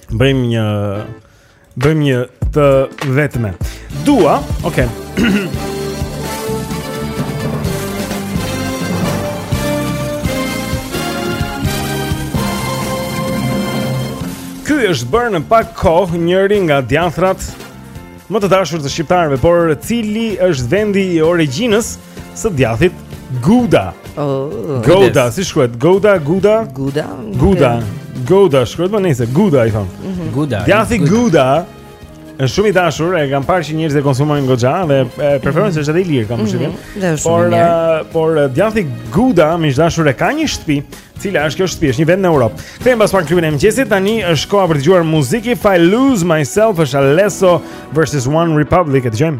[SPEAKER 15] Bëjmë një bëjmë një të vetme. Dua, okay. Ky është bërë në pak kohë njëri nga djathrat më të dashur të shqiptarëve, por cili është vendi i origjinës? së djathit Guda.
[SPEAKER 3] Oh,
[SPEAKER 15] Guda, si shkruhet? Guda, Guda.
[SPEAKER 3] Guda.
[SPEAKER 15] Guda. Guda, shkruhet domethënë se Guda i thon.
[SPEAKER 3] Mm -hmm.
[SPEAKER 2] Guda.
[SPEAKER 15] Djathi Guda. Është shumë i dashur, e kam parë që njerëzit e konsumojnë goxha dhe e preferojnë se është edhe i lirë, kam përshtypjen.
[SPEAKER 3] Mm -hmm.
[SPEAKER 15] Por uh, por uh, djathi Guda, më i dashur e ka një shtëpi, cila është kjo shtëpi, është një vend në Europë. Kthehemi pas pak klubin e mëngjesit, tani është koha për të dëgjuar muzikë If I Lose Myself, është Alesso versus One Republic, e dëgjojmë.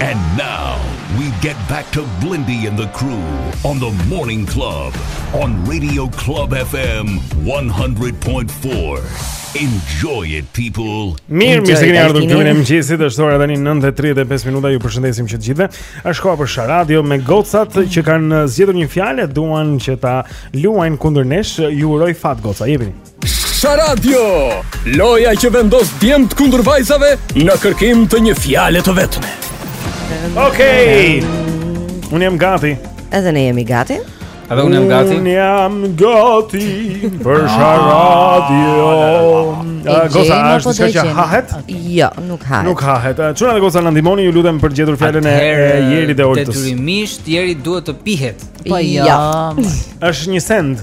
[SPEAKER 18] And
[SPEAKER 19] now we get back to Blendi and the crew on the Morning Club on Radio Club FM 100.4. Enjoy it people.
[SPEAKER 15] Mirë, mirë se keni ardhur te Klubi i Mëngjesit. Është ora tani 9:35 minuta. Ju përshëndesim që të gjithëve. Është koha për Sha Radio me gocat që kanë zgjedhur një fjalë, duan që ta luajnë kundër nesh. Ju uroj fat goca. Jepini.
[SPEAKER 4] Sha Radio, loja që vendos djemt kundër vajzave në kërkim të një fjale të vetme.
[SPEAKER 6] Okej, okay. unë jam gati.
[SPEAKER 20] Edhe ne jemi gati.
[SPEAKER 2] Edhe unë jam gati.
[SPEAKER 6] Unë jam gati për ah,
[SPEAKER 20] Sha Radio.
[SPEAKER 6] Ah, goca,
[SPEAKER 20] a
[SPEAKER 6] është diçka që hahet?
[SPEAKER 20] Jo, nuk hahet.
[SPEAKER 6] Nuk hahet. Çuna dhe goca na ndihmoni, ju lutem për të gjetur fjalën e Jerit dhe Oltës.
[SPEAKER 2] Detyrimisht Jeri duhet të pihet.
[SPEAKER 10] Po jo.
[SPEAKER 6] Është një send.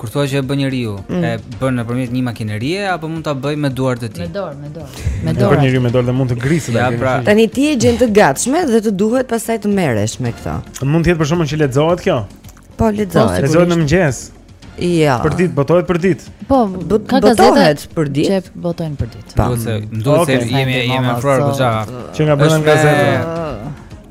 [SPEAKER 2] Kur thua që e bën njeriu,
[SPEAKER 20] mm.
[SPEAKER 2] e bën nëpërmjet një makinerie apo mund ta bëjë me duart e tij?
[SPEAKER 10] Me dorë, me
[SPEAKER 6] dorë. Me
[SPEAKER 10] dorë.
[SPEAKER 6] Po njeriu me dorë dhe mund të grisë
[SPEAKER 2] ja, pra.
[SPEAKER 20] Tani ti e gjen të gatshme dhe të duhet pastaj të merresh me
[SPEAKER 6] këto. Mund të jetë për shkakun që lexohet kjo?
[SPEAKER 20] Po lexohet.
[SPEAKER 6] Po, lexohet në mëngjes.
[SPEAKER 20] Ja.
[SPEAKER 6] Për ditë, botohet për ditë.
[SPEAKER 10] Po, ka gazeta
[SPEAKER 20] për ditë.
[SPEAKER 10] Që botojnë për ditë.
[SPEAKER 20] Po,
[SPEAKER 2] më duhet se jemi jemi afruar goxha.
[SPEAKER 6] Që nga
[SPEAKER 21] bën gazeta.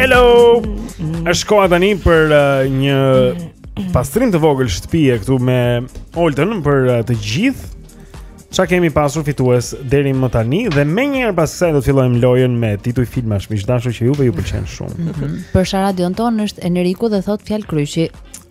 [SPEAKER 6] Hello. Është koha tani për uh, një pastrim të vogël shtëpie këtu me Oltën për uh, të gjithë ça kemi pasur fitues deri më tani dhe menjëherë pas kësaj do të fillojmë lojën me tituj filmash miq të dashur që juve ju pëlqen shumë.
[SPEAKER 10] Mm -hmm. Për sharadën tonë është Eneriku dhe thot
[SPEAKER 6] fjalëkryqi.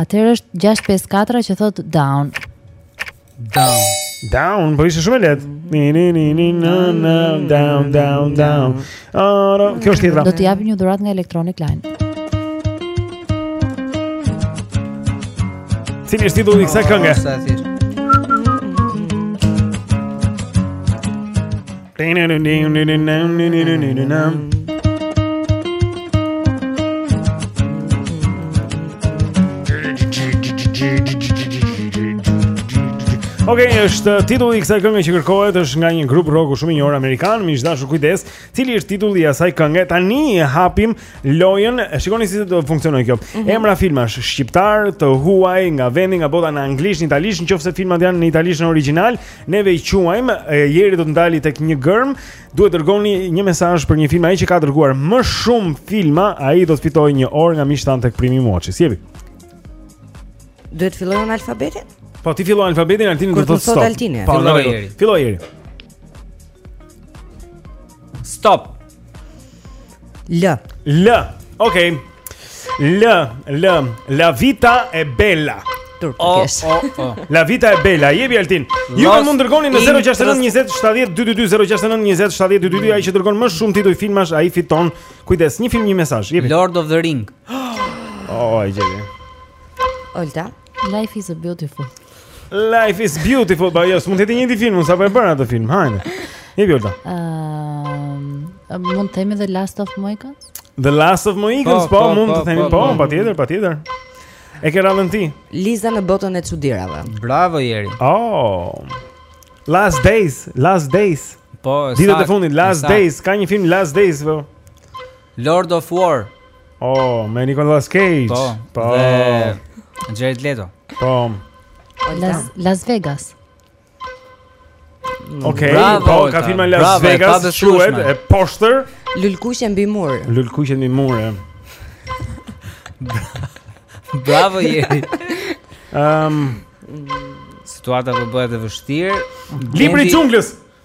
[SPEAKER 10] Atëherë është 654 që thot down.
[SPEAKER 2] Down.
[SPEAKER 6] Down, po ishte shumë e lehtë. Ni ni ni ni na na down down down. Ora, kjo është tjetra.
[SPEAKER 10] Do të japim një dhuratë nga Electronic Line.
[SPEAKER 6] Cili është titulli i kësaj kënge?
[SPEAKER 2] Sa thjesht.
[SPEAKER 6] Okej, okay, është titulli i kësaj kënge që kërkohet është nga një grup rocku shumë i njohur amerikan, miq të dashur kujdes, cili është titulli i asaj kënge. Tani hapim lojën. Shikoni si do të funksionojë kjo. Mm -hmm. Emra filmash shqiptar të huaj nga vendi, nga bota në anglisht, në italisht, në qoftë se filmat janë në italisht në origjinal, Neve i quajmë, Jeri do të ndali tek një gërmë, duhet dërgoni një mesazh për një film ai që ka dërguar më shumë filma, ai do të fitojë një orë nga miqtë tanë tek Prima e Moçi. Si jemi?
[SPEAKER 3] Duhet të fillojmë alfabetin?
[SPEAKER 6] Po ti fillon alfabetin, Altini do të thotë stop. Po,
[SPEAKER 2] filloj jeri.
[SPEAKER 6] Filloj jeri.
[SPEAKER 2] Stop.
[SPEAKER 3] L.
[SPEAKER 6] L. Okej. Okay. L, L, La Vita e Bella.
[SPEAKER 3] Turp
[SPEAKER 2] oh, kesh. Oh, oh.
[SPEAKER 6] La Vita e Bella, jepi Altin. Ju mund dërgoni në 069 20 70 222 069 20 70 222 ai që dërgon më shumë tituj filmash ai fiton. Kujdes, një film një mesazh, jepi.
[SPEAKER 2] Lord of the Ring.
[SPEAKER 6] Oh, jepi.
[SPEAKER 3] Olta.
[SPEAKER 10] Life is a beautiful.
[SPEAKER 6] Life is beautiful, po jo, s'mund të jetë i njëjti film, sa po e bën atë film, hajde. Jepi Olta.
[SPEAKER 10] Ëm, uh, mund të themi The Last of Mohicans?
[SPEAKER 6] The Last of Mohicans,
[SPEAKER 2] po,
[SPEAKER 6] po,
[SPEAKER 2] po
[SPEAKER 6] mund të po, themi,
[SPEAKER 2] po,
[SPEAKER 6] po, patjetër, patjetër. E ke radhën ti?
[SPEAKER 3] Liza në botën e çudirave.
[SPEAKER 2] Bravo Jeri.
[SPEAKER 6] Oh. Last Days, Last Days.
[SPEAKER 2] Po,
[SPEAKER 6] ditët e fundit, Last Days, ka një film Last Days, po.
[SPEAKER 2] Lord of War.
[SPEAKER 6] Oh, me Nicolas Cage.
[SPEAKER 2] Po.
[SPEAKER 6] po.
[SPEAKER 2] Dhe Jared Leto.
[SPEAKER 6] Po.
[SPEAKER 10] Las Vegas.
[SPEAKER 6] Okej, okay,
[SPEAKER 2] bravo,
[SPEAKER 6] po, ka filma Las Vegas,
[SPEAKER 2] bravo, e
[SPEAKER 6] shuet, e poshtër
[SPEAKER 3] Lulkuqe mbi mur
[SPEAKER 6] Lulkuqe mbi mur, e
[SPEAKER 2] Bravo, Jeri
[SPEAKER 6] um,
[SPEAKER 2] Situata po bëhet e vështirë
[SPEAKER 6] Libri i xhunglës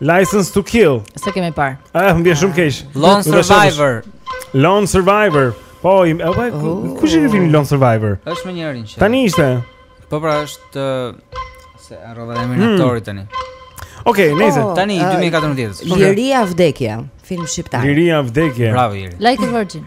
[SPEAKER 6] License to Kill.
[SPEAKER 10] S'e kemi parë?
[SPEAKER 6] Ah, më vjen shumë keq.
[SPEAKER 2] Lone Survivor.
[SPEAKER 6] Lone Survivor. Po, i më vjen. Oh. Kush është filmi Lone Survivor?
[SPEAKER 2] Është me njërin që.
[SPEAKER 6] Tani ishte.
[SPEAKER 2] Po pra është se harrova dhe
[SPEAKER 6] emrin
[SPEAKER 2] e hmm. aktorit tani.
[SPEAKER 6] Okej, nejse.
[SPEAKER 3] Po,
[SPEAKER 2] tani 2014.
[SPEAKER 3] Liri a vdekje, film shqiptar.
[SPEAKER 6] Liri a vdekje.
[SPEAKER 2] Bravo Jeri.
[SPEAKER 10] Like a Virgin.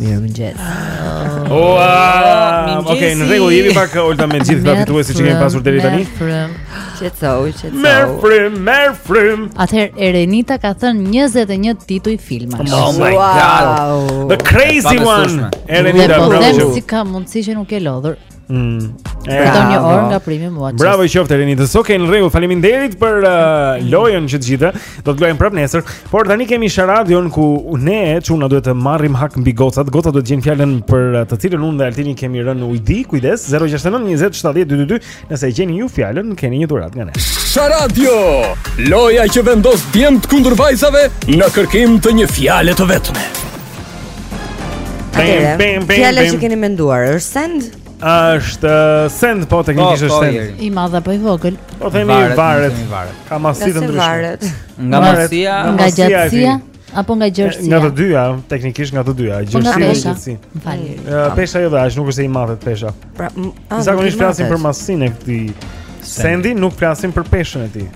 [SPEAKER 3] Mirë
[SPEAKER 6] më gjithë Oaaam Ok, në rregull, jemi pak Olta me gjithë Këta fituesi që kemi pasur deri tani
[SPEAKER 20] Qetësohu, qetësohu
[SPEAKER 6] Merr frymë, merr frymë
[SPEAKER 10] Atëherë, Erenita ka thënë 21 tituj filmash
[SPEAKER 6] Oh my god The crazy one Erenita, bravo Po
[SPEAKER 10] si ka mundësi që nuk e lodhur
[SPEAKER 6] Mm.
[SPEAKER 10] Fiton një orë nga Premium Watches.
[SPEAKER 6] Bravo i qoftë Erenitës. Okej, okay, në rregull. Faleminderit për uh, lojën që të gjithë. Do të luajmë prapë nesër. Por tani kemi Sharadion ku ne çuna duhet të marrim hak mbi gocat. Gocat duhet të gjejnë fjalën për uh, të cilën unë dhe Altini kemi rënë ujdi. Kujdes 069 20 70 222. Nëse e gjeni ju fjalën, keni një dhuratë nga ne.
[SPEAKER 4] Sharadio, loja që vendos djemtë kundër vajzave në kërkim të një fjale të vetme.
[SPEAKER 6] Atëherë,
[SPEAKER 20] fjala që keni menduar është send?
[SPEAKER 6] Është uh, send, po teknikisht
[SPEAKER 2] po,
[SPEAKER 6] është
[SPEAKER 2] po,
[SPEAKER 6] send.
[SPEAKER 10] I madh apo i vogël?
[SPEAKER 6] Po themi
[SPEAKER 2] varet.
[SPEAKER 6] varet.
[SPEAKER 2] Themi varet.
[SPEAKER 6] Ka masë të ndryshme.
[SPEAKER 2] Nga masa,
[SPEAKER 6] nga
[SPEAKER 10] gjatësia apo nga gjerësia?
[SPEAKER 6] Nga të dyja, teknikisht nga të dyja,
[SPEAKER 10] po,
[SPEAKER 6] gjerësia dhe gjatësia.
[SPEAKER 10] Falë.
[SPEAKER 6] Uh, pesha jo dhe aq, nuk është e madhe pesha.
[SPEAKER 20] Pra, a,
[SPEAKER 6] Zakonisht flasim për masën e këtij sendi, nuk flasim për peshën e tij.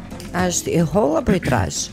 [SPEAKER 20] Është i hollë apo i trashë.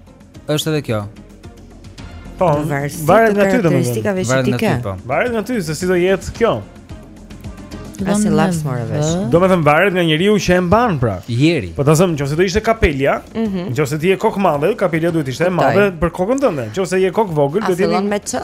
[SPEAKER 6] Është
[SPEAKER 2] edhe kjo.
[SPEAKER 6] Po, varet nga ty domethënë.
[SPEAKER 2] Varet nga ty po.
[SPEAKER 6] Varet nga ty se si do jetë kjo.
[SPEAKER 20] Si laps, more vesh.
[SPEAKER 6] Domethënë varet nga njeriu që e mban pra.
[SPEAKER 2] Jeri.
[SPEAKER 6] Po ta them nëse do ishte kapelja,
[SPEAKER 20] mhm.
[SPEAKER 6] nëse ti je kokëmadhe, kapelja duhet të ishte e madhe për kokën tënde. Nëse je
[SPEAKER 2] kokëvogël, do të
[SPEAKER 6] jeni.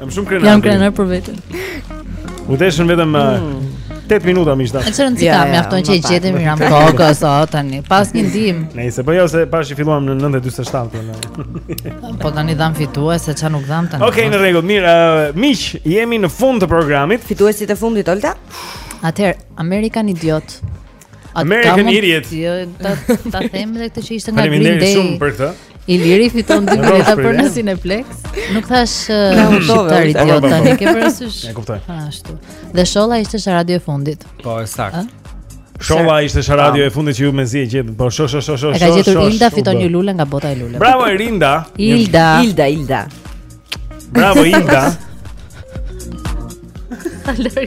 [SPEAKER 6] Jam shumë krenar.
[SPEAKER 10] Jam krenar për veten.
[SPEAKER 6] U deshën vetëm uh, mm. 8 minuta më ishta.
[SPEAKER 10] S'ka rëndësi, mjafton që
[SPEAKER 20] e
[SPEAKER 10] gjetëm, i ramë kokës tani. Pas një dim.
[SPEAKER 6] Nëse po jo se pashi filluam në 9:47 tani.
[SPEAKER 10] Po tani dhamë fitues se ça nuk dhamë tani.
[SPEAKER 6] Okej, në rregull. Mirë, uh, miq, jemi në fund të programit.
[SPEAKER 20] Fituesit e fundit Olta.
[SPEAKER 10] Atëherë, American Idiot.
[SPEAKER 6] American Idiot.
[SPEAKER 10] Jo, ta ta them edhe këtë që ishte nga Green Day.
[SPEAKER 6] Faleminderit shumë për këtë.
[SPEAKER 10] Iliri fiton dy bileta për në Cineplex. Nuk thash shqiptar idiot tani, ke parasysh?
[SPEAKER 6] E kuptoj.
[SPEAKER 10] Ashtu. Dhe sholla ishte sa radio e fundit.
[SPEAKER 2] Po, e saktë.
[SPEAKER 6] Sholla ishte sa radio e fundit që ju mezi e gjetët. Po, sho sho sho sho.
[SPEAKER 10] E ka gjetur Ilda fiton një lule nga bota e luleve.
[SPEAKER 6] Bravo Irinda.
[SPEAKER 10] Ilda.
[SPEAKER 20] Ilda, Ilda.
[SPEAKER 6] Bravo Ilda.
[SPEAKER 22] Allora.